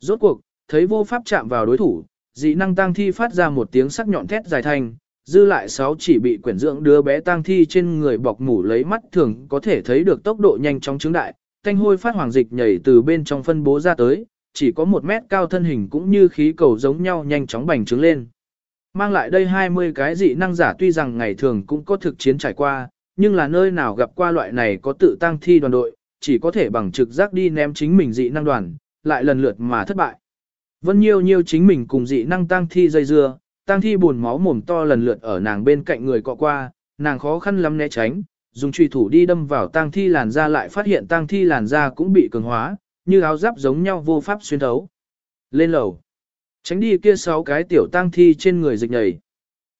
Rốt cuộc, thấy vô pháp chạm vào đối thủ, dị năng tăng thi phát ra một tiếng sắc nhọn thét dài thành, dư lại sáu chỉ bị quyển dưỡng đứa bé tang thi trên người bọc mủ lấy mắt thường có thể thấy được tốc độ nhanh chóng chứng đại, thanh hôi phát hoàng dịch nhảy từ bên trong phân bố ra tới, chỉ có một mét cao thân hình cũng như khí cầu giống nhau nhanh chóng bành trướng lên. Mang lại đây 20 cái dị năng giả tuy rằng ngày thường cũng có thực chiến trải qua, nhưng là nơi nào gặp qua loại này có tự tang thi đoàn đội, chỉ có thể bằng trực giác đi ném chính mình dị năng đoàn, lại lần lượt mà thất bại. Vân Nhiêu Nhiêu chính mình cùng dị năng tang thi dây dưa, Tang thi buồn máu mồm to lần lượt ở nàng bên cạnh người cọ qua, nàng khó khăn lắm né tránh, dùng truy thủ đi đâm vào tang thi làn da lại phát hiện tang thi làn da cũng bị cường hóa, như áo giáp giống nhau vô pháp xuyên thấu. Lên lầu. Tránh đi kia sáu cái tiểu tang thi trên người dịch nhảy.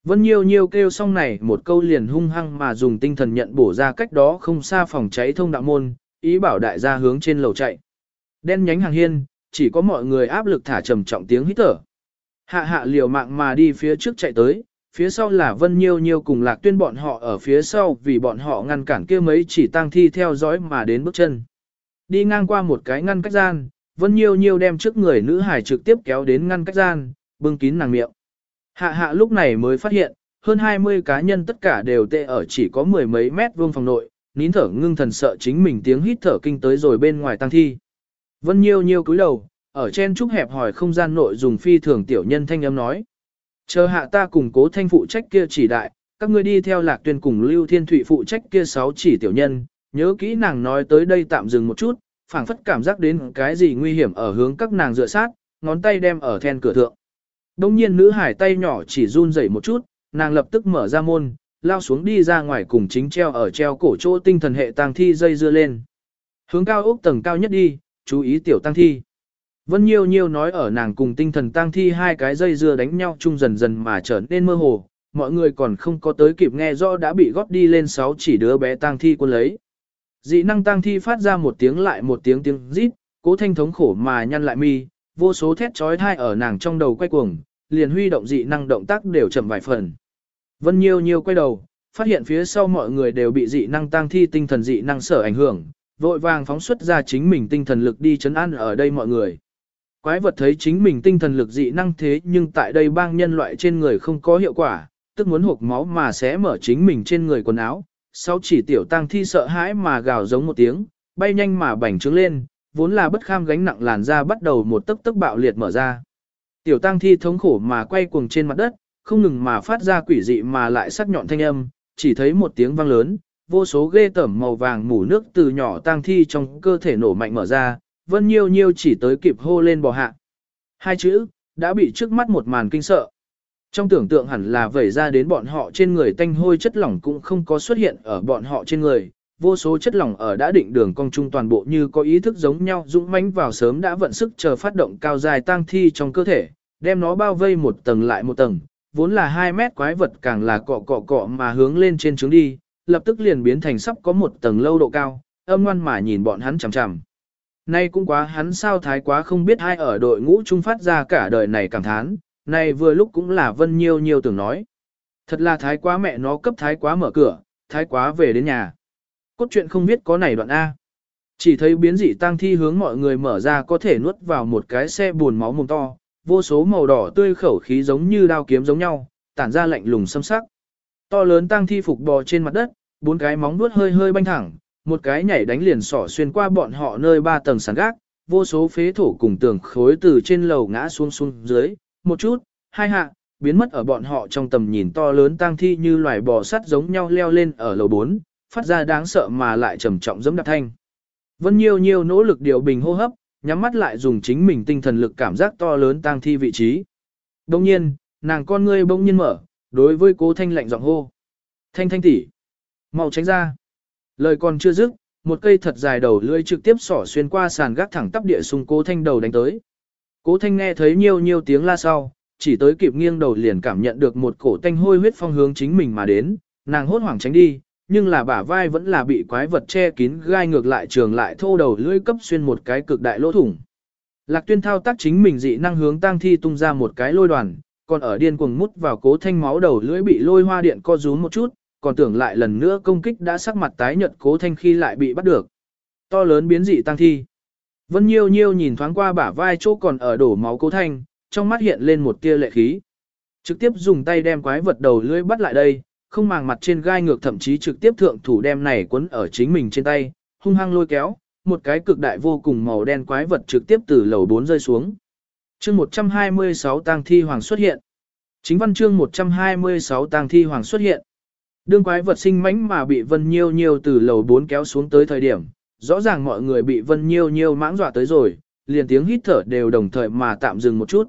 Vân Nhiêu Nhiêu kêu xong này một câu liền hung hăng mà dùng tinh thần nhận bổ ra cách đó không xa phòng cháy thông đạo môn, ý bảo đại gia hướng trên lầu chạy. Đen nhánh hàng hiên, chỉ có mọi người áp lực thả trầm trọng tiếng hít thở. Hạ hạ liều mạng mà đi phía trước chạy tới, phía sau là Vân Nhiêu Nhiêu cùng Lạc Tuyên bọn họ ở phía sau vì bọn họ ngăn cản kia mấy chỉ tăng thi theo dõi mà đến bước chân. Đi ngang qua một cái ngăn cách gian, Vân Nhiêu Nhiêu đem trước người nữ hải trực tiếp kéo đến ngăn cách gian, bưng kín nàng miệng. Hạ hạ lúc này mới phát hiện, hơn 20 cá nhân tất cả đều tệ ở chỉ có mười mấy mét vuông phòng nội, nín thở ngưng thần sợ chính mình tiếng hít thở kinh tới rồi bên ngoài tăng thi. Vân Nhiêu Nhiêu cúi đầu, ở trên trúc hẹp hỏi không gian nội dùng phi thường tiểu nhân thanh âm nói. Chờ hạ ta cùng cố thanh phụ trách kia chỉ đại, các ngươi đi theo lạc tuyên cùng Lưu Thiên Thụy phụ trách kia sáu chỉ tiểu nhân, nhớ kỹ nàng nói tới đây tạm dừng một chút, phảng phất cảm giác đến cái gì nguy hiểm ở hướng các nàng dựa sát, ngón tay đem ở then cửa thượng. Đông nhiên nữ hải tay nhỏ chỉ run rẩy một chút, nàng lập tức mở ra môn, lao xuống đi ra ngoài cùng chính treo ở treo cổ chỗ tinh thần hệ tang thi dây dưa lên. Hướng cao ốc tầng cao nhất đi, chú ý tiểu tang thi. Vân Nhiêu Nhiêu nói ở nàng cùng tinh thần tang thi hai cái dây dưa đánh nhau chung dần dần mà trở nên mơ hồ, mọi người còn không có tới kịp nghe rõ đã bị gót đi lên sáu chỉ đứa bé tang thi quân lấy. Dị năng tang thi phát ra một tiếng lại một tiếng tiếng rít, cố thanh thống khổ mà nhăn lại mi, vô số thét trói thai ở nàng trong đầu quay cuồng, liền huy động dị năng động tác đều chậm vài phần. Vân Nhiêu Nhiêu quay đầu, phát hiện phía sau mọi người đều bị dị năng tang thi tinh thần dị năng sở ảnh hưởng, vội vàng phóng xuất ra chính mình tinh thần lực đi chấn an ở đây mọi người. Quái vật thấy chính mình tinh thần lực dị năng thế nhưng tại đây bang nhân loại trên người không có hiệu quả, tức muốn hộp máu mà sẽ mở chính mình trên người quần áo. Sau chỉ tiểu tăng thi sợ hãi mà gào giống một tiếng, bay nhanh mà bành trướng lên, vốn là bất kham gánh nặng làn da bắt đầu một tức tức bạo liệt mở ra. Tiểu tăng thi thống khổ mà quay cuồng trên mặt đất, không ngừng mà phát ra quỷ dị mà lại sắc nhọn thanh âm, chỉ thấy một tiếng vang lớn, vô số ghê tẩm màu vàng mủ nước từ nhỏ tăng thi trong cơ thể nổ mạnh mở ra, vân nhiêu nhiêu chỉ tới kịp hô lên bò hạ. Hai chữ, đã bị trước mắt một màn kinh sợ. Trong tưởng tượng hẳn là vẩy ra đến bọn họ trên người tanh hôi chất lỏng cũng không có xuất hiện ở bọn họ trên người, vô số chất lỏng ở đã định đường cong trung toàn bộ như có ý thức giống nhau dũng mãnh vào sớm đã vận sức chờ phát động cao dài tang thi trong cơ thể, đem nó bao vây một tầng lại một tầng, vốn là 2 mét quái vật càng là cọ cọ cọ mà hướng lên trên trướng đi, lập tức liền biến thành sắp có một tầng lâu độ cao, âm ngoan mà nhìn bọn hắn chằm chằm. Nay cũng quá hắn sao thái quá không biết ai ở đội ngũ trung phát ra cả đời này cảm thán, nay vừa lúc cũng là vân nhiêu nhiêu tưởng nói. Thật là thái quá mẹ nó cấp thái quá mở cửa, thái quá về đến nhà. Cốt truyện không biết có này đoạn A. Chỉ thấy biến dị tăng thi hướng mọi người mở ra có thể nuốt vào một cái xe buồn máu mồm to, vô số màu đỏ tươi khẩu khí giống như đao kiếm giống nhau, tản ra lạnh lùng xâm sắc. To lớn tăng thi phục bò trên mặt đất, bốn cái móng vuốt hơi hơi banh thẳng, một cái nhảy đánh liền sỏ xuyên qua bọn họ nơi ba tầng sàn gác, vô số phế thổ cùng tường khối từ trên lầu ngã xuống xuống dưới, một chút, hai hạ, biến mất ở bọn họ trong tầm nhìn to lớn tang thi như loài bò sắt giống nhau leo lên ở lầu 4, phát ra đáng sợ mà lại trầm trọng giống đạp thanh. Vân Nhiêu Nhiêu nỗ lực điều bình hô hấp, nhắm mắt lại dùng chính mình tinh thần lực cảm giác to lớn tang thi vị trí. Đồng nhiên, nàng con ngươi bỗng nhiên mở, đối với cố thanh lạnh giọng hô. Thanh thanh tỷ, mau tránh ra. Lời còn chưa dứt, một cây thật dài đầu lưỡi trực tiếp xỏ xuyên qua sàn gác thẳng tắp địa xung cố thanh đầu đánh tới. Cố thanh nghe thấy nhiều nhiều tiếng la sau, chỉ tới kịp nghiêng đầu liền cảm nhận được một cổ tanh hôi huyết phong hướng chính mình mà đến, nàng hốt hoảng tránh đi, nhưng là bả vai vẫn là bị quái vật che kín gai ngược lại trường lại thô đầu lưỡi cấp xuyên một cái cực đại lỗ thủng. Lạc tuyên thao tác chính mình dị năng hướng tang thi tung ra một cái lôi đoàn, còn ở điên cuồng mút vào cố thanh máu đầu lưỡi bị lôi hoa điện co rúm một chút, còn tưởng lại lần nữa công kích đã sắc mặt tái nhợt cố thanh khi lại bị bắt được. To lớn biến dị tăng thi. Vân Nhiêu Nhiêu nhìn thoáng qua bả vai chỗ còn ở đổ máu cố thanh, trong mắt hiện lên một tia lệ khí. Trực tiếp dùng tay đem quái vật đầu lưỡi bắt lại đây, không màng mặt trên gai ngược thậm chí trực tiếp thượng thủ đem này quấn ở chính mình trên tay, hung hăng lôi kéo, một cái cực đại vô cùng màu đen quái vật trực tiếp từ lầu 4 rơi xuống. Chương 126 tang thi hoàng xuất hiện. Chính văn chương 126 tang thi hoàng xuất hiện. Đương quái vật sinh mãnh mà bị Vân Nhiêu Nhiêu từ lầu 4 kéo xuống tới thời điểm, rõ ràng mọi người bị Vân Nhiêu Nhiêu mãng dọa tới rồi, liền tiếng hít thở đều đồng thời mà tạm dừng một chút.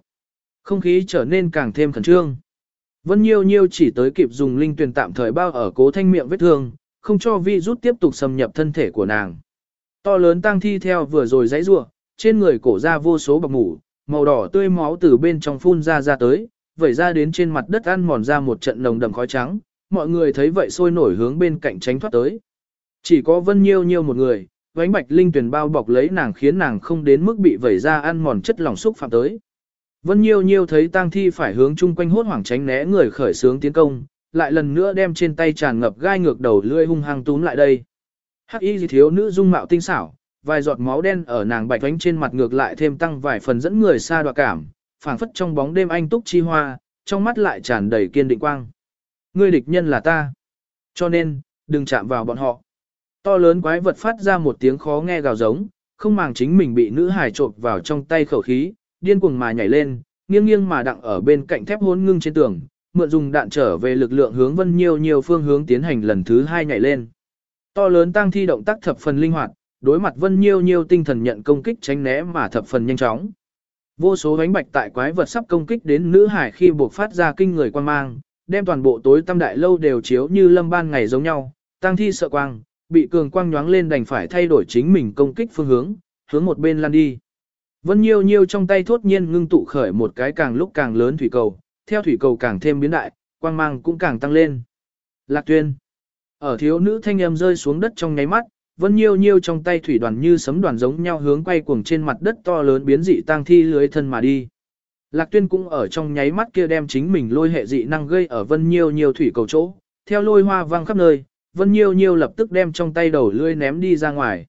Không khí trở nên càng thêm khẩn trương. Vân Nhiêu Nhiêu chỉ tới kịp dùng linh tuyển tạm thời bao ở cố thanh miệng vết thương, không cho vi rút tiếp tục xâm nhập thân thể của nàng. To lớn tăng thi theo vừa rồi dãy rua, trên người cổ ra vô số bọc mủ, màu đỏ tươi máu từ bên trong phun ra ra tới, vẩy ra đến trên mặt đất ăn mòn ra một trận nồng đậm khói trắng, mọi người thấy vậy sôi nổi hướng bên cạnh tránh thoát tới. Chỉ có Vân Nhiêu Nhiêu một người, vánh bạch linh tuyển bao bọc lấy nàng khiến nàng không đến mức bị vẩy ra ăn mòn chất lỏng xúc phạm tới. Vân Nhiêu Nhiêu thấy tang thi phải hướng chung quanh hốt hoảng tránh né người khởi sướng tiến công, lại lần nữa đem trên tay tràn ngập gai ngược đầu lưỡi hung hăng túm lại đây. Hắc y thiếu nữ dung mạo tinh xảo, vài giọt máu đen ở nàng bạch vánh trên mặt ngược lại thêm tăng vài phần dẫn người xa đoạ cảm, phảng phất trong bóng đêm anh túc chi hoa, trong mắt lại tràn đầy kiên định quang. Ngươi địch nhân là ta. Cho nên, đừng chạm vào bọn họ. To lớn quái vật phát ra một tiếng khó nghe gào giống, không màng chính mình bị nữ hài trộn vào trong tay khẩu khí, điên cuồng mà nhảy lên, nghiêng nghiêng mà đặng ở bên cạnh thép hôn ngưng trên tường, mượn dùng đạn trở về lực lượng hướng vân nhiều nhiều phương hướng tiến hành lần thứ hai nhảy lên. To lớn tăng thi động tác thập phần linh hoạt, đối mặt vân nhiều nhiều tinh thần nhận công kích tránh né mà thập phần nhanh chóng. Vô số ánh bạch tại quái vật sắp công kích đến nữ hải khi buộc phát ra kinh người quan mang, đem toàn bộ tối tăm đại lâu đều chiếu như lâm ban ngày giống nhau, tăng thi sợ quang, bị cường quang nhoáng lên đành phải thay đổi chính mình công kích phương hướng, hướng một bên lăn đi. Vân Nhiêu Nhiêu trong tay thốt nhiên ngưng tụ khởi một cái càng lúc càng lớn thủy cầu, theo thủy cầu càng thêm biến đại, quang mang cũng càng tăng lên. Lạc Tuyên. Ở thiếu nữ thanh em rơi xuống đất trong nháy mắt, Vân Nhiêu Nhiêu trong tay thủy đoàn như sấm đoàn giống nhau hướng quay cuồng trên mặt đất to lớn biến dị tang thi lưới thân mà đi. Lạc Tuyên cũng ở trong nháy mắt kia đem chính mình lôi hệ dị năng gây ở Vân Nhiêu Nhiêu thủy cầu chỗ, theo lôi hoa vang khắp nơi, Vân Nhiêu Nhiêu lập tức đem trong tay đầu lưỡi ném đi ra ngoài.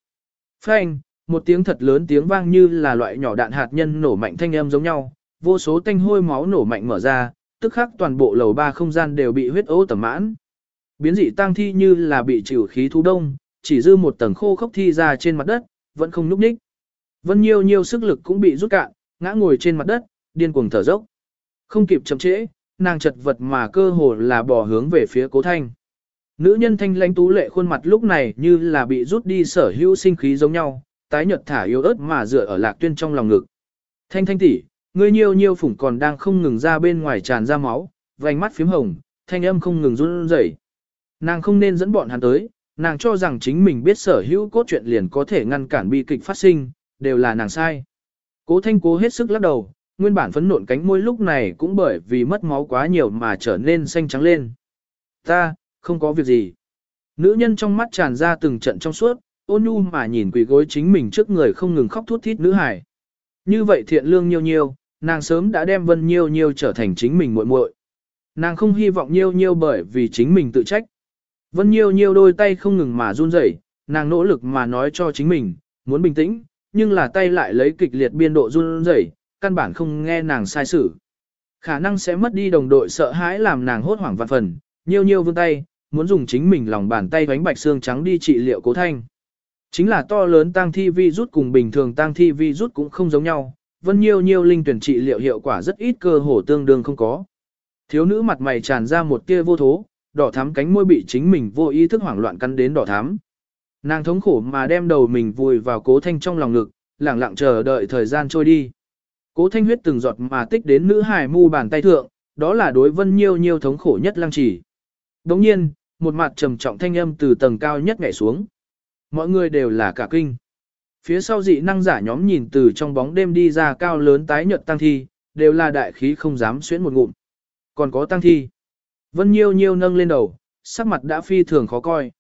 Phanh, một tiếng thật lớn tiếng vang như là loại nhỏ đạn hạt nhân nổ mạnh thanh âm giống nhau, vô số tanh hôi máu nổ mạnh mở ra, tức khắc toàn bộ lầu ba không gian đều bị huyết ố tẩm mãn. Biến dị tang thi như là bị chịu khí thu đông, chỉ dư một tầng khô khốc thi ra trên mặt đất, vẫn không núp ních. Vân Nhiêu Nhiêu sức lực cũng bị rút cạn, ngã ngồi trên mặt đất, điên cuồng thở dốc. Không kịp chậm trễ, nàng chật vật mà cơ hồ là bỏ hướng về phía Cố Thanh. Nữ nhân thanh lãnh tú lệ khuôn mặt lúc này như là bị rút đi sở hữu sinh khí giống nhau, tái nhợt thả yếu ớt mà dựa ở lạc tuyên trong lòng ngực. Thanh thanh tỷ, ngươi nhiều nhiều phủng còn đang không ngừng ra bên ngoài tràn ra máu, vành mắt phím hồng, thanh âm không ngừng run rẩy. Nàng không nên dẫn bọn hắn tới, nàng cho rằng chính mình biết sở hữu cốt truyện liền có thể ngăn cản bi kịch phát sinh, đều là nàng sai. Cố thanh cố hết sức lắc đầu, nguyên bản phấn nộn cánh môi lúc này cũng bởi vì mất máu quá nhiều mà trở nên xanh trắng lên. Ta, không có việc gì. Nữ nhân trong mắt tràn ra từng trận trong suốt, ôn nhu mà nhìn quỳ gối chính mình trước người không ngừng khóc thút thít nữ hải. Như vậy thiện lương nhiêu nhiêu, nàng sớm đã đem vân nhiêu nhiêu trở thành chính mình muội muội. Nàng không hy vọng nhiêu nhiêu bởi vì chính mình tự trách. Vân nhiêu nhiêu đôi tay không ngừng mà run rẩy, nàng nỗ lực mà nói cho chính mình, muốn bình tĩnh, nhưng là tay lại lấy kịch liệt biên độ run rẩy, căn bản không nghe nàng sai sử. Khả năng sẽ mất đi đồng đội sợ hãi làm nàng hốt hoảng vạn phần, nhiêu nhiêu vươn tay, muốn dùng chính mình lòng bàn tay vánh bạch xương trắng đi trị liệu cố thanh. Chính là to lớn tăng thi vi rút cùng bình thường tăng thi vi rút cũng không giống nhau, vân nhiêu nhiêu linh tuyển trị liệu hiệu quả rất ít cơ hồ tương đương không có. Thiếu nữ mặt mày tràn ra một tia vô thố, đỏ thắm cánh môi bị chính mình vô ý thức hoảng loạn cắn đến đỏ thắm. Nàng thống khổ mà đem đầu mình vùi vào cố thanh trong lòng ngực, lặng lặng chờ đợi thời gian trôi đi. Cố thanh huyết từng giọt mà tích đến nữ hài mu bàn tay thượng, đó là đối vân nhiêu nhiêu thống khổ nhất lăng trì. Đồng nhiên, một mặt trầm trọng thanh âm từ tầng cao nhất ngảy xuống. Mọi người đều là cả kinh. Phía sau dị năng giả nhóm nhìn từ trong bóng đêm đi ra cao lớn tái nhợt tăng thi, đều là đại khí không dám xuyến một ngụm. Còn có tăng thi. Vân Nhiêu Nhiêu nâng lên đầu, sắc mặt đã phi thường khó coi.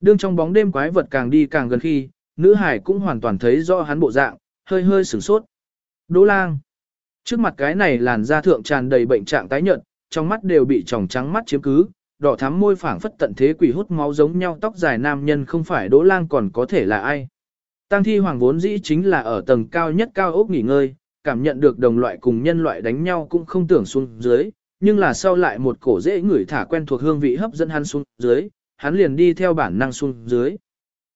Đương trong bóng đêm quái vật càng đi càng gần khi, nữ hải cũng hoàn toàn thấy rõ hắn bộ dạng, hơi hơi sửng sốt. Đỗ lang. Trước mặt cái này làn da thượng tràn đầy bệnh trạng tái nhợt, trong mắt đều bị tròng trắng mắt chiếm cứ, đỏ thắm môi phảng phất tận thế quỷ hút máu giống nhau tóc dài nam nhân không phải Đỗ lang còn có thể là ai. Tăng thi hoàng vốn dĩ chính là ở tầng cao nhất cao ốc nghỉ ngơi, cảm nhận được đồng loại cùng nhân loại đánh nhau cũng không tưởng xuống dưới, nhưng là sau lại một cổ dễ ngửi thả quen thuộc hương vị hấp dẫn hắn xuống dưới, hắn liền đi theo bản năng xuống dưới.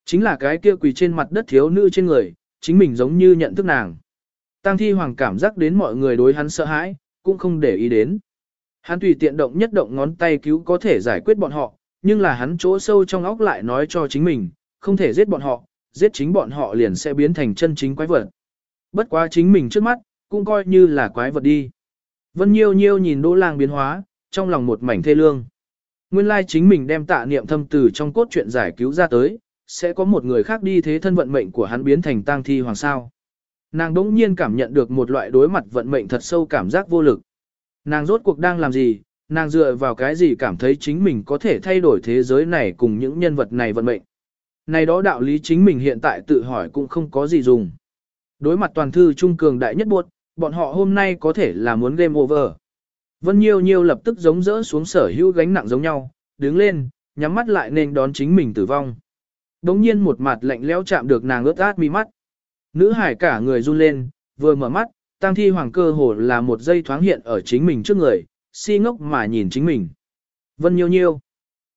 Chính là cái kia quỳ trên mặt đất thiếu nữ trên người, chính mình giống như nhận thức nàng. Tăng thi hoàng cảm giác đến mọi người đối hắn sợ hãi, cũng không để ý đến. Hắn tùy tiện động nhất động ngón tay cứu có thể giải quyết bọn họ, nhưng là hắn chỗ sâu trong óc lại nói cho chính mình, không thể giết bọn họ, giết chính bọn họ liền sẽ biến thành chân chính quái vật. Bất quá chính mình trước mắt, cũng coi như là quái vật đi. Vân Nhiêu Nhiêu nhìn Đỗ Lang biến hóa, trong lòng một mảnh thê lương. Nguyên lai chính mình đem tạ niệm thâm từ trong cốt truyện giải cứu ra tới, sẽ có một người khác đi thế thân vận mệnh của hắn biến thành tang thi hoàng sao. Nàng đỗng nhiên cảm nhận được một loại đối mặt vận mệnh thật sâu cảm giác vô lực. Nàng rốt cuộc đang làm gì, nàng dựa vào cái gì cảm thấy chính mình có thể thay đổi thế giới này cùng những nhân vật này vận mệnh. Này đó đạo lý chính mình hiện tại tự hỏi cũng không có gì dùng. Đối mặt toàn thư trung cường đại nhất buộc, bọn họ hôm nay có thể là muốn game over. Vân Nhiêu Nhiêu lập tức giống rỡ xuống sở hữu gánh nặng giống nhau, đứng lên, nhắm mắt lại nên đón chính mình tử vong. Đống nhiên một mặt lạnh lẽo chạm được nàng ướt át mi mắt. Nữ hải cả người run lên, vừa mở mắt, tăng thi hoàng cơ hồ là một giây thoáng hiện ở chính mình trước người, si ngốc mà nhìn chính mình. Vân Nhiêu Nhiêu.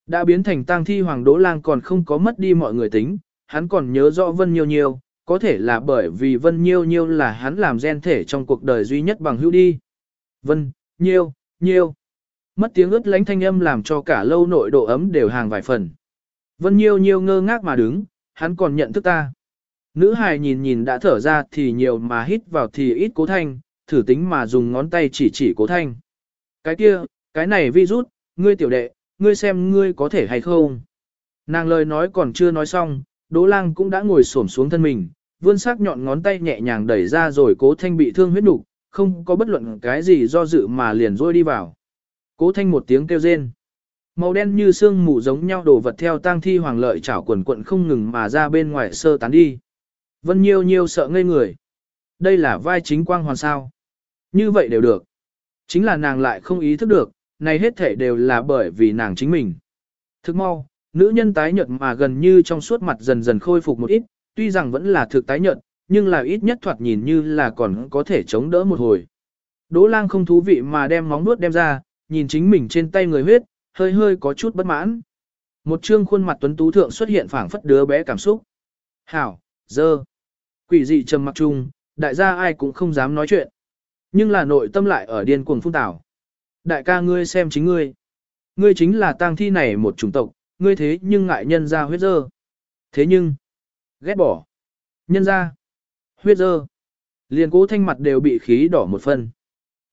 Đã biến thành tăng thi hoàng đỗ lang còn không có mất đi mọi người tính, hắn còn nhớ rõ Vân Nhiêu Nhiêu, có thể là bởi vì Vân Nhiêu Nhiêu là hắn làm gen thể trong cuộc đời duy nhất bằng hữu đi. Vân, Nhiêu, Nhiêu. Mất tiếng ướt lánh thanh âm làm cho cả lâu nội độ ấm đều hàng vài phần. Vân Nhiêu Nhiêu ngơ ngác mà đứng, hắn còn nhận thức ta. Nữ hài nhìn nhìn đã thở ra thì nhiều mà hít vào thì ít cố thanh, thử tính mà dùng ngón tay chỉ chỉ cố thanh. Cái kia, cái này vi rút ngươi tiểu đệ, ngươi xem ngươi có thể hay không. Nàng lời nói còn chưa nói xong, Đỗ Lang cũng đã ngồi xổm xuống thân mình, vươn sắc nhọn ngón tay nhẹ nhàng đẩy ra rồi Cố Thanh bị thương huyết nục, không có bất luận cái gì do dự mà liền rôi đi vào. Cố Thanh một tiếng kêu rên. Màu đen như xương mù giống nhau đổ vật theo tang thi hoàng lợi chảo quần quận không ngừng mà ra bên ngoài sơ tán đi. Vân Nhiêu Nhiêu sợ ngây người. Đây là vai chính quang hoàn sao. Như vậy đều được. Chính là nàng lại không ý thức được, này hết thể đều là bởi vì nàng chính mình. Thức mau, nữ nhân tái nhợt mà gần như trong suốt mặt dần dần khôi phục một ít, tuy rằng vẫn là thực tái nhợt, nhưng là ít nhất thoạt nhìn như là còn có thể chống đỡ một hồi. Đỗ lang không thú vị mà đem móng nuốt đem ra, nhìn chính mình trên tay người huyết, hơi hơi có chút bất mãn. Một trương khuôn mặt tuấn tú thượng xuất hiện phảng phất đứa bé cảm xúc. Hảo, dơ. Quỷ dị trầm mặc chung, đại gia ai cũng không dám nói chuyện. Nhưng là nội tâm lại ở điên cuồng phun tảo. Đại ca ngươi xem chính ngươi. Ngươi chính là tang thi này một chủng tộc, ngươi thế nhưng ngại nhân ra huyết dơ. Thế nhưng, ghét bỏ. Nhân ra, huyết dơ. Liền cố thanh mặt đều bị khí đỏ một phần.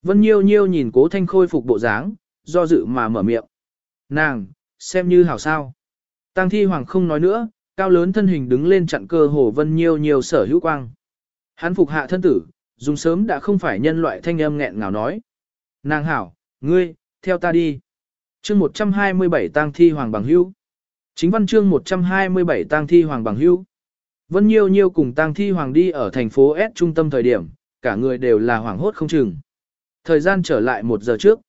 Vân Nhiêu Nhiêu nhìn cố thanh khôi phục bộ dáng, do dự mà mở miệng. Nàng, xem như hảo sao. Tăng thi hoàng không nói nữa, cao lớn thân hình đứng lên chặn cơ hồ Vân Nhiêu Nhiêu sở hữu quang. Hắn phục hạ thân tử, dùng sớm đã không phải nhân loại thanh âm nghẹn ngào nói. Nàng hảo, ngươi, theo ta đi. chương 127 tang thi hoàng bằng hữu. Chính văn chương 127 tang thi hoàng bằng hữu. Vân Nhiêu Nhiêu cùng tang thi hoàng đi ở thành phố S trung tâm thời điểm, cả người đều là hoảng hốt không chừng. Thời gian trở lại một giờ trước.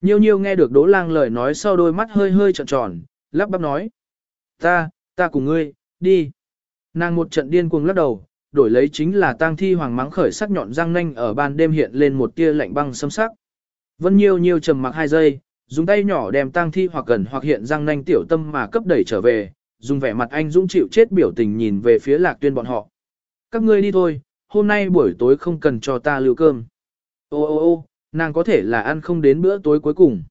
Nhiêu Nhiêu nghe được Đỗ Lang lời nói sau đôi mắt hơi hơi tròn tròn, lắp bắp nói. Ta, ta cùng ngươi, đi. Nàng một trận điên cuồng lắc đầu, đổi lấy chính là tang thi hoàng mắng khởi sắc nhọn răng nanh ở ban đêm hiện lên một tia lạnh băng xâm sắc. Vân Nhiêu Nhiêu trầm mặc hai giây, dùng tay nhỏ đem tang thi hoặc gần hoặc hiện răng nanh tiểu tâm mà cấp đẩy trở về, dùng vẻ mặt anh dũng chịu chết biểu tình nhìn về phía lạc tuyên bọn họ. Các ngươi đi thôi, hôm nay buổi tối không cần cho ta lưu cơm. Ô ô ô, nàng có thể là ăn không đến bữa tối cuối cùng.